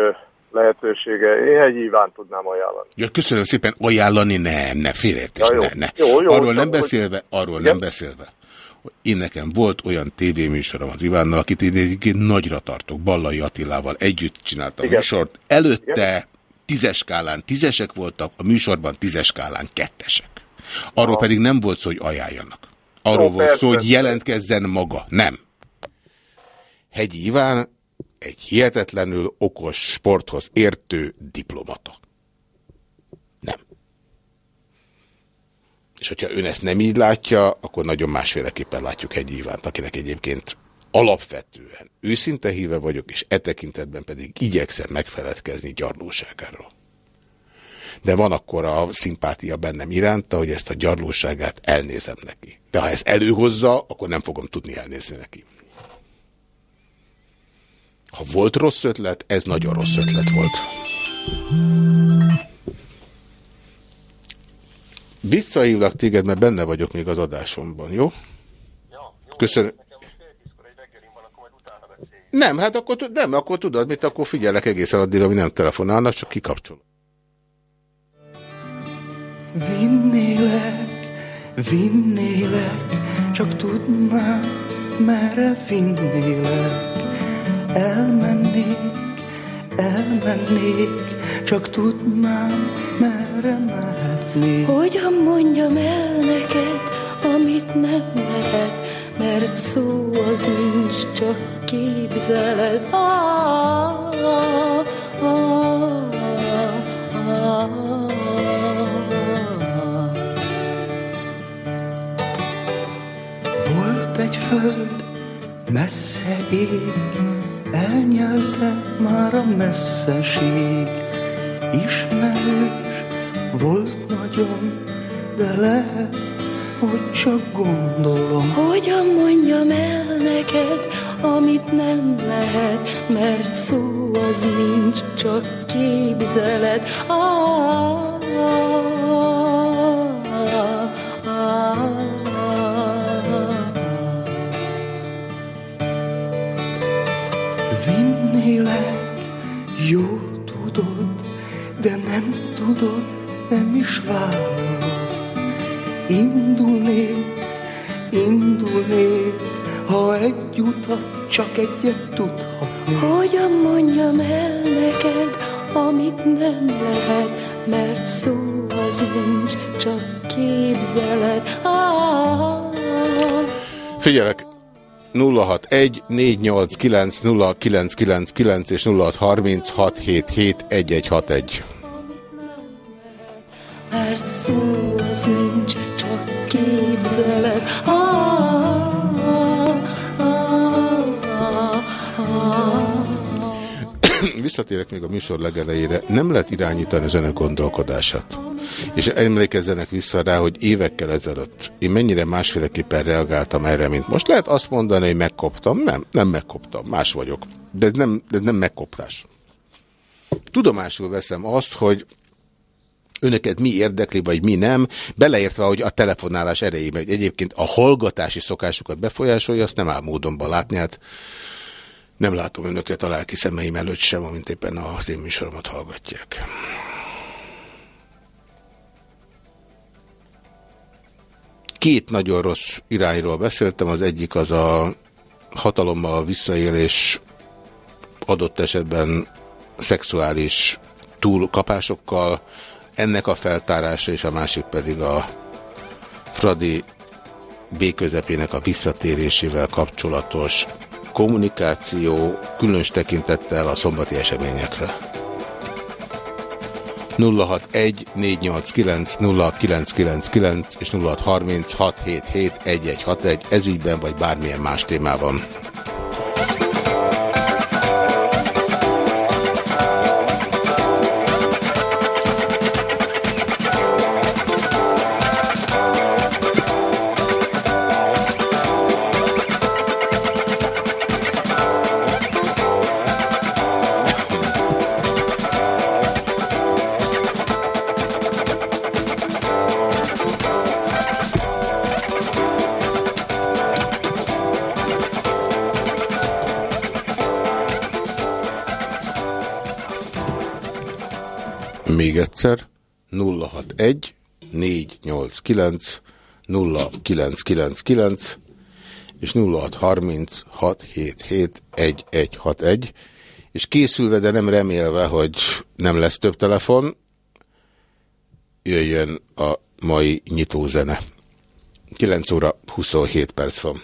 lehetősége. Én egy Iván tudnám ajánlani. Ja, köszönöm szépen, ajánlani nem, ne, félreértés, Ja, jó. ne, ne. Jó, jó, arról nem hogy- beszélve, arról Igen? nem beszélve. hogy Én nekem volt olyan tévéműsorom az Ivánnal, akit én egyébként nagyra tartok, Ballai Attilával együtt csináltam a Igen. műsort. Előtte tízes skálán tízesek voltak, a műsorban tízes skálán kettesek. Arról pedig nem volt szó, hogy ajánljanak. Arról Jó, volt szó, persze. hogy jelentkezzen maga. Nem. Hegyi Iván egy hihetetlenül okos sporthoz értő diplomata. Nem. És hogyha ön ezt nem így látja, akkor nagyon másféleképpen látjuk Hegyi Ivánt, akinek egyébként alapvetően őszinte híve vagyok, és e tekintetben pedig igyekszem megfeledkezni gyarlóságáról. De van akkor a szimpátia bennem iránta, hogy ezt a gyarlóságát elnézem neki. De ha ezt előhozza, akkor nem fogom tudni elnézni neki. Ha volt rossz ötlet, ez nagyon rossz ötlet volt. Visszahívlak téged, mert benne vagyok még az adásomban, jó? Köszönöm. Nem, hát akkor, nem, akkor tudod mit, akkor figyelek egészen addig, ami nem telefonálnak, csak kikapcsolom. Vinnélek, vinnélek, csak tudnám, merre vinnélek. Elmennék, elmennék, csak tudnám, merre mehetnék. Hogyan mondjam el neked, amit nem lehet, mert szó az nincs, csak képzeled. Ah, ah, ah, ah. Volt egy föld, messze ég, elnyelte már a messzeség. Ismerős volt nagyon, de lehet, hogy csak gondolom. Hogyan mondjam el neked, amit nem lehet, mert szó az nincs, csak képzeled. Ah, ah, tudod, nem is vállalod. Indulnék, indulnék, ha egy utat, csak egyet tudhatnék. Hogyan mondjam el neked, amit nem lehet, mert szó az nincs, csak képzeled. Ah, Figyelek! 061 489 0999 és 0636771161. mert szó az nincs, csak képzeled. Ah, ah, ah, ah. Visszatérek még a műsor legelejére. Nem lehet irányítani az önök gondolkodását. És emlékezzenek vissza rá, hogy évekkel ezelőtt én mennyire másféleképpen reagáltam erre, mint most. Lehet azt mondani, hogy megkoptam. Nem, nem megkoptam. Más vagyok. De ez nem, de ez nem megkoptás. Tudomásul veszem azt, hogy önöket mi érdekli, vagy mi nem, beleértve, hogy a telefonálás erejében, hogy egyébként a hallgatási szokásukat befolyásolja, azt nem áll módonban látni, hát nem látom önöket a lelki szemeim előtt sem, amint éppen az én műsoromat hallgatják. Két nagyon rossz irányról beszéltem, az egyik az a hatalommal visszaélés adott esetben szexuális túlkapásokkal, ennek a feltárása, és a másik pedig a Fradi B közepének a visszatérésével kapcsolatos kommunikáció, különös tekintettel a szombati eseményekre. 061 489 0999 és 0636771161 ezügyben vagy bármilyen más témában. Egyszer 061 489 0999 és 0636771161 és készülve, de nem remélve, hogy nem lesz több telefon, jöjjön a mai nyitózene. 9 óra 27 perc van.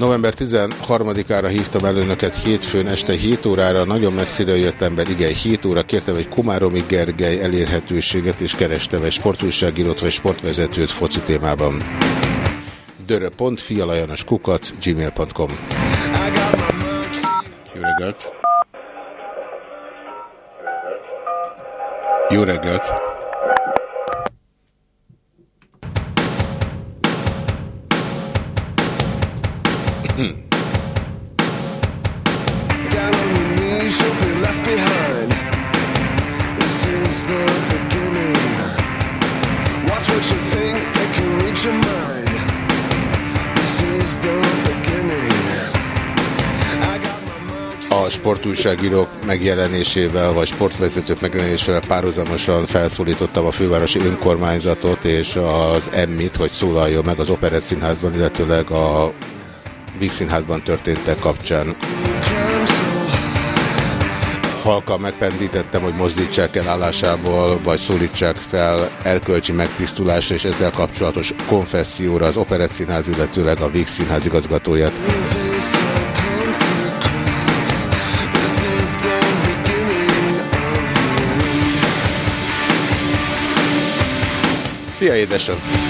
November 13-ára hívtam el önöket hétfőn este 7 órára, nagyon messzire jött ember, igen, 7 óra, kértem egy Komáromi Gergely elérhetőséget, és kerestem egy sportújságírót vagy sportvezetőt foci témában. dörö.fialajanos kukac gmail.com Jó reggelt! Jó reggelt! Down on. A sportújságírók megjelenésével, vagy sportvezetők megjelenésével párhuzamosan felszólítottam a fővárosi önkormányzatot és az Emmit, hogy szólaljon meg az Operett Színházban, illetőleg a Víg Színházban történtek kapcsán. Halkan megpendítettem, hogy mozdítsák el állásából, vagy szólítsák fel erkölcsi megtisztulásra, és ezzel kapcsolatos konfesszióra az Operett Színház, illetőleg a Víg Színház igazgatóját. Face a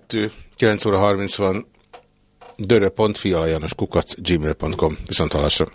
2, 9 óra 30 van, dörö.fi alajanos kukac, gmail.com. Viszont hallásra.